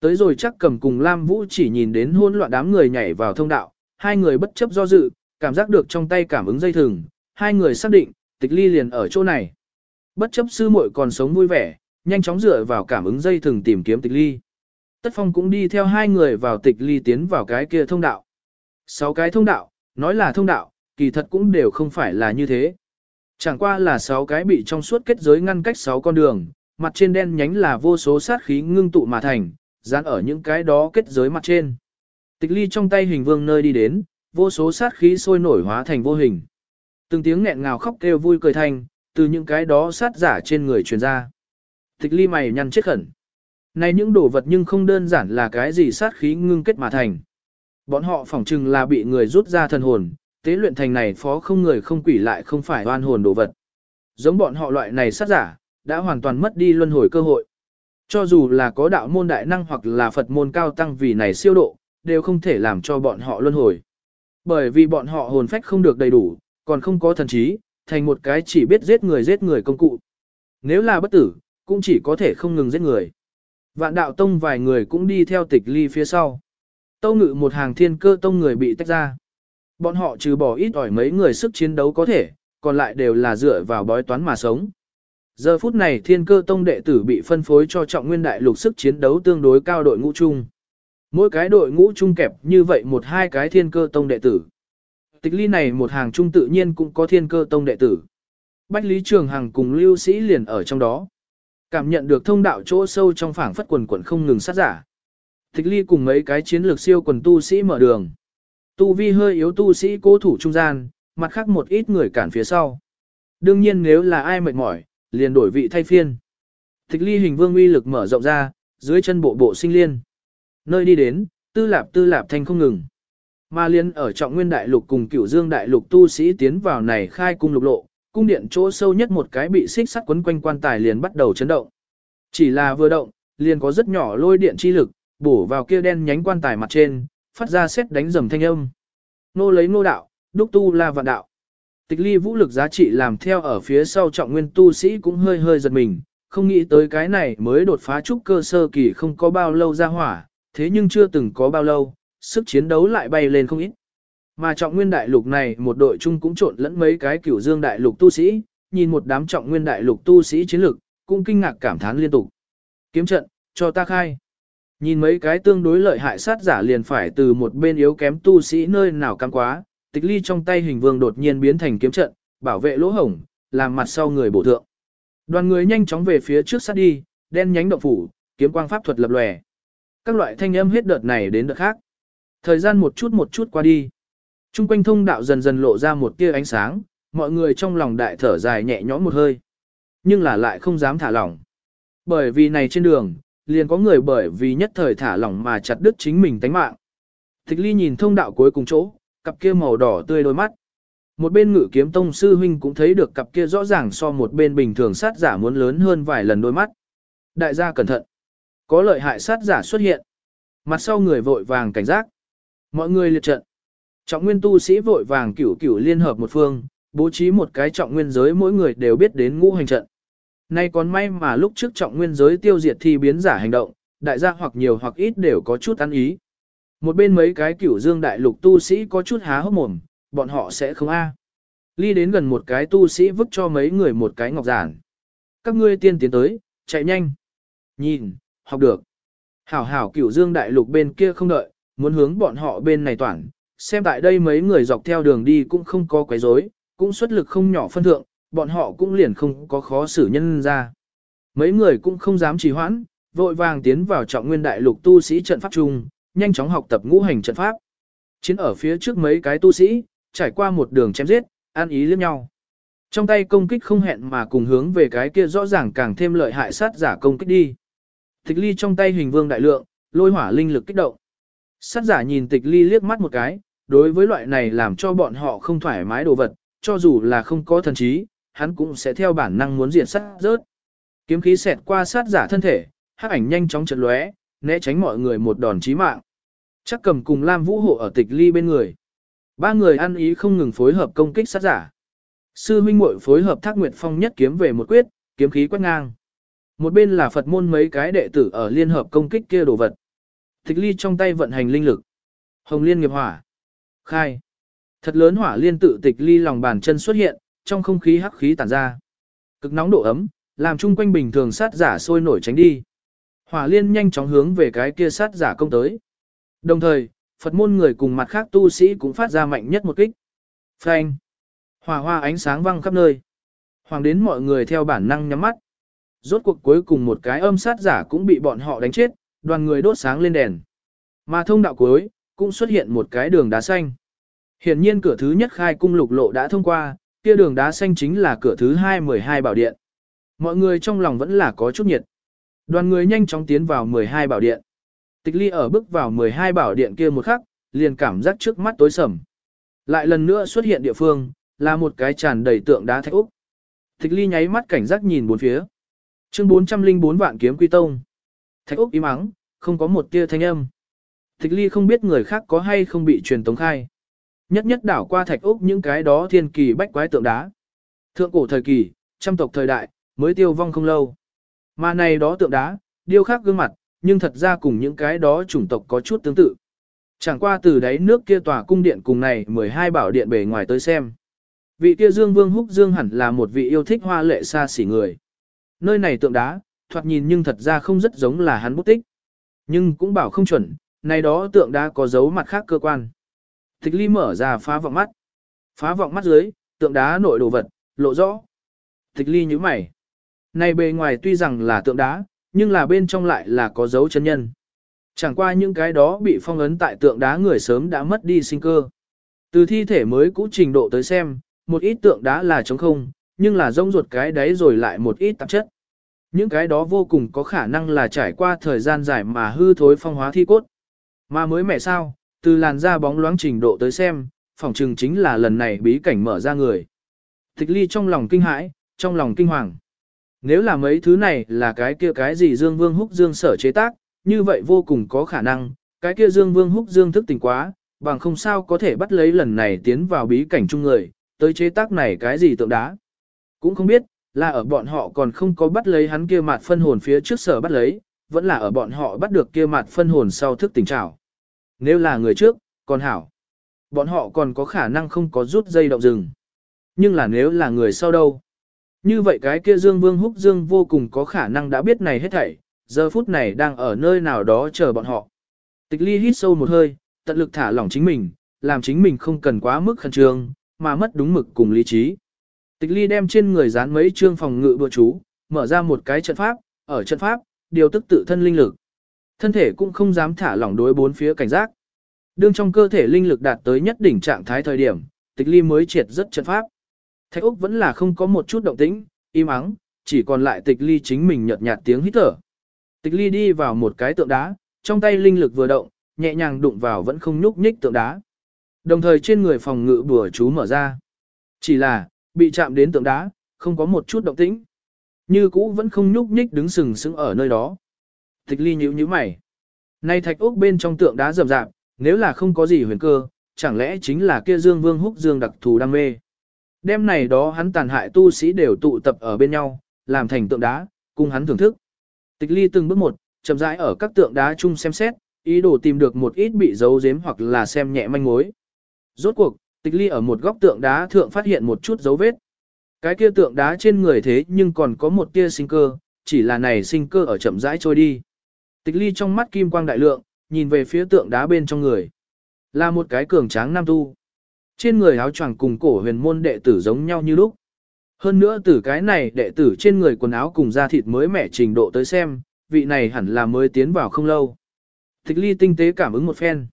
Tới rồi chắc cầm cùng Lam Vũ chỉ nhìn đến hôn loạn đám người nhảy vào thông đạo, hai người bất chấp do dự, cảm giác được trong tay cảm ứng dây thừng, hai người xác định, tịch ly liền ở chỗ này. Bất chấp sư muội còn sống vui vẻ, nhanh chóng dựa vào cảm ứng dây thừng tìm kiếm tịch ly. Tất phong cũng đi theo hai người vào tịch ly tiến vào cái kia thông đạo. Sáu cái thông đạo, nói là thông đạo, kỳ thật cũng đều không phải là như thế. Chẳng qua là 6 cái bị trong suốt kết giới ngăn cách 6 con đường, mặt trên đen nhánh là vô số sát khí ngưng tụ mà thành, dán ở những cái đó kết giới mặt trên. Tịch ly trong tay hình vương nơi đi đến, vô số sát khí sôi nổi hóa thành vô hình. Từng tiếng nghẹn ngào khóc kêu vui cười thanh, từ những cái đó sát giả trên người truyền ra. Tịch ly mày nhăn chết khẩn. Này những đồ vật nhưng không đơn giản là cái gì sát khí ngưng kết mà thành. Bọn họ phỏng chừng là bị người rút ra thần hồn, tế luyện thành này phó không người không quỷ lại không phải oan hồn đồ vật. Giống bọn họ loại này sát giả, đã hoàn toàn mất đi luân hồi cơ hội. Cho dù là có đạo môn đại năng hoặc là Phật môn cao tăng vì này siêu độ, đều không thể làm cho bọn họ luân hồi. Bởi vì bọn họ hồn phách không được đầy đủ, còn không có thần trí, thành một cái chỉ biết giết người giết người công cụ. Nếu là bất tử, cũng chỉ có thể không ngừng giết người. Vạn đạo tông vài người cũng đi theo tịch ly phía sau. Tâu ngự một hàng thiên cơ tông người bị tách ra. Bọn họ trừ bỏ ít ỏi mấy người sức chiến đấu có thể, còn lại đều là dựa vào bói toán mà sống. Giờ phút này thiên cơ tông đệ tử bị phân phối cho trọng nguyên đại lục sức chiến đấu tương đối cao đội ngũ chung. Mỗi cái đội ngũ chung kẹp như vậy một hai cái thiên cơ tông đệ tử. Tịch ly này một hàng chung tự nhiên cũng có thiên cơ tông đệ tử. Bách Lý Trường Hằng cùng lưu sĩ liền ở trong đó. Cảm nhận được thông đạo chỗ sâu trong phảng phất quần quần không ngừng sát giả. Thích ly cùng mấy cái chiến lược siêu quần tu sĩ mở đường. Tu vi hơi yếu tu sĩ cố thủ trung gian, mặt khác một ít người cản phía sau. Đương nhiên nếu là ai mệt mỏi, liền đổi vị thay phiên. Thích ly hình vương uy lực mở rộng ra, dưới chân bộ bộ sinh liên. Nơi đi đến, tư lạp tư lạp thanh không ngừng. Mà liên ở trọng nguyên đại lục cùng cửu dương đại lục tu sĩ tiến vào này khai cung lục lộ, cung điện chỗ sâu nhất một cái bị xích sắt quấn quanh quan tài liền bắt đầu chấn động. Chỉ là vừa động, liền có rất nhỏ lôi điện chi lực, bổ vào kia đen nhánh quan tài mặt trên, phát ra xét đánh rầm thanh âm. Nô lấy nô đạo, đúc tu la vạn đạo. Tịch ly vũ lực giá trị làm theo ở phía sau trọng nguyên tu sĩ cũng hơi hơi giật mình, không nghĩ tới cái này mới đột phá trúc cơ sơ kỳ không có bao lâu ra hỏa, thế nhưng chưa từng có bao lâu, sức chiến đấu lại bay lên không ít. Mà trọng nguyên đại lục này một đội chung cũng trộn lẫn mấy cái cửu dương đại lục tu sĩ, nhìn một đám trọng nguyên đại lục tu sĩ chiến lực, cũng kinh ngạc cảm thán liên tục. Kiếm trận, cho ta khai. Nhìn mấy cái tương đối lợi hại sát giả liền phải từ một bên yếu kém tu sĩ nơi nào căng quá, tịch ly trong tay hình vương đột nhiên biến thành kiếm trận, bảo vệ lỗ hổng, làm mặt sau người bổ thượng. Đoàn người nhanh chóng về phía trước sát đi, đen nhánh động phủ, kiếm quang pháp thuật lập lòe. Các loại thanh âm hết đợt này đến đợt khác. Thời gian một chút một chút qua đi. Trung quanh thông đạo dần dần lộ ra một tia ánh sáng, mọi người trong lòng đại thở dài nhẹ nhõm một hơi. Nhưng là lại không dám thả lỏng. Bởi vì này trên đường, liền có người bởi vì nhất thời thả lỏng mà chặt đứt chính mình tánh mạng. Tịch ly nhìn thông đạo cuối cùng chỗ, cặp kia màu đỏ tươi đôi mắt. Một bên ngự kiếm tông sư huynh cũng thấy được cặp kia rõ ràng so một bên bình thường sát giả muốn lớn hơn vài lần đôi mắt. Đại gia cẩn thận. Có lợi hại sát giả xuất hiện. Mặt sau người vội vàng cảnh giác. Mọi người liệt trận. Trọng nguyên tu sĩ vội vàng cửu cửu liên hợp một phương, bố trí một cái trọng nguyên giới mỗi người đều biết đến ngũ hành trận. Nay còn may mà lúc trước trọng nguyên giới tiêu diệt thi biến giả hành động, đại gia hoặc nhiều hoặc ít đều có chút ăn ý. Một bên mấy cái cửu dương đại lục tu sĩ có chút há hốc mồm, bọn họ sẽ không a. Ly đến gần một cái tu sĩ vứt cho mấy người một cái ngọc giản. Các ngươi tiên tiến tới, chạy nhanh. Nhìn, học được. Hảo hảo cửu dương đại lục bên kia không đợi, muốn hướng bọn họ bên này toàn. Xem tại đây mấy người dọc theo đường đi cũng không có quấy rối, cũng xuất lực không nhỏ phân thượng, bọn họ cũng liền không có khó xử nhân ra. Mấy người cũng không dám trì hoãn, vội vàng tiến vào trọng nguyên đại lục tu sĩ trận pháp chung, nhanh chóng học tập ngũ hành trận pháp. Chiến ở phía trước mấy cái tu sĩ, trải qua một đường chém giết, an ý liếc nhau. Trong tay công kích không hẹn mà cùng hướng về cái kia rõ ràng càng thêm lợi hại sát giả công kích đi. Tịch ly trong tay hình vương đại lượng, lôi hỏa linh lực kích động. Sát giả nhìn tịch ly liếc mắt một cái, đối với loại này làm cho bọn họ không thoải mái đồ vật, cho dù là không có thần trí, hắn cũng sẽ theo bản năng muốn diện sát rớt. Kiếm khí xẹt qua sát giả thân thể, hắc ảnh nhanh chóng chật lóe, né tránh mọi người một đòn chí mạng. Chắc cầm cùng Lam Vũ hộ ở tịch ly bên người. Ba người ăn ý không ngừng phối hợp công kích sát giả. Sư huynh muội phối hợp Thác Nguyệt Phong nhất kiếm về một quyết, kiếm khí quét ngang. Một bên là Phật môn mấy cái đệ tử ở liên hợp công kích kia đồ vật. Tịch ly trong tay vận hành linh lực. Hồng liên nghiệp hỏa. Khai. Thật lớn hỏa liên tự tịch ly lòng bàn chân xuất hiện, trong không khí hắc khí tản ra. Cực nóng độ ấm, làm chung quanh bình thường sát giả sôi nổi tránh đi. Hỏa liên nhanh chóng hướng về cái kia sát giả công tới. Đồng thời, Phật môn người cùng mặt khác tu sĩ cũng phát ra mạnh nhất một kích. Phanh. Hỏa hoa ánh sáng văng khắp nơi. Hoàng đến mọi người theo bản năng nhắm mắt. Rốt cuộc cuối cùng một cái âm sát giả cũng bị bọn họ đánh chết, đoàn người đốt sáng lên đèn. Mà thông đạo cuối, cũng xuất hiện một cái đường đá xanh. Hiển nhiên cửa thứ nhất khai cung lục lộ đã thông qua, kia đường đá xanh chính là cửa thứ hai 12 bảo điện. Mọi người trong lòng vẫn là có chút nhiệt. Đoàn người nhanh chóng tiến vào 12 bảo điện. Tịch ly ở bước vào 12 bảo điện kia một khắc, liền cảm giác trước mắt tối sầm. Lại lần nữa xuất hiện địa phương, là một cái tràn đầy tượng đá thạch úc. Tịch ly nháy mắt cảnh giác nhìn bốn phía. Chương 404 vạn kiếm quy tông. Thạch úc im ắng, không có một tia thanh âm. Tịch ly không biết người khác có hay không bị truyền tống khai. Nhất nhất đảo qua thạch úc những cái đó thiên kỳ bách quái tượng đá. Thượng cổ thời kỳ, trăm tộc thời đại, mới tiêu vong không lâu. Mà này đó tượng đá, điêu khắc gương mặt, nhưng thật ra cùng những cái đó chủng tộc có chút tương tự. Chẳng qua từ đáy nước kia tòa cung điện cùng này 12 bảo điện bề ngoài tới xem. Vị kia Dương Vương Húc Dương hẳn là một vị yêu thích hoa lệ xa xỉ người. Nơi này tượng đá, thoạt nhìn nhưng thật ra không rất giống là hắn bút tích. Nhưng cũng bảo không chuẩn, này đó tượng đá có dấu mặt khác cơ quan. Tịch ly mở ra phá vọng mắt. Phá vọng mắt dưới, tượng đá nội đồ vật, lộ rõ. Tịch ly như mày. Này bề ngoài tuy rằng là tượng đá, nhưng là bên trong lại là có dấu chân nhân. Chẳng qua những cái đó bị phong ấn tại tượng đá người sớm đã mất đi sinh cơ. Từ thi thể mới cũ trình độ tới xem, một ít tượng đá là trống không, nhưng là rông ruột cái đấy rồi lại một ít tạp chất. Những cái đó vô cùng có khả năng là trải qua thời gian dài mà hư thối phong hóa thi cốt. Mà mới mẹ sao, từ làn da bóng loáng trình độ tới xem, phỏng chừng chính là lần này bí cảnh mở ra người. Tịch ly trong lòng kinh hãi, trong lòng kinh hoàng. Nếu là mấy thứ này là cái kia cái gì Dương Vương Húc Dương sở chế tác, như vậy vô cùng có khả năng, cái kia Dương Vương Húc Dương thức tỉnh quá, bằng không sao có thể bắt lấy lần này tiến vào bí cảnh chung người, tới chế tác này cái gì tượng đá. Cũng không biết, là ở bọn họ còn không có bắt lấy hắn kia mặt phân hồn phía trước sở bắt lấy, vẫn là ở bọn họ bắt được kia mặt phân hồn sau thức tỉnh trảo. Nếu là người trước, còn hảo. Bọn họ còn có khả năng không có rút dây động rừng. Nhưng là nếu là người sau đâu? Như vậy cái kia Dương Vương Húc Dương vô cùng có khả năng đã biết này hết thảy, giờ phút này đang ở nơi nào đó chờ bọn họ. Tịch ly hít sâu một hơi, tận lực thả lỏng chính mình, làm chính mình không cần quá mức khẩn trương, mà mất đúng mực cùng lý trí. Tịch ly đem trên người dán mấy trương phòng ngự bừa chú, mở ra một cái trận pháp, ở trận pháp, điều tức tự thân linh lực. Thân thể cũng không dám thả lỏng đối bốn phía cảnh giác. Đương trong cơ thể linh lực đạt tới nhất đỉnh trạng thái thời điểm, tịch ly mới triệt rất trận pháp. Thạch Úc vẫn là không có một chút động tĩnh, im ắng, chỉ còn lại tịch ly chính mình nhợt nhạt tiếng hít thở. Tịch ly đi vào một cái tượng đá, trong tay linh lực vừa động, nhẹ nhàng đụng vào vẫn không nhúc nhích tượng đá. Đồng thời trên người phòng ngự bùa chú mở ra. Chỉ là, bị chạm đến tượng đá, không có một chút động tĩnh. Như cũ vẫn không nhúc nhích đứng sừng sững ở nơi đó. Tịch ly nhíu nhíu mày. Nay thạch ốc bên trong tượng đá rầm rạp, nếu là không có gì huyền cơ, chẳng lẽ chính là kia Dương Vương Húc Dương đặc thù đam mê. Đêm này đó hắn tàn hại tu sĩ đều tụ tập ở bên nhau, làm thành tượng đá, cùng hắn thưởng thức. Tịch ly từng bước một, chậm rãi ở các tượng đá chung xem xét, ý đồ tìm được một ít bị giấu giếm hoặc là xem nhẹ manh mối. Rốt cuộc, tịch ly ở một góc tượng đá thượng phát hiện một chút dấu vết. Cái kia tượng đá trên người thế nhưng còn có một tia sinh cơ, chỉ là này sinh cơ ở chậm rãi trôi đi. Tịch ly trong mắt kim quang đại lượng, nhìn về phía tượng đá bên trong người. Là một cái cường tráng nam tu. Trên người áo choàng cùng cổ huyền môn đệ tử giống nhau như lúc. Hơn nữa từ cái này đệ tử trên người quần áo cùng da thịt mới mẻ trình độ tới xem, vị này hẳn là mới tiến vào không lâu. Tịch ly tinh tế cảm ứng một phen.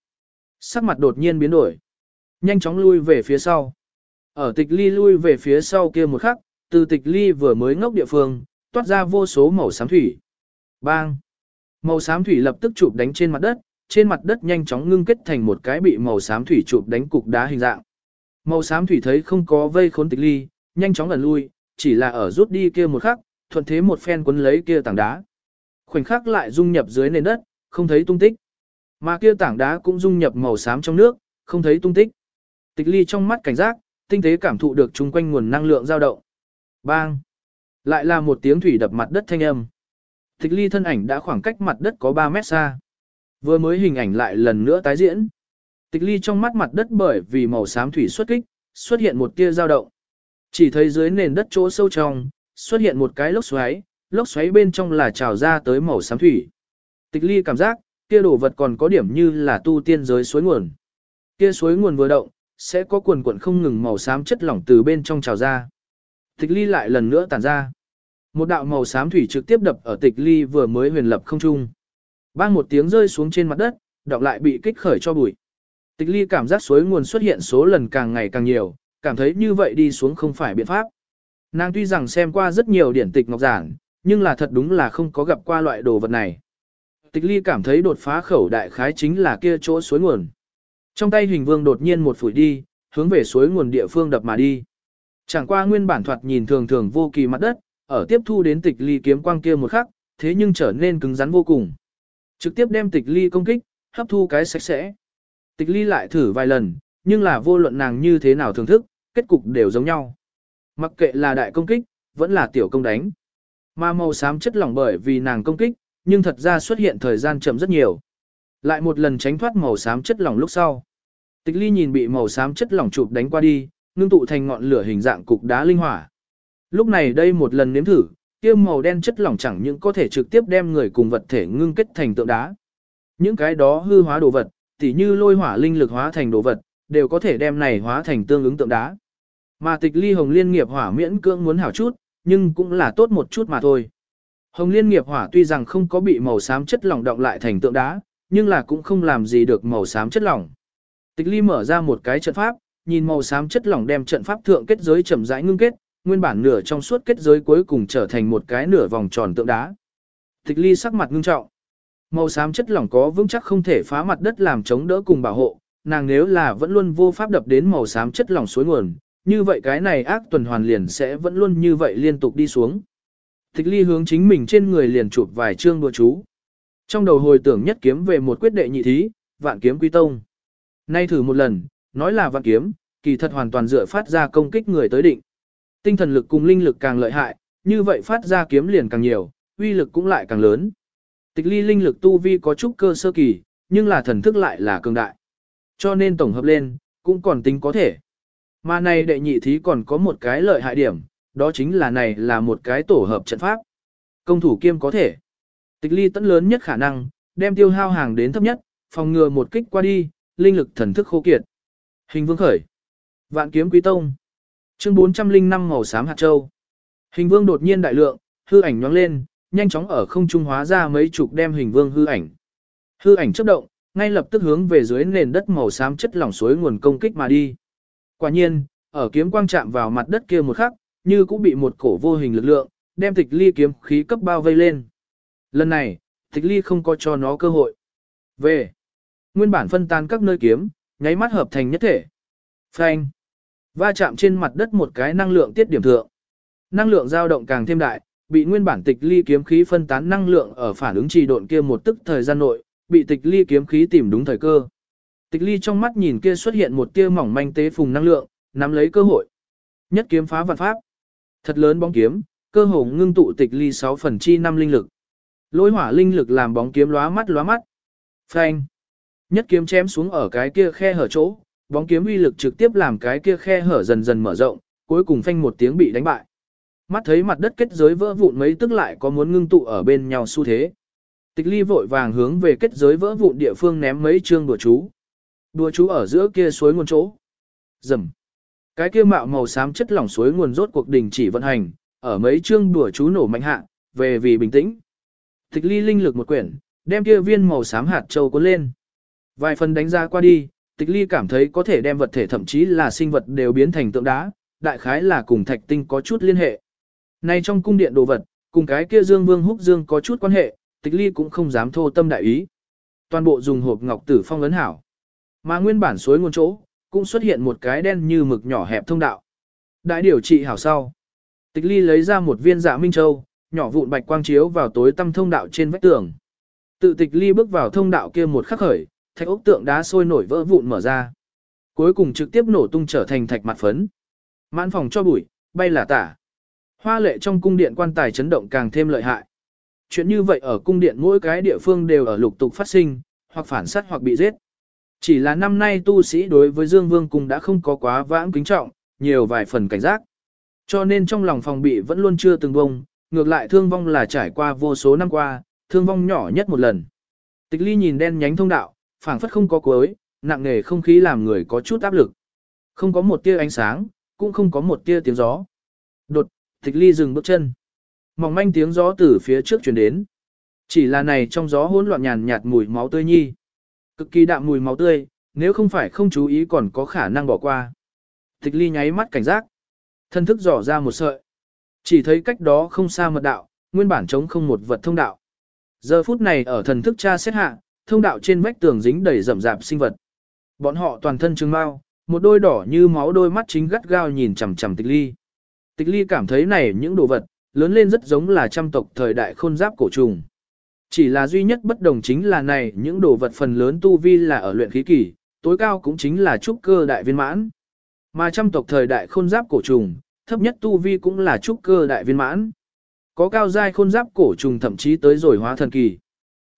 Sắc mặt đột nhiên biến đổi. Nhanh chóng lui về phía sau. Ở tịch ly lui về phía sau kia một khắc, từ tịch ly vừa mới ngốc địa phương, toát ra vô số màu xám thủy. Bang! Màu xám thủy lập tức chụp đánh trên mặt đất, trên mặt đất nhanh chóng ngưng kết thành một cái bị màu xám thủy chụp đánh cục đá hình dạng. Màu xám thủy thấy không có vây khốn tịch ly, nhanh chóng lần lui, chỉ là ở rút đi kia một khắc, thuận thế một phen quấn lấy kia tảng đá. Khoảnh khắc lại dung nhập dưới nền đất, không thấy tung tích. Mà kia tảng đá cũng dung nhập màu xám trong nước, không thấy tung tích. Tịch ly trong mắt cảnh giác, tinh tế cảm thụ được chung quanh nguồn năng lượng dao động. Bang! Lại là một tiếng thủy đập mặt đất thanh âm. Tịch ly thân ảnh đã khoảng cách mặt đất có 3 mét xa. Vừa mới hình ảnh lại lần nữa tái diễn. Tịch ly trong mắt mặt đất bởi vì màu xám thủy xuất kích, xuất hiện một tia dao động. Chỉ thấy dưới nền đất chỗ sâu trong, xuất hiện một cái lốc xoáy, lốc xoáy bên trong là trào ra tới màu xám thủy. Tịch ly cảm giác, kia đồ vật còn có điểm như là tu tiên giới suối nguồn. Kia suối nguồn vừa động, sẽ có quần quần không ngừng màu xám chất lỏng từ bên trong trào ra. Tịch ly lại lần nữa tản ra. Một đạo màu xám thủy trực tiếp đập ở tịch ly vừa mới huyền lập không trung. Bang một tiếng rơi xuống trên mặt đất, đọc lại bị kích khởi cho bụi. Tịch ly cảm giác suối nguồn xuất hiện số lần càng ngày càng nhiều, cảm thấy như vậy đi xuống không phải biện pháp. Nàng tuy rằng xem qua rất nhiều điển tịch ngọc giản, nhưng là thật đúng là không có gặp qua loại đồ vật này. Tịch ly cảm thấy đột phá khẩu đại khái chính là kia chỗ suối nguồn. Trong tay hình vương đột nhiên một phủi đi, hướng về suối nguồn địa phương đập mà đi. Chẳng qua nguyên bản thoạt nhìn thường thường vô kỳ mặt đất, ở tiếp thu đến tịch ly kiếm quang kia một khắc, thế nhưng trở nên cứng rắn vô cùng. Trực tiếp đem tịch ly công kích, hấp thu cái sạch sẽ. Tịch ly lại thử vài lần, nhưng là vô luận nàng như thế nào thưởng thức, kết cục đều giống nhau. Mặc kệ là đại công kích, vẫn là tiểu công đánh. Mà màu xám chất lỏng bởi vì nàng công kích, nhưng thật ra xuất hiện thời gian chậm rất nhiều. Lại một lần tránh thoát màu xám chất lỏng lúc sau. Tịch ly nhìn bị màu xám chất lỏng chụp đánh qua đi, ngưng tụ thành ngọn lửa hình dạng cục đá linh hỏa. Lúc này đây một lần nếm thử, kia màu đen chất lỏng chẳng những có thể trực tiếp đem người cùng vật thể ngưng kết thành tượng đá. Những cái đó hư hóa đồ vật, tỉ như lôi hỏa linh lực hóa thành đồ vật, đều có thể đem này hóa thành tương ứng tượng đá. Mà tịch ly hồng liên nghiệp hỏa miễn cưỡng muốn hảo chút, nhưng cũng là tốt một chút mà thôi. Hồng liên nghiệp hỏa tuy rằng không có bị màu xám chất lỏng động lại thành tượng đá, nhưng là cũng không làm gì được màu xám chất lỏng. Tịch ly mở ra một cái trận pháp, nhìn màu xám chất lỏng đem trận pháp thượng kết giới chậm rãi ngưng kết, nguyên bản nửa trong suốt kết giới cuối cùng trở thành một cái nửa vòng tròn tượng đá. Tịch ly sắc mặt ngưng trọng. Màu xám chất lỏng có vững chắc không thể phá mặt đất làm chống đỡ cùng bảo hộ, nàng nếu là vẫn luôn vô pháp đập đến màu xám chất lỏng suối nguồn, như vậy cái này ác tuần hoàn liền sẽ vẫn luôn như vậy liên tục đi xuống. Tịch ly hướng chính mình trên người liền chụp vài chương đùa chú. Trong đầu hồi tưởng nhất kiếm về một quyết đệ nhị thí, vạn kiếm quy tông. Nay thử một lần, nói là vạn kiếm, kỳ thật hoàn toàn dựa phát ra công kích người tới định. Tinh thần lực cùng linh lực càng lợi hại, như vậy phát ra kiếm liền càng nhiều, uy lực cũng lại càng lớn. Tịch ly linh lực tu vi có chút cơ sơ kỳ, nhưng là thần thức lại là cường đại. Cho nên tổng hợp lên, cũng còn tính có thể. Mà này đệ nhị thí còn có một cái lợi hại điểm, đó chính là này là một cái tổ hợp trận pháp. Công thủ kiêm có thể. Tịch ly tẫn lớn nhất khả năng, đem tiêu hao hàng đến thấp nhất, phòng ngừa một kích qua đi, linh lực thần thức khô kiệt. Hình vương khởi. Vạn kiếm quý tông. Chương 405 màu xám hạt châu. Hình vương đột nhiên đại lượng, hư ảnh nhoáng lên, nhanh chóng ở không trung hóa ra mấy chục đem hình vương hư ảnh. Hư ảnh chớp động, ngay lập tức hướng về dưới nền đất màu xám chất lỏng suối nguồn công kích mà đi. Quả nhiên, ở kiếm quang chạm vào mặt đất kia một khắc, như cũng bị một cổ vô hình lực lượng, đem tịch ly kiếm khí cấp bao vây lên. Lần này, tịch ly không có cho nó cơ hội. Về, nguyên bản phân tan các nơi kiếm, nháy mắt hợp thành nhất thể. Phanh, va chạm trên mặt đất một cái năng lượng tiết điểm thượng. Năng lượng dao động càng thêm đại, bị nguyên bản tịch ly kiếm khí phân tán năng lượng ở phản ứng trì độn kia một tức thời gian nội, bị tịch ly kiếm khí tìm đúng thời cơ. Tịch ly trong mắt nhìn kia xuất hiện một tia mỏng manh tế phùng năng lượng, nắm lấy cơ hội. Nhất kiếm phá vạn pháp. Thật lớn bóng kiếm, cơ hồ ngưng tụ tịch ly 6 phần chi 5 linh lực. Lôi hỏa linh lực làm bóng kiếm lóa mắt lóa mắt. Phanh. Nhất kiếm chém xuống ở cái kia khe hở chỗ, bóng kiếm uy lực trực tiếp làm cái kia khe hở dần dần mở rộng, cuối cùng phanh một tiếng bị đánh bại. Mắt thấy mặt đất kết giới vỡ vụn mấy tức lại có muốn ngưng tụ ở bên nhau xu thế. Tịch ly vội vàng hướng về kết giới vỡ vụn địa phương ném mấy chương đùa chú. Đùa chú ở giữa kia suối nguồn chỗ. Dầm. Cái kia mạo màu xám chất lỏng suối nguồn rốt cuộc đình chỉ vận hành, ở mấy chương đùa chú nổ mạnh hạ, về vì bình tĩnh. Tịch ly linh lực một quyển, đem kia viên màu xám hạt châu cuốn lên. Vài phần đánh ra qua đi, tịch ly cảm thấy có thể đem vật thể thậm chí là sinh vật đều biến thành tượng đá, đại khái là cùng thạch tinh có chút liên hệ. Nay trong cung điện đồ vật, cùng cái kia Dương Vương Húc Dương có chút quan hệ, tịch ly cũng không dám thô tâm đại ý. Toàn bộ dùng hộp ngọc tử phong ấn hảo. Mà nguyên bản suối nguồn chỗ, cũng xuất hiện một cái đen như mực nhỏ hẹp thông đạo. Đại điều trị hảo sau. Tịch ly lấy ra một viên dạ minh châu, nhỏ vụn bạch quang chiếu vào tối tăm thông đạo trên vách tường. Tự tịch ly bước vào thông đạo kia một khắc khởi, thạch ốc tượng đá sôi nổi vỡ vụn mở ra. Cuối cùng trực tiếp nổ tung trở thành thạch mặt phấn. Mãn phòng cho bụi, bay là tả. Hoa lệ trong cung điện quan tài chấn động càng thêm lợi hại. Chuyện như vậy ở cung điện mỗi cái địa phương đều ở lục tục phát sinh, hoặc phản sát hoặc bị giết. Chỉ là năm nay tu sĩ đối với Dương Vương cung đã không có quá vãng kính trọng, nhiều vài phần cảnh giác. Cho nên trong lòng phòng bị vẫn luôn chưa từng bông, ngược lại thương vong là trải qua vô số năm qua, thương vong nhỏ nhất một lần. Tịch ly nhìn đen nhánh thông đạo, phảng phất không có cuối, nặng nề không khí làm người có chút áp lực. Không có một tia ánh sáng, cũng không có một tia tiếng gió. Đột, tịch ly dừng bước chân. Mỏng manh tiếng gió từ phía trước chuyển đến. Chỉ là này trong gió hỗn loạn nhàn nhạt mùi máu tươi nhi. Cực kỳ đạm mùi máu tươi, nếu không phải không chú ý còn có khả năng bỏ qua. Tịch ly nháy mắt cảnh giác. Thân thức dò ra một sợi. Chỉ thấy cách đó không xa mật đạo, nguyên bản trống không một vật thông đạo. Giờ phút này ở thần thức tra xét hạ, thông đạo trên vách tường dính đầy rậm rạp sinh vật. Bọn họ toàn thân trừng mau, một đôi đỏ như máu đôi mắt chính gắt gao nhìn chằm chằm tịch ly. Tịch ly cảm thấy này những đồ vật, lớn lên rất giống là trăm tộc thời đại khôn giáp cổ trùng. Chỉ là duy nhất bất đồng chính là này những đồ vật phần lớn tu vi là ở luyện khí kỳ, tối cao cũng chính là trúc cơ đại viên mãn. Mà trăm tộc thời đại khôn giáp cổ trùng, thấp nhất tu vi cũng là trúc cơ đại viên mãn. Có cao giai khôn giáp cổ trùng thậm chí tới rồi hóa thần kỳ.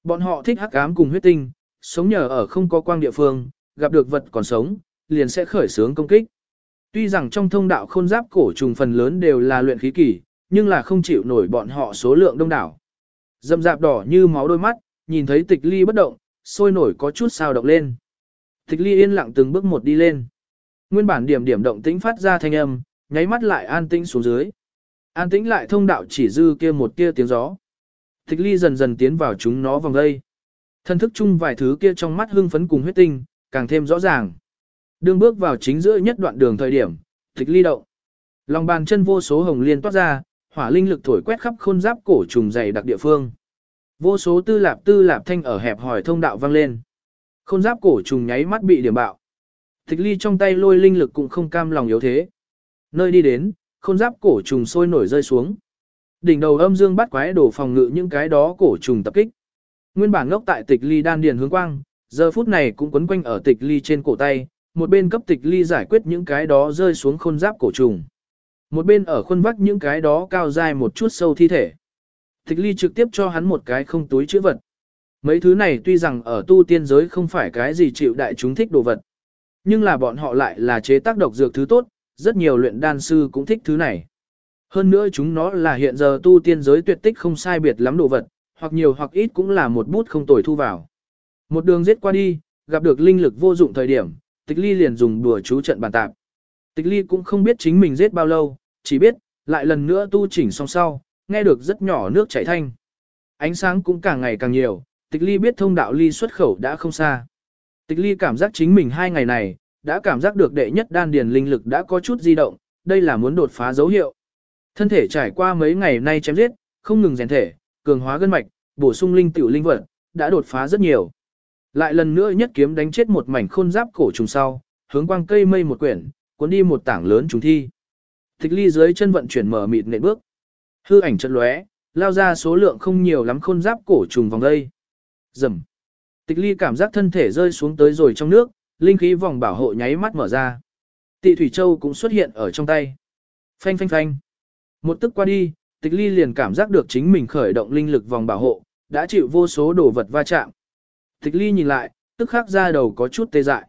Bọn họ thích hắc ám cùng huyết tinh, sống nhờ ở không có quang địa phương, gặp được vật còn sống, liền sẽ khởi sướng công kích. Tuy rằng trong thông đạo khôn giáp cổ trùng phần lớn đều là luyện khí kỳ, nhưng là không chịu nổi bọn họ số lượng đông đảo. Dâm dạp đỏ như máu đôi mắt, nhìn thấy tịch ly bất động, sôi nổi có chút sao động lên. Tịch ly yên lặng từng bước một đi lên. Nguyên bản điểm điểm động tĩnh phát ra thanh âm, nháy mắt lại an tĩnh xuống dưới. An tĩnh lại thông đạo chỉ dư kia một kia tiếng gió. Tịch ly dần dần tiến vào chúng nó vòng đây. Thân thức chung vài thứ kia trong mắt hưng phấn cùng huyết tinh, càng thêm rõ ràng. Đương bước vào chính giữa nhất đoạn đường thời điểm, tịch ly động. Lòng bàn chân vô số hồng liên toát ra, hỏa linh lực thổi quét khắp khôn giáp cổ trùng dày đặc địa phương. Vô số tư lạp tư lạp thanh ở hẹp hỏi thông đạo vang lên. Khôn giáp cổ trùng nháy mắt bị điểm bạo. Tịch ly trong tay lôi linh lực cũng không cam lòng yếu thế. Nơi đi đến, khôn giáp cổ trùng sôi nổi rơi xuống. Đỉnh đầu âm dương bắt quái đổ phòng ngự những cái đó cổ trùng tập kích. Nguyên bản ngốc tại tịch ly đan điền hướng quang, giờ phút này cũng quấn quanh ở tịch ly trên cổ tay, một bên cấp tịch ly giải quyết những cái đó rơi xuống khôn giáp cổ trùng. Một bên ở khuôn vắt những cái đó cao dài một chút sâu thi thể. Tịch ly trực tiếp cho hắn một cái không túi chữ vật. Mấy thứ này tuy rằng ở tu tiên giới không phải cái gì chịu đại chúng thích đồ vật. Nhưng là bọn họ lại là chế tác độc dược thứ tốt, rất nhiều luyện đan sư cũng thích thứ này. Hơn nữa chúng nó là hiện giờ tu tiên giới tuyệt tích không sai biệt lắm đồ vật, hoặc nhiều hoặc ít cũng là một bút không tồi thu vào. Một đường giết qua đi, gặp được linh lực vô dụng thời điểm, tịch ly liền dùng đùa chú trận bàn tạp. Tịch ly cũng không biết chính mình giết bao lâu, chỉ biết, lại lần nữa tu chỉnh xong sau, nghe được rất nhỏ nước chảy thanh. Ánh sáng cũng càng ngày càng nhiều, tịch ly biết thông đạo ly xuất khẩu đã không xa. Tịch ly cảm giác chính mình hai ngày này, đã cảm giác được đệ nhất đan điền linh lực đã có chút di động, đây là muốn đột phá dấu hiệu. Thân thể trải qua mấy ngày nay chém giết, không ngừng rèn thể, cường hóa gân mạch, bổ sung linh tiểu linh vật, đã đột phá rất nhiều. Lại lần nữa nhất kiếm đánh chết một mảnh khôn giáp cổ trùng sau, hướng quang cây mây một quyển, cuốn đi một tảng lớn trùng thi. Tịch ly dưới chân vận chuyển mở mịt nện bước. Hư ảnh chợt lóe, lao ra số lượng không nhiều lắm khôn giáp cổ trùng vòng đây. Rầm. Tịch ly cảm giác thân thể rơi xuống tới rồi trong nước, linh khí vòng bảo hộ nháy mắt mở ra. Tị Thủy Châu cũng xuất hiện ở trong tay. Phanh phanh phanh. Một tức qua đi, tịch ly liền cảm giác được chính mình khởi động linh lực vòng bảo hộ, đã chịu vô số đồ vật va chạm. Tịch ly nhìn lại, tức khắc ra đầu có chút tê dại.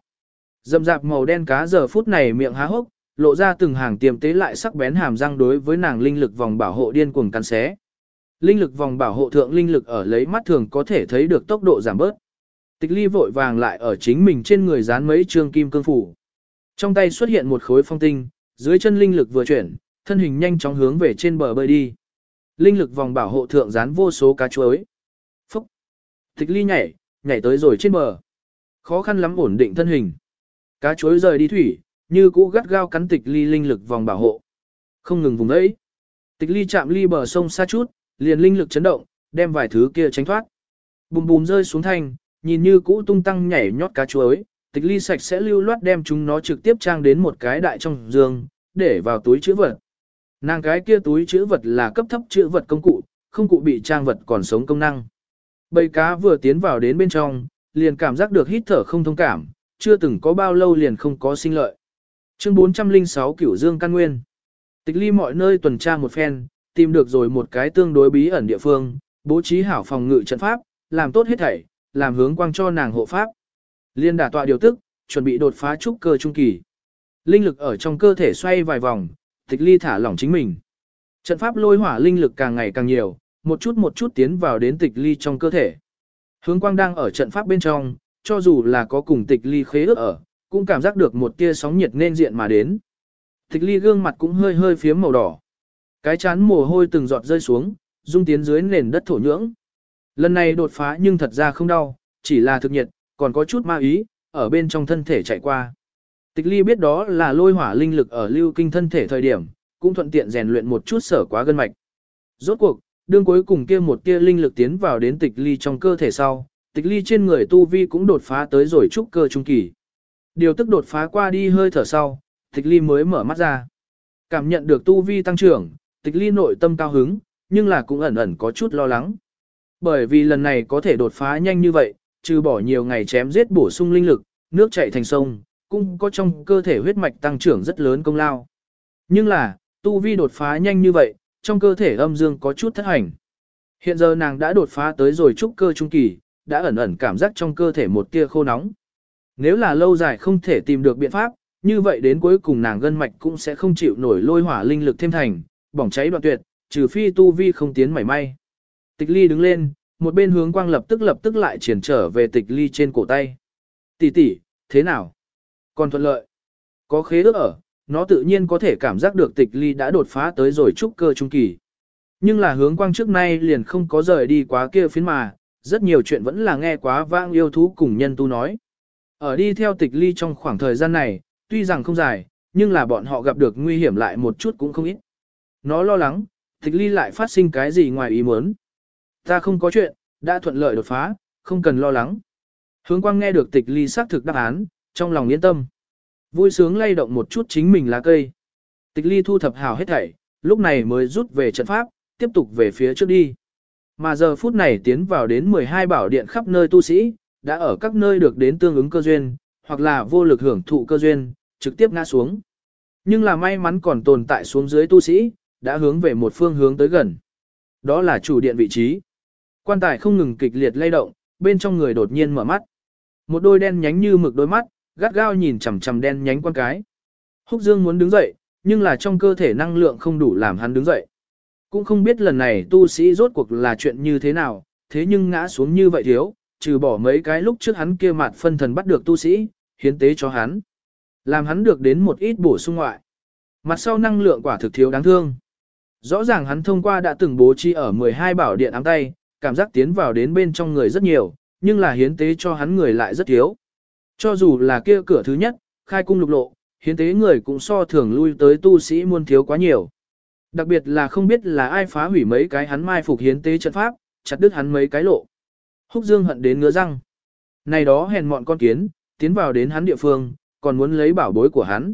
Dầm dạp màu đen cá giờ phút này miệng há hốc, lộ ra từng hàng tiềm tế lại sắc bén hàm răng đối với nàng linh lực vòng bảo hộ điên cuồng cắn xé. Linh lực vòng bảo hộ thượng linh lực ở lấy mắt thường có thể thấy được tốc độ giảm bớt. Tịch ly vội vàng lại ở chính mình trên người dán mấy trương kim cương phủ. Trong tay xuất hiện một khối phong tinh, dưới chân linh lực vừa chuyển, thân hình nhanh chóng hướng về trên bờ bơi đi. Linh lực vòng bảo hộ thượng dán vô số cá chuối. Phúc! Tịch ly nhảy, nhảy tới rồi trên bờ. Khó khăn lắm ổn định thân hình. Cá chuối rời đi thủy, như cũ gắt gao cắn tịch ly linh lực vòng bảo hộ. Không ngừng vùng đấy. Tịch ly chạm ly bờ sông xa chút, liền linh lực chấn động, đem vài thứ kia tránh thoát. Bùm bùm rơi xuống thanh, nhìn như cũ tung tăng nhảy nhót cá chuối, tịch ly sạch sẽ lưu loát đem chúng nó trực tiếp trang đến một cái đại trong giường, để vào túi chữ vật. Nàng cái kia túi chữ vật là cấp thấp chữ vật công cụ, không cụ bị trang vật còn sống công năng. Bầy cá vừa tiến vào đến bên trong, liền cảm giác được hít thở không thông cảm, chưa từng có bao lâu liền không có sinh lợi. Chương 406 Cửu Dương Căn Nguyên Tịch ly mọi nơi tuần tra một phen, tìm được rồi một cái tương đối bí ẩn địa phương, bố trí hảo phòng ngự trận pháp, làm tốt hết thảy, làm hướng quang cho nàng hộ pháp. Liên đả tọa điều tức, chuẩn bị đột phá trúc cơ trung kỳ. Linh lực ở trong cơ thể xoay vài vòng, tịch ly thả lỏng chính mình. Trận pháp lôi hỏa linh lực càng ngày càng nhiều, một chút một chút tiến vào đến tịch ly trong cơ thể. Hướng quang đang ở trận pháp bên trong, cho dù là có cùng tịch ly khế ước ở, cũng cảm giác được một tia sóng nhiệt nên diện mà đến. Tịch ly gương mặt cũng hơi hơi phiếm màu đỏ. Cái chán mồ hôi từng giọt rơi xuống, dung tiến dưới nền đất thổ nhưỡng. Lần này đột phá nhưng thật ra không đau, chỉ là thực nhiệt, còn có chút ma ý, ở bên trong thân thể chạy qua. Tịch ly biết đó là lôi hỏa linh lực ở lưu kinh thân thể thời điểm, cũng thuận tiện rèn luyện một chút sở quá gân mạch. Rốt cuộc, đương cuối cùng kia một tia linh lực tiến vào đến tịch ly trong cơ thể sau, tịch ly trên người tu vi cũng đột phá tới rồi trúc cơ trung kỳ. Điều tức đột phá qua đi hơi thở sau, tịch ly mới mở mắt ra. Cảm nhận được tu vi tăng trưởng, tịch ly nội tâm cao hứng, nhưng là cũng ẩn ẩn có chút lo lắng. Bởi vì lần này có thể đột phá nhanh như vậy, trừ bỏ nhiều ngày chém giết bổ sung linh lực, nước chảy thành sông, cũng có trong cơ thể huyết mạch tăng trưởng rất lớn công lao. Nhưng là, tu vi đột phá nhanh như vậy, trong cơ thể âm dương có chút thất hành. Hiện giờ nàng đã đột phá tới rồi trúc cơ trung kỳ, đã ẩn ẩn cảm giác trong cơ thể một tia khô nóng. Nếu là lâu dài không thể tìm được biện pháp, như vậy đến cuối cùng nàng gân mạch cũng sẽ không chịu nổi lôi hỏa linh lực thêm thành, bỏng cháy đoạn tuyệt, trừ phi tu vi không tiến mảy may. Tịch ly đứng lên, một bên hướng quang lập tức lập tức lại triển trở về tịch ly trên cổ tay. Tỷ tỷ, thế nào? Còn thuận lợi. Có khế ước ở, nó tự nhiên có thể cảm giác được tịch ly đã đột phá tới rồi trúc cơ trung kỳ. Nhưng là hướng quang trước nay liền không có rời đi quá kia phiến mà, rất nhiều chuyện vẫn là nghe quá vang yêu thú cùng nhân tu nói. Ở đi theo tịch ly trong khoảng thời gian này, tuy rằng không dài, nhưng là bọn họ gặp được nguy hiểm lại một chút cũng không ít. Nó lo lắng, tịch ly lại phát sinh cái gì ngoài ý muốn. Ta không có chuyện, đã thuận lợi đột phá, không cần lo lắng. Hướng quang nghe được tịch ly xác thực đáp án, trong lòng yên tâm. Vui sướng lay động một chút chính mình lá cây. Tịch ly thu thập hào hết thảy, lúc này mới rút về trận pháp, tiếp tục về phía trước đi. Mà giờ phút này tiến vào đến 12 bảo điện khắp nơi tu sĩ, đã ở các nơi được đến tương ứng cơ duyên, hoặc là vô lực hưởng thụ cơ duyên, trực tiếp ngã xuống. Nhưng là may mắn còn tồn tại xuống dưới tu sĩ, đã hướng về một phương hướng tới gần. Đó là chủ điện vị trí. Quan tài không ngừng kịch liệt lay động, bên trong người đột nhiên mở mắt. Một đôi đen nhánh như mực đôi mắt, gắt gao nhìn chằm chằm đen nhánh quan cái. Húc Dương muốn đứng dậy, nhưng là trong cơ thể năng lượng không đủ làm hắn đứng dậy. Cũng không biết lần này tu sĩ rốt cuộc là chuyện như thế nào, thế nhưng ngã xuống như vậy thiếu, trừ bỏ mấy cái lúc trước hắn kia mặt phân thần bắt được tu sĩ, hiến tế cho hắn. Làm hắn được đến một ít bổ sung ngoại. Mặt sau năng lượng quả thực thiếu đáng thương. Rõ ràng hắn thông qua đã từng bố trí ở 12 bảo điện ám tay, cảm giác tiến vào đến bên trong người rất nhiều, nhưng là hiến tế cho hắn người lại rất thiếu. Cho dù là kia cửa thứ nhất, khai cung lục lộ, hiến tế người cũng so thường lui tới tu sĩ muôn thiếu quá nhiều. Đặc biệt là không biết là ai phá hủy mấy cái hắn mai phục hiến tế trận pháp, chặt đứt hắn mấy cái lộ. Húc Dương hận đến ngứa răng. Này đó hèn mọn con kiến, tiến vào đến hắn địa phương, còn muốn lấy bảo bối của hắn.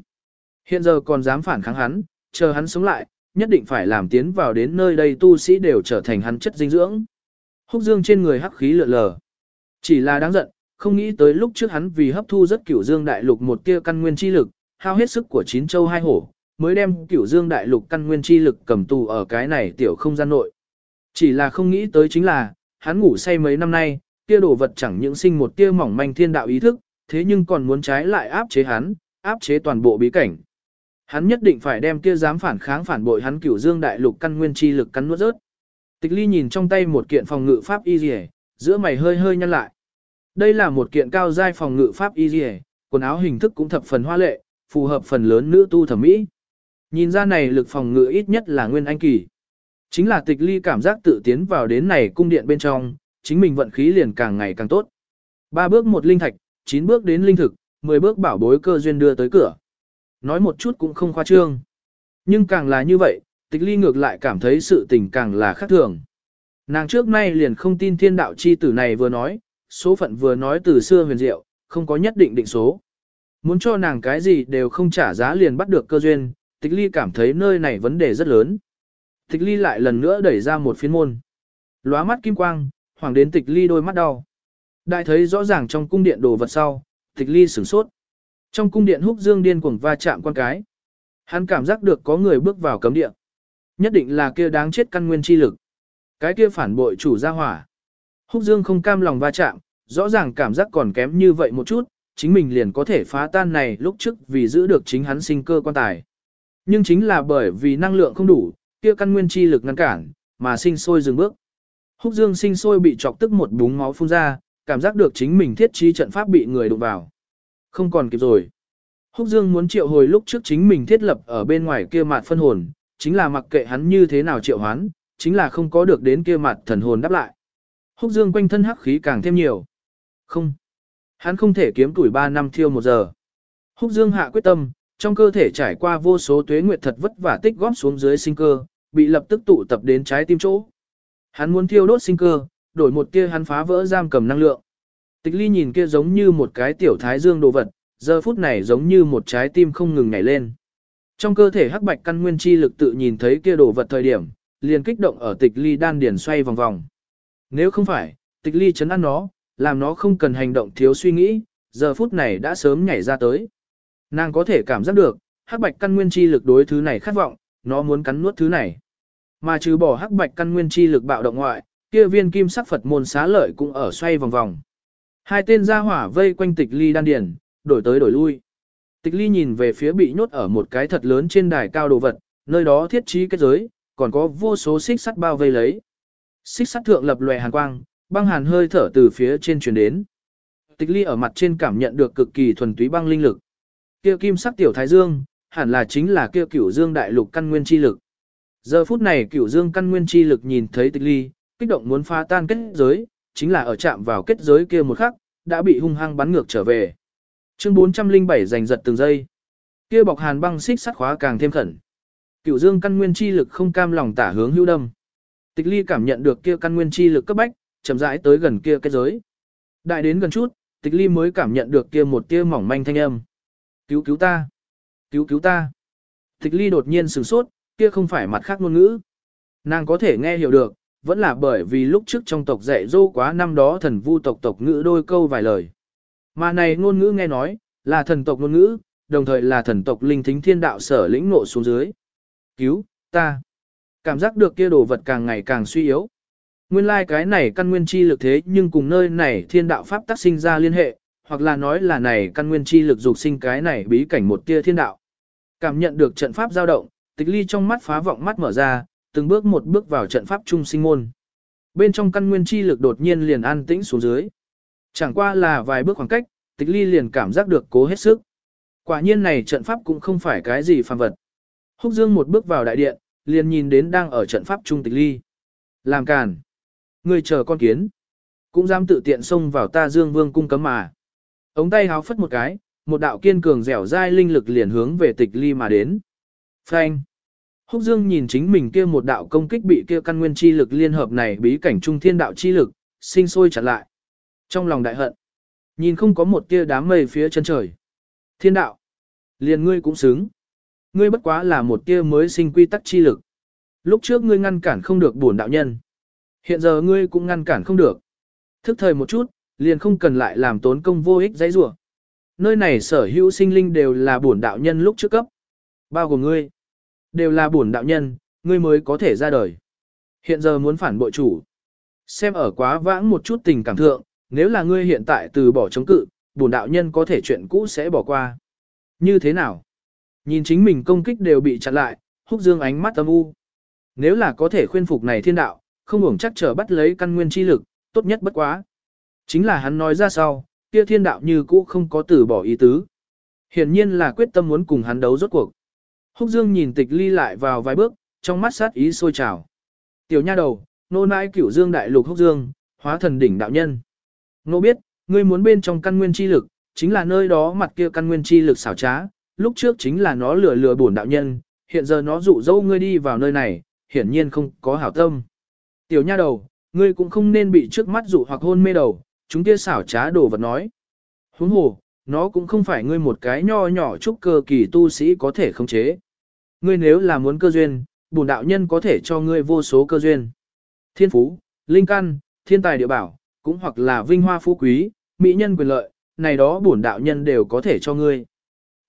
Hiện giờ còn dám phản kháng hắn, chờ hắn sống lại, nhất định phải làm tiến vào đến nơi đây tu sĩ đều trở thành hắn chất dinh dưỡng. Húc Dương trên người hắc khí lượn lờ. Chỉ là đáng giận, không nghĩ tới lúc trước hắn vì hấp thu rất cửu dương đại lục một tia căn nguyên chi lực, hao hết sức của chín châu hai hổ, mới đem cửu dương đại lục căn nguyên chi lực cầm tù ở cái này tiểu không gian nội. Chỉ là không nghĩ tới chính là, hắn ngủ say mấy năm nay, kia đồ vật chẳng những sinh một tia mỏng manh thiên đạo ý thức, thế nhưng còn muốn trái lại áp chế hắn, áp chế toàn bộ bí cảnh. Hắn nhất định phải đem kia dám phản kháng phản bội hắn cửu dương đại lục căn nguyên chi lực cắn nuốt rớt. Tịch ly nhìn trong tay một kiện phòng ngự pháp y dì giữa mày hơi hơi nhăn lại. Đây là một kiện cao giai phòng ngự pháp y dì quần áo hình thức cũng thập phần hoa lệ, phù hợp phần lớn nữ tu thẩm mỹ. Nhìn ra này lực phòng ngự ít nhất là nguyên anh kỳ. Chính là tịch ly cảm giác tự tiến vào đến này cung điện bên trong, chính mình vận khí liền càng ngày càng tốt. Ba bước một linh thạch, chín bước đến linh thực, mười bước bảo bối cơ duyên đưa tới cửa. Nói một chút cũng không khoa trương. Nhưng càng là như vậy, tịch ly ngược lại cảm thấy sự tình càng là khác thường. Nàng trước nay liền không tin thiên đạo chi tử này vừa nói, số phận vừa nói từ xưa huyền diệu, không có nhất định định số. Muốn cho nàng cái gì đều không trả giá liền bắt được cơ duyên, tịch ly cảm thấy nơi này vấn đề rất lớn. Tịch ly lại lần nữa đẩy ra một phiên môn. Lóa mắt kim quang, hoàng đến tịch ly đôi mắt đau. Đại thấy rõ ràng trong cung điện đồ vật sau, tịch ly sửng sốt. Trong cung điện húc dương điên cuồng va chạm quan cái. Hắn cảm giác được có người bước vào cấm điện. Nhất định là kia đáng chết căn nguyên chi lực. Cái kia phản bội chủ gia hỏa. Húc dương không cam lòng va chạm, rõ ràng cảm giác còn kém như vậy một chút, chính mình liền có thể phá tan này lúc trước vì giữ được chính hắn sinh cơ quan tài. Nhưng chính là bởi vì năng lượng không đủ, kia căn nguyên chi lực ngăn cản, mà sinh sôi dừng bước. Húc Dương sinh sôi bị chọc tức một búng máu phun ra, cảm giác được chính mình thiết trí trận pháp bị người đụng vào. Không còn kịp rồi. Húc Dương muốn triệu hồi lúc trước chính mình thiết lập ở bên ngoài kia mạt phân hồn, chính là mặc kệ hắn như thế nào triệu hoán, chính là không có được đến kia mặt thần hồn đáp lại. Húc Dương quanh thân hắc khí càng thêm nhiều. Không. Hắn không thể kiếm tuổi 3 năm thiêu một giờ. Húc Dương hạ quyết tâm, trong cơ thể trải qua vô số tuế nguyệt thật vất vả tích góp xuống dưới sinh cơ, bị lập tức tụ tập đến trái tim chỗ. Hắn muốn thiêu đốt sinh cơ, đổi một kia hắn phá vỡ giam cầm năng lượng. Tịch ly nhìn kia giống như một cái tiểu thái dương đồ vật, giờ phút này giống như một trái tim không ngừng nhảy lên. Trong cơ thể hắc bạch căn nguyên chi lực tự nhìn thấy kia đồ vật thời điểm, liền kích động ở tịch ly đan điển xoay vòng vòng. Nếu không phải, tịch ly chấn ăn nó, làm nó không cần hành động thiếu suy nghĩ, giờ phút này đã sớm nhảy ra tới. Nàng có thể cảm giác được, hắc bạch căn nguyên chi lực đối thứ này khát vọng, nó muốn cắn nuốt thứ này. Mà trừ bỏ hắc bạch căn nguyên chi lực bạo động ngoại, kia viên kim sắc Phật môn xá lợi cũng ở xoay vòng vòng. Hai tên gia hỏa vây quanh tịch ly đan điển, đổi tới đổi lui. Tịch ly nhìn về phía bị nhốt ở một cái thật lớn trên đài cao đồ vật, nơi đó thiết trí kết giới, còn có vô số xích sắt bao vây lấy. Xích sắt thượng lập lòe hàn quang, băng hàn hơi thở từ phía trên truyền đến. Tịch ly ở mặt trên cảm nhận được cực kỳ thuần túy băng linh lực. Kia kim sắc tiểu thái dương, hẳn là chính là kia cửu dương đại lục căn nguyên chi lực. Giờ phút này cửu dương căn nguyên chi lực nhìn thấy tịch ly, kích động muốn phá tan kết giới, chính là ở chạm vào kết giới kia một khắc, đã bị hung hăng bắn ngược trở về. Chương 407 giành giật từng giây. Kia bọc hàn băng xích sắt khóa càng thêm khẩn. Cửu dương căn nguyên chi lực không cam lòng tả hướng hưu đâm. Tịch ly cảm nhận được kia căn nguyên chi lực cấp bách, chậm rãi tới gần kia kết giới. Đại đến gần chút, tịch ly mới cảm nhận được kia một tia mỏng manh thanh âm. Cứu cứu ta! Cứu cứu ta! Tịch ly đột nhiên sửng sốt, kia không phải mặt khác ngôn ngữ. Nàng có thể nghe hiểu được, vẫn là bởi vì lúc trước trong tộc dạy dỗ quá năm đó thần vu tộc tộc ngữ đôi câu vài lời. Mà này ngôn ngữ nghe nói, là thần tộc ngôn ngữ, đồng thời là thần tộc linh thính thiên đạo sở lĩnh ngộ xuống dưới. Cứu, ta. Cảm giác được kia đồ vật càng ngày càng suy yếu. Nguyên lai like cái này căn nguyên chi lực thế nhưng cùng nơi này thiên đạo pháp tác sinh ra liên hệ, hoặc là nói là này căn nguyên chi lực dục sinh cái này bí cảnh một tia thiên đạo. Cảm nhận được trận pháp dao động, tịch ly trong mắt phá vọng mắt mở ra, từng bước một bước vào trận pháp trung sinh môn. Bên trong căn nguyên chi lực đột nhiên liền an tĩnh xuống dưới. Chẳng qua là vài bước khoảng cách, tịch ly liền cảm giác được cố hết sức. Quả nhiên này trận pháp cũng không phải cái gì phàm vật. Húc Dương một bước vào đại điện, liền nhìn đến đang ở trận pháp trung tịch ly. Làm càn. Người chờ con kiến. Cũng dám tự tiện xông vào ta Dương Vương cung cấm mà. Ống tay háo phất một cái, một đạo kiên cường dẻo dai linh lực liền hướng về tịch ly mà đến. Phanh. Húc Dương nhìn chính mình kia một đạo công kích bị kia căn nguyên chi lực liên hợp này bí cảnh trung thiên đạo chi lực, sinh sôi chặt lại. Trong lòng đại hận, nhìn không có một tia đám mây phía chân trời. Thiên đạo, liền ngươi cũng xứng. Ngươi bất quá là một tia mới sinh quy tắc chi lực. Lúc trước ngươi ngăn cản không được bổn đạo nhân. Hiện giờ ngươi cũng ngăn cản không được. Thức thời một chút, liền không cần lại làm tốn công vô ích dãy rủa. Nơi này sở hữu sinh linh đều là bổn đạo nhân lúc trước cấp. Bao gồm ngươi. Đều là bổn đạo nhân, ngươi mới có thể ra đời. Hiện giờ muốn phản bội chủ. Xem ở quá vãng một chút tình cảm thượng, nếu là ngươi hiện tại từ bỏ chống cự, bổn đạo nhân có thể chuyện cũ sẽ bỏ qua. Như thế nào? Nhìn chính mình công kích đều bị chặn lại, húc dương ánh mắt âm u. Nếu là có thể khuyên phục này thiên đạo, không hưởng chắc trở bắt lấy căn nguyên chi lực, tốt nhất bất quá. Chính là hắn nói ra sau, kia thiên đạo như cũ không có từ bỏ ý tứ. Hiển nhiên là quyết tâm muốn cùng hắn đấu rốt cuộc. Húc Dương nhìn tịch ly lại vào vài bước, trong mắt sát ý sôi trào. Tiểu nha đầu, nô nãi cửu dương đại lục Húc Dương, hóa thần đỉnh đạo nhân. Nô biết, ngươi muốn bên trong căn nguyên chi lực, chính là nơi đó mặt kia căn nguyên chi lực xảo trá, lúc trước chính là nó lừa lừa bổn đạo nhân, hiện giờ nó dụ dỗ ngươi đi vào nơi này, hiển nhiên không có hảo tâm. Tiểu nha đầu, ngươi cũng không nên bị trước mắt dụ hoặc hôn mê đầu, chúng kia xảo trá đồ vật nói. Huống hồ, nó cũng không phải ngươi một cái nho nhỏ chút cơ kỳ tu sĩ có thể khống chế. Ngươi nếu là muốn cơ duyên, bổn đạo nhân có thể cho ngươi vô số cơ duyên. Thiên phú, linh căn, thiên tài địa bảo, cũng hoặc là vinh hoa phú quý, mỹ nhân quyền lợi, này đó bổn đạo nhân đều có thể cho ngươi.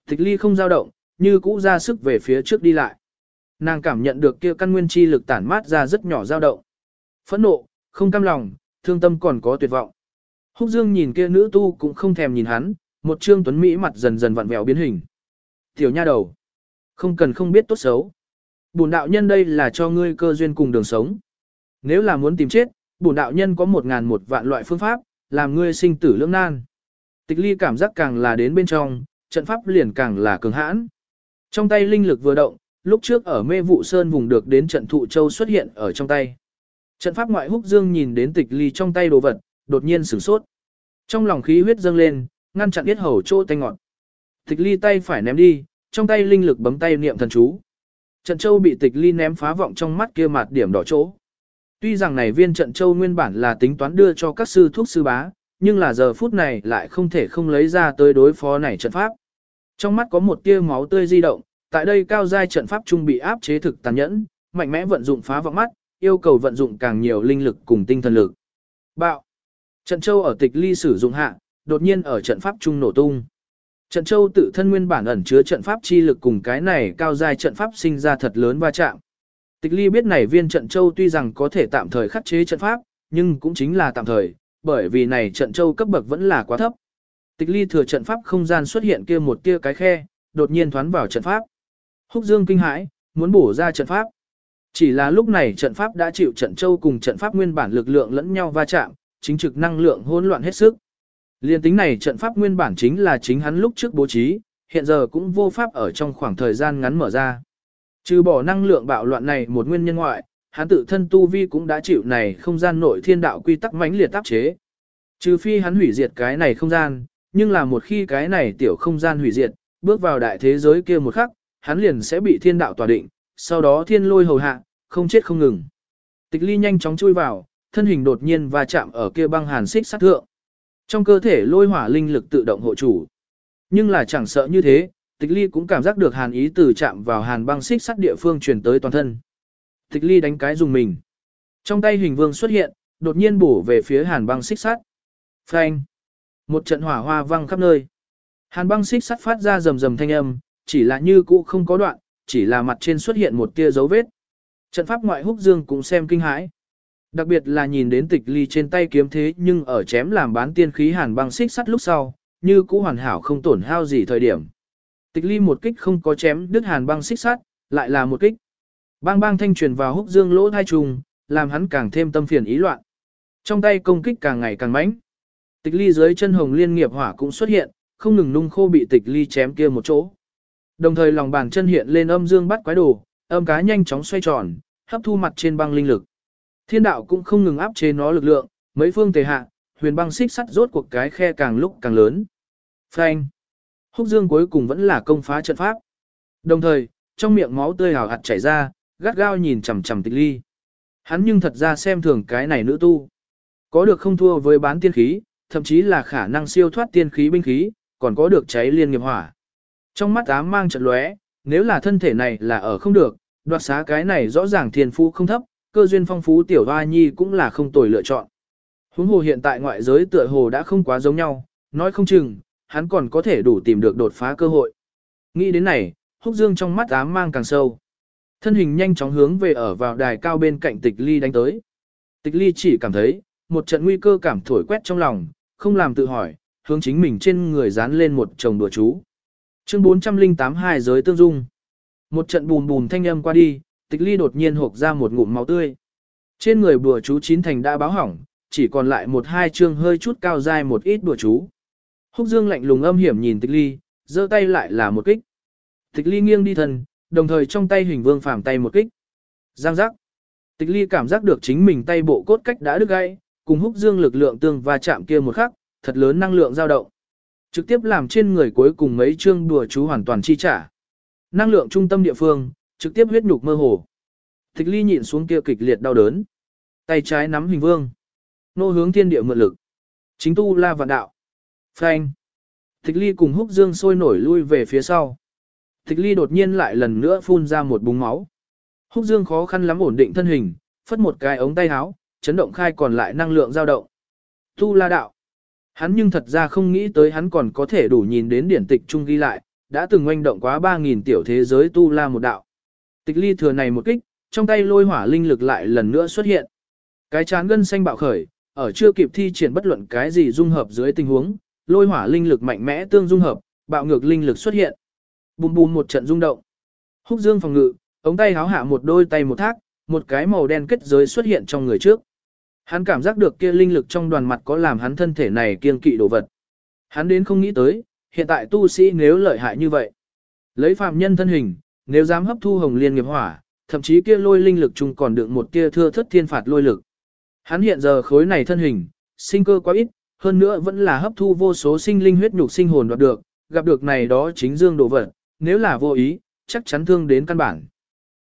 Tịch ly không dao động, như cũ ra sức về phía trước đi lại. Nàng cảm nhận được kia căn nguyên chi lực tản mát ra rất nhỏ dao động. Phẫn nộ, không cam lòng, thương tâm còn có tuyệt vọng. Húc Dương nhìn kia nữ tu cũng không thèm nhìn hắn, một trương tuấn mỹ mặt dần dần vặn vẹo biến hình. Tiểu nha đầu, không cần không biết tốt xấu. Bổn đạo nhân đây là cho ngươi cơ duyên cùng đường sống. Nếu là muốn tìm chết, bổn đạo nhân có một ngàn một vạn loại phương pháp, làm ngươi sinh tử lưỡng nan. Tịch ly cảm giác càng là đến bên trong, trận pháp liền càng là cường hãn. Trong tay linh lực vừa động, lúc trước ở mê vụ sơn vùng được đến trận thụ châu xuất hiện ở trong tay. Trận pháp ngoại húc dương nhìn đến tịch ly trong tay đồ vật, đột nhiên sửng sốt. Trong lòng khí huyết dâng lên, ngăn chặn yết hầu chỗ tay ngọn. Tịch ly tay phải ném đi, trong tay linh lực bấm tay niệm thần chú. Trận châu bị tịch ly ném phá vọng trong mắt kia mặt điểm đỏ chỗ. Tuy rằng này viên trận châu nguyên bản là tính toán đưa cho các sư thuốc sư bá, nhưng là giờ phút này lại không thể không lấy ra tới đối phó này trận pháp. Trong mắt có một tia máu tươi di động, tại đây cao giai trận pháp trung bị áp chế thực tàn nhẫn, mạnh mẽ vận dụng phá vọng mắt, yêu cầu vận dụng càng nhiều linh lực cùng tinh thần lực. Bạo. Trận châu ở tịch ly sử dụng hạ, đột nhiên ở trận pháp trung nổ tung. Trận châu tự thân nguyên bản ẩn chứa trận pháp chi lực cùng cái này cao giai trận pháp sinh ra thật lớn va chạm. Tịch ly biết này viên trận châu tuy rằng có thể tạm thời khắc chế trận pháp, nhưng cũng chính là tạm thời, bởi vì này trận châu cấp bậc vẫn là quá thấp. Tịch ly thừa trận pháp không gian xuất hiện kia một tia cái khe, đột nhiên thoán vào trận pháp. Húc dương kinh hãi, muốn bổ ra trận pháp. Chỉ là lúc này trận pháp đã chịu trận châu cùng trận pháp nguyên bản lực lượng lẫn nhau va chạm, chính trực năng lượng hỗn loạn hết sức. Liên tính này trận pháp nguyên bản chính là chính hắn lúc trước bố trí, hiện giờ cũng vô pháp ở trong khoảng thời gian ngắn mở ra. Trừ bỏ năng lượng bạo loạn này một nguyên nhân ngoại, hắn tự thân tu vi cũng đã chịu này không gian nội thiên đạo quy tắc mãnh liệt tác chế. Trừ phi hắn hủy diệt cái này không gian, nhưng là một khi cái này tiểu không gian hủy diệt, bước vào đại thế giới kia một khắc, hắn liền sẽ bị thiên đạo tòa định, sau đó thiên lôi hầu hạ, không chết không ngừng. Tịch ly nhanh chóng chui vào, thân hình đột nhiên va chạm ở kia băng hàn xích sát thượng. Trong cơ thể lôi hỏa linh lực tự động hộ chủ. Nhưng là chẳng sợ như thế, tịch ly cũng cảm giác được hàn ý từ chạm vào hàn băng xích sắt địa phương truyền tới toàn thân. Tịch ly đánh cái dùng mình. Trong tay hình vương xuất hiện, đột nhiên bổ về phía hàn băng xích sắt. Phanh. Một trận hỏa hoa văng khắp nơi. Hàn băng xích sắt phát ra rầm rầm thanh âm, chỉ là như cũ không có đoạn, chỉ là mặt trên xuất hiện một tia dấu vết. Trận pháp ngoại húc dương cũng xem kinh hãi. Đặc biệt là nhìn đến tịch ly trên tay kiếm thế nhưng ở chém làm bán tiên khí hàn băng xích sắt lúc sau, như cũ hoàn hảo không tổn hao gì thời điểm. Tịch ly một kích không có chém đứt hàn băng xích sắt, lại là một kích. Bang bang thanh truyền vào húc dương lỗ thai trùng, làm hắn càng thêm tâm phiền ý loạn. Trong tay công kích càng ngày càng mãnh. Tịch ly dưới chân hồng liên nghiệp hỏa cũng xuất hiện, không ngừng nung khô bị tịch ly chém kia một chỗ. Đồng thời lòng bàn chân hiện lên âm dương bắt quái đồ, âm cá nhanh chóng xoay tròn, hấp thu mặt trên băng linh lực. Thiên đạo cũng không ngừng áp chế nó lực lượng, mấy phương tề hạ, huyền băng xích sắt rốt cuộc cái khe càng lúc càng lớn. Phanh. Húc Dương cuối cùng vẫn là công phá trận pháp. Đồng thời, trong miệng máu tươi hào hạt chảy ra, gắt gao nhìn chằm chằm tịch ly. Hắn nhưng thật ra xem thường cái này nữ tu. Có được không thua với bán tiên khí, thậm chí là khả năng siêu thoát tiên khí binh khí, còn có được cháy liên nghiệp hỏa. Trong mắt ám mang trận lóe, nếu là thân thể này là ở không được, đoạt xá cái này rõ ràng thiên phú không thấp, cơ duyên phong phú tiểu hoa nhi cũng là không tồi lựa chọn. Huống hồ hiện tại ngoại giới tựa hồ đã không quá giống nhau, nói không chừng, hắn còn có thể đủ tìm được đột phá cơ hội. Nghĩ đến này, húc dương trong mắt ám mang càng sâu. Thân hình nhanh chóng hướng về ở vào đài cao bên cạnh tịch ly đánh tới. Tịch ly chỉ cảm thấy, một trận nguy cơ cảm thổi quét trong lòng, không làm tự hỏi, hướng chính mình trên người dán lên một chồng đùa chú. Chương 408 hai giới tương dung. Một trận bùm bùm thanh âm qua đi, tịch ly đột nhiên hộp ra một ngụm máu tươi. Trên người bùa chú chín thành đã báo hỏng, chỉ còn lại một hai chương hơi chút cao dai một ít bùa chú. Húc dương lạnh lùng âm hiểm nhìn tịch ly, giơ tay lại là một kích. Tịch ly nghiêng đi thân, đồng thời trong tay hình vương phàm tay một kích. Giang giác. Tịch ly cảm giác được chính mình tay bộ cốt cách đã đứt gãy, cùng húc dương lực lượng tương va chạm kia một khắc, thật lớn năng lượng dao động. Trực tiếp làm trên người cuối cùng mấy chương đùa chú hoàn toàn chi trả. Năng lượng trung tâm địa phương, trực tiếp huyết nhục mơ hồ. Tịch ly nhịn xuống kia kịch liệt đau đớn. Tay trái nắm hình vương. Nô hướng thiên địa mượn lực. Chính tu la vạn đạo. Phanh. Tịch ly cùng húc dương sôi nổi lui về phía sau. Tịch ly đột nhiên lại lần nữa phun ra một búng máu. Húc dương khó khăn lắm ổn định thân hình, phất một cái ống tay áo, chấn động khai còn lại năng lượng dao động. Tu la đạo. Hắn nhưng thật ra không nghĩ tới hắn còn có thể đủ nhìn đến điển tịch trung ghi lại, đã từng oanh động quá 3.000 tiểu thế giới tu la một đạo. Tịch ly thừa này một kích, trong tay lôi hỏa linh lực lại lần nữa xuất hiện. Cái chán gân xanh bạo khởi, ở chưa kịp thi triển bất luận cái gì dung hợp dưới tình huống, lôi hỏa linh lực mạnh mẽ tương dung hợp, bạo ngược linh lực xuất hiện. Bùm bùm một trận rung động. Húc Dương phòng ngự, ống tay háo hạ một đôi tay một thác, một cái màu đen kết giới xuất hiện trong người trước. Hắn cảm giác được kia linh lực trong đoàn mặt có làm hắn thân thể này kiên kỵ đồ vật. Hắn đến không nghĩ tới, hiện tại tu sĩ nếu lợi hại như vậy. Lấy phàm nhân thân hình, nếu dám hấp thu hồng liên nghiệp hỏa, thậm chí kia lôi linh lực chung còn được một tia thưa thất thiên phạt lôi lực. Hắn hiện giờ khối này thân hình, sinh cơ quá ít, hơn nữa vẫn là hấp thu vô số sinh linh huyết nhục sinh hồn đoạt được, gặp được này đó chính dương đồ vật, nếu là vô ý, chắc chắn thương đến căn bản.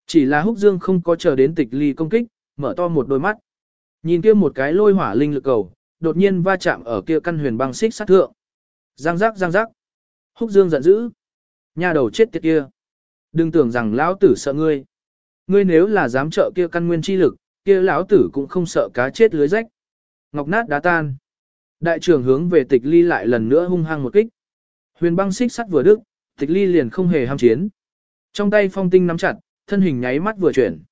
Chỉ là húc dương không có chờ đến tịch ly công kích, mở to một đôi mắt. Nhìn kia một cái lôi hỏa linh lực cầu, đột nhiên va chạm ở kia căn huyền băng xích sát thượng. Giang giác giang giác. Húc dương giận dữ. Nhà đầu chết tiệt kia. Đừng tưởng rằng lão tử sợ ngươi. Ngươi nếu là dám trợ kia căn nguyên chi lực, kia lão tử cũng không sợ cá chết lưới rách. Ngọc nát đá tan. Đại trưởng hướng về tịch ly lại lần nữa hung hăng một kích. Huyền băng xích sắt vừa đức, tịch ly liền không hề ham chiến. Trong tay phong tinh nắm chặt, thân hình nháy mắt vừa chuyển.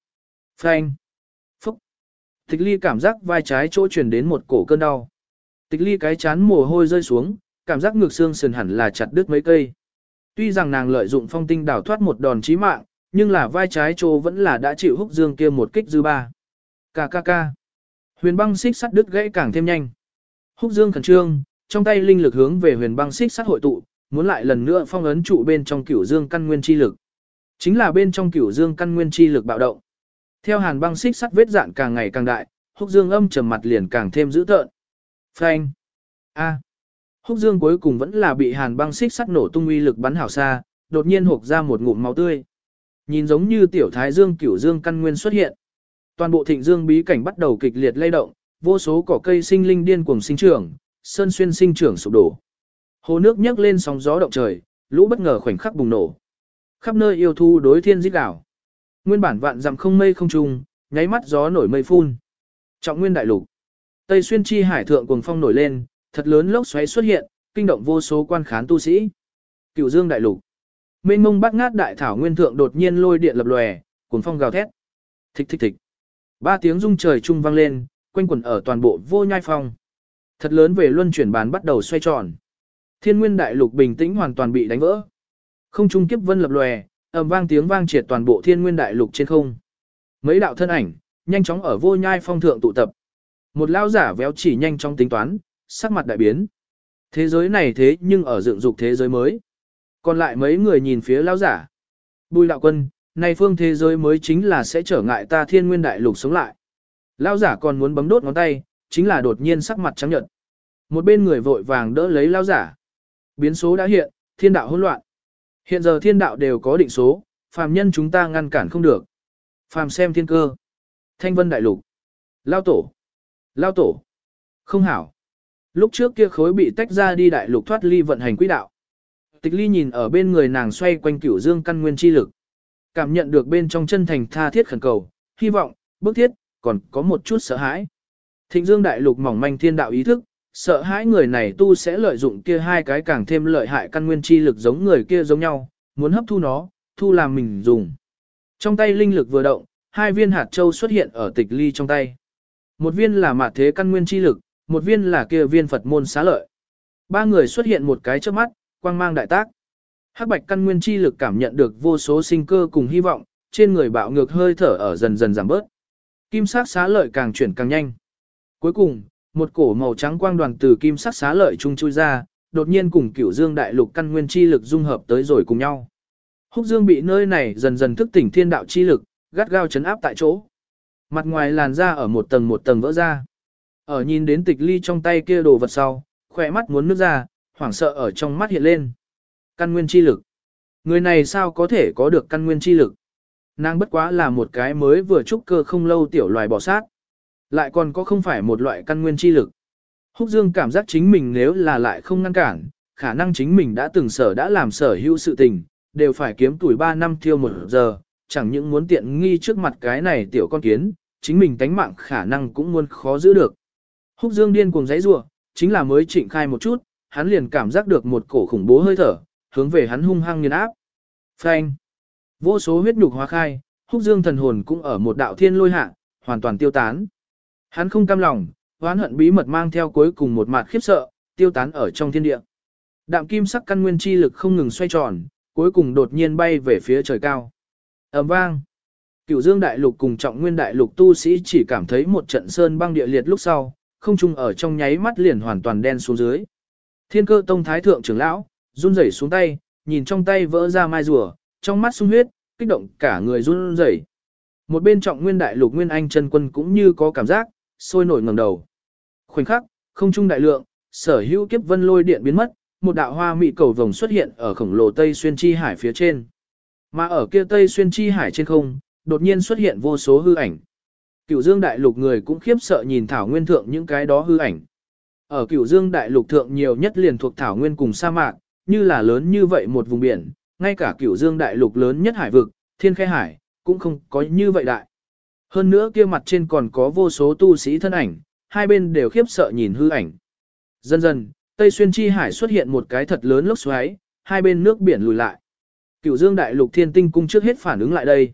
Phanh. Phúc. Tịch ly cảm giác vai trái chỗ chuyển đến một cổ cơn đau. Tịch ly cái chán mồ hôi rơi xuống, cảm giác ngược xương sườn hẳn là chặt đứt mấy cây. Tuy rằng nàng lợi dụng phong tinh đảo thoát một đòn chí mạng, nhưng là vai trái chỗ vẫn là đã chịu húc dương kia một kích dư ba. KKK. Huyền băng xích sắt đứt gãy càng thêm nhanh. Húc dương khẩn trương, trong tay linh lực hướng về huyền băng xích sắt hội tụ, muốn lại lần nữa phong ấn trụ bên trong cửu dương căn nguyên chi lực. Chính là bên trong cửu dương căn nguyên chi lực bạo động. Theo hàn băng xích sắt vết dạn càng ngày càng đại, húc dương âm trầm mặt liền càng thêm dữ tợn. Phanh. A. Húc dương cuối cùng vẫn là bị hàn băng xích sắt nổ tung uy lực bắn hảo xa, đột nhiên hộp ra một ngụm máu tươi. Nhìn giống như tiểu thái dương cửu dương căn nguyên xuất hiện. Toàn bộ thịnh dương bí cảnh bắt đầu kịch liệt lay động, vô số cỏ cây sinh linh điên cuồng sinh trưởng, sơn xuyên sinh trưởng sụp đổ. Hồ nước nhấc lên sóng gió động trời, lũ bất ngờ khoảnh khắc bùng nổ. Khắp nơi yêu thu đối thiên rít đảo. Nguyên bản vạn dặm không mây không trùng, nháy mắt gió nổi mây phun. Trọng nguyên đại lục. Tây xuyên chi hải thượng cuồng phong nổi lên, thật lớn lốc xoáy xuất hiện, kinh động vô số quan khán tu sĩ. Cửu Dương đại lục. Mênh mông bát ngát đại thảo nguyên thượng đột nhiên lôi điện lập lòe, cuồng phong gào thét. Thịch thịch thịch, Ba tiếng rung trời trung vang lên, quanh quẩn ở toàn bộ vô nhai phong. Thật lớn về luân chuyển bàn bắt đầu xoay tròn. Thiên nguyên đại lục bình tĩnh hoàn toàn bị đánh vỡ. Không trung kiếp vân lập lòe, ầm vang tiếng vang triệt toàn bộ thiên nguyên đại lục trên không. Mấy đạo thân ảnh, nhanh chóng ở vô nhai phong thượng tụ tập. Một lao giả véo chỉ nhanh chóng tính toán, sắc mặt đại biến. Thế giới này thế nhưng ở dựng dục thế giới mới. Còn lại mấy người nhìn phía lao giả. Bùi đạo quân, này phương thế giới mới chính là sẽ trở ngại ta thiên nguyên đại lục sống lại. Lao giả còn muốn bấm đốt ngón tay, chính là đột nhiên sắc mặt trắng nhợt. Một bên người vội vàng đỡ lấy lao giả. Biến số đã hiện, thiên đạo hỗn loạn. Hiện giờ thiên đạo đều có định số, phàm nhân chúng ta ngăn cản không được. Phàm xem thiên cơ. Thanh vân đại lục. Lao tổ. Lao tổ. Không hảo. Lúc trước kia khối bị tách ra đi đại lục thoát ly vận hành quỹ đạo. Tịch ly nhìn ở bên người nàng xoay quanh cửu dương căn nguyên chi lực. Cảm nhận được bên trong chân thành tha thiết khẩn cầu, hy vọng, bức thiết, còn có một chút sợ hãi. Thịnh dương đại lục mỏng manh thiên đạo ý thức, sợ hãi người này tu sẽ lợi dụng kia hai cái càng thêm lợi hại căn nguyên chi lực giống người kia giống nhau, muốn hấp thu nó, thu làm mình dùng. Trong tay linh lực vừa động, hai viên hạt châu xuất hiện ở tịch ly trong tay. Một viên là mạt thế căn nguyên chi lực, một viên là kia viên Phật môn xá lợi. Ba người xuất hiện một cái trước mắt, quang mang đại tác. Hắc bạch căn nguyên chi lực cảm nhận được vô số sinh cơ cùng hy vọng, trên người bạo ngược hơi thở ở dần dần giảm bớt. Kim sắc xá lợi càng chuyển càng nhanh. Cuối cùng, một cổ màu trắng quang đoàn từ kim sắc xá lợi trung chui ra, đột nhiên cùng cửu dương đại lục căn nguyên chi lực dung hợp tới rồi cùng nhau. Húc dương bị nơi này dần dần thức tỉnh thiên đạo chi lực, gắt gao chấn áp tại chỗ. Mặt ngoài làn da ở một tầng một tầng vỡ ra. Ở nhìn đến tịch ly trong tay kia đồ vật sau, khỏe mắt muốn nước ra, hoảng sợ ở trong mắt hiện lên. Căn nguyên chi lực. Người này sao có thể có được căn nguyên chi lực? Nàng bất quá là một cái mới vừa trúc cơ không lâu tiểu loài bỏ sát. Lại còn có không phải một loại căn nguyên chi lực. Húc Dương cảm giác chính mình nếu là lại không ngăn cản, khả năng chính mình đã từng sở đã làm sở hữu sự tình, đều phải kiếm tuổi 3 năm thiêu một giờ, chẳng những muốn tiện nghi trước mặt cái này tiểu con kiến, chính mình tánh mạng khả năng cũng muốn khó giữ được. Húc Dương điên cuồng giấy rủa, chính là mới trịnh khai một chút, hắn liền cảm giác được một cổ khủng bố hơi thở, hướng về hắn hung hăng nghiền áp. Phanh! Vô số huyết nhục hóa khai, Húc Dương thần hồn cũng ở một đạo thiên lôi hạ, hoàn toàn tiêu tán. Hắn không cam lòng, oán hận bí mật mang theo cuối cùng một mạt khiếp sợ, tiêu tán ở trong thiên địa. Đạm kim sắc căn nguyên chi lực không ngừng xoay tròn, cuối cùng đột nhiên bay về phía trời cao. ầm vang. Cửu Dương đại lục cùng Trọng Nguyên đại lục tu sĩ chỉ cảm thấy một trận sơn băng địa liệt lúc sau, không trung ở trong nháy mắt liền hoàn toàn đen xuống dưới. Thiên Cơ Tông thái thượng trưởng lão run rẩy xuống tay, nhìn trong tay vỡ ra mai rùa, trong mắt sung huyết, kích động cả người run rẩy. Một bên trọng nguyên đại lục nguyên anh chân quân cũng như có cảm giác, sôi nổi ngẩng đầu. Khoảnh khắc, không trung đại lượng, sở hữu kiếp vân lôi điện biến mất, một đạo hoa mị cầu vồng xuất hiện ở khổng lồ Tây Xuyên Chi Hải phía trên. Mà ở kia Tây Xuyên Chi Hải trên không, đột nhiên xuất hiện vô số hư ảnh. Cửu Dương Đại Lục người cũng khiếp sợ nhìn Thảo Nguyên Thượng những cái đó hư ảnh. Ở Cửu Dương Đại Lục Thượng nhiều nhất liền thuộc Thảo Nguyên cùng sa mạc, như là lớn như vậy một vùng biển, ngay cả Cửu Dương Đại Lục lớn nhất hải vực, Thiên Khai Hải, cũng không có như vậy đại. Hơn nữa kia mặt trên còn có vô số tu sĩ thân ảnh, hai bên đều khiếp sợ nhìn hư ảnh. Dần dần, Tây Xuyên Chi Hải xuất hiện một cái thật lớn lốc xoáy, hai bên nước biển lùi lại. Cửu Dương Đại Lục Thiên Tinh Cung trước hết phản ứng lại đây.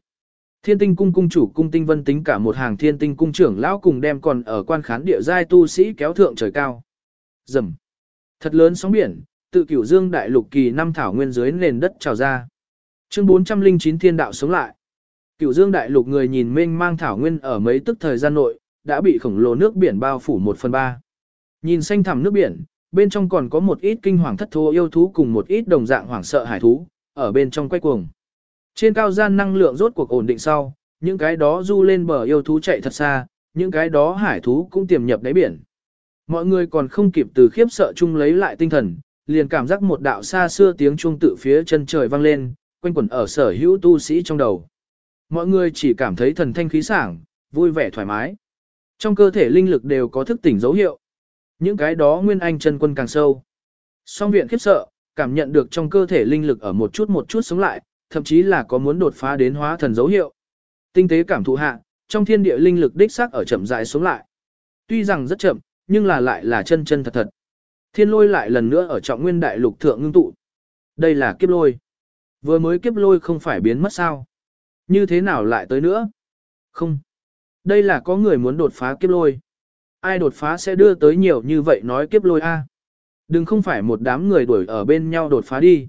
Thiên Tinh Cung cung chủ cung Tinh Vân tính cả một hàng Thiên Tinh Cung trưởng lão cùng đem còn ở quan khán địa giai tu sĩ kéo thượng trời cao. Rầm. Thật lớn sóng biển, tự Cửu Dương Đại Lục kỳ năm thảo nguyên dưới nền đất trào ra. Chương 409 Thiên đạo sống lại. Cửu Dương Đại Lục người nhìn mênh mang thảo nguyên ở mấy tức thời gian nội, đã bị khổng lồ nước biển bao phủ một phần ba. Nhìn xanh thẳm nước biển, bên trong còn có một ít kinh hoàng thất thố yêu thú cùng một ít đồng dạng hoảng sợ hải thú, ở bên trong quay cuồng. Trên cao gian năng lượng rốt cuộc ổn định sau, những cái đó du lên bờ yêu thú chạy thật xa, những cái đó hải thú cũng tiềm nhập đáy biển. Mọi người còn không kịp từ khiếp sợ chung lấy lại tinh thần, liền cảm giác một đạo xa xưa tiếng chuông tự phía chân trời vang lên, quanh quẩn ở sở hữu tu sĩ trong đầu. Mọi người chỉ cảm thấy thần thanh khí sảng, vui vẻ thoải mái. Trong cơ thể linh lực đều có thức tỉnh dấu hiệu. Những cái đó nguyên anh chân quân càng sâu. Song viện khiếp sợ, cảm nhận được trong cơ thể linh lực ở một chút một chút sống lại, thậm chí là có muốn đột phá đến hóa thần dấu hiệu. Tinh tế cảm thụ hạ, trong thiên địa linh lực đích xác ở chậm rãi sống lại. Tuy rằng rất chậm, nhưng là lại là chân chân thật thật. Thiên lôi lại lần nữa ở trọng nguyên đại lục thượng ngưng tụ. Đây là kiếp lôi. Vừa mới kiếp lôi không phải biến mất sao? Như thế nào lại tới nữa? Không. Đây là có người muốn đột phá kiếp lôi. Ai đột phá sẽ đưa tới nhiều như vậy nói kiếp lôi a. Đừng không phải một đám người đuổi ở bên nhau đột phá đi.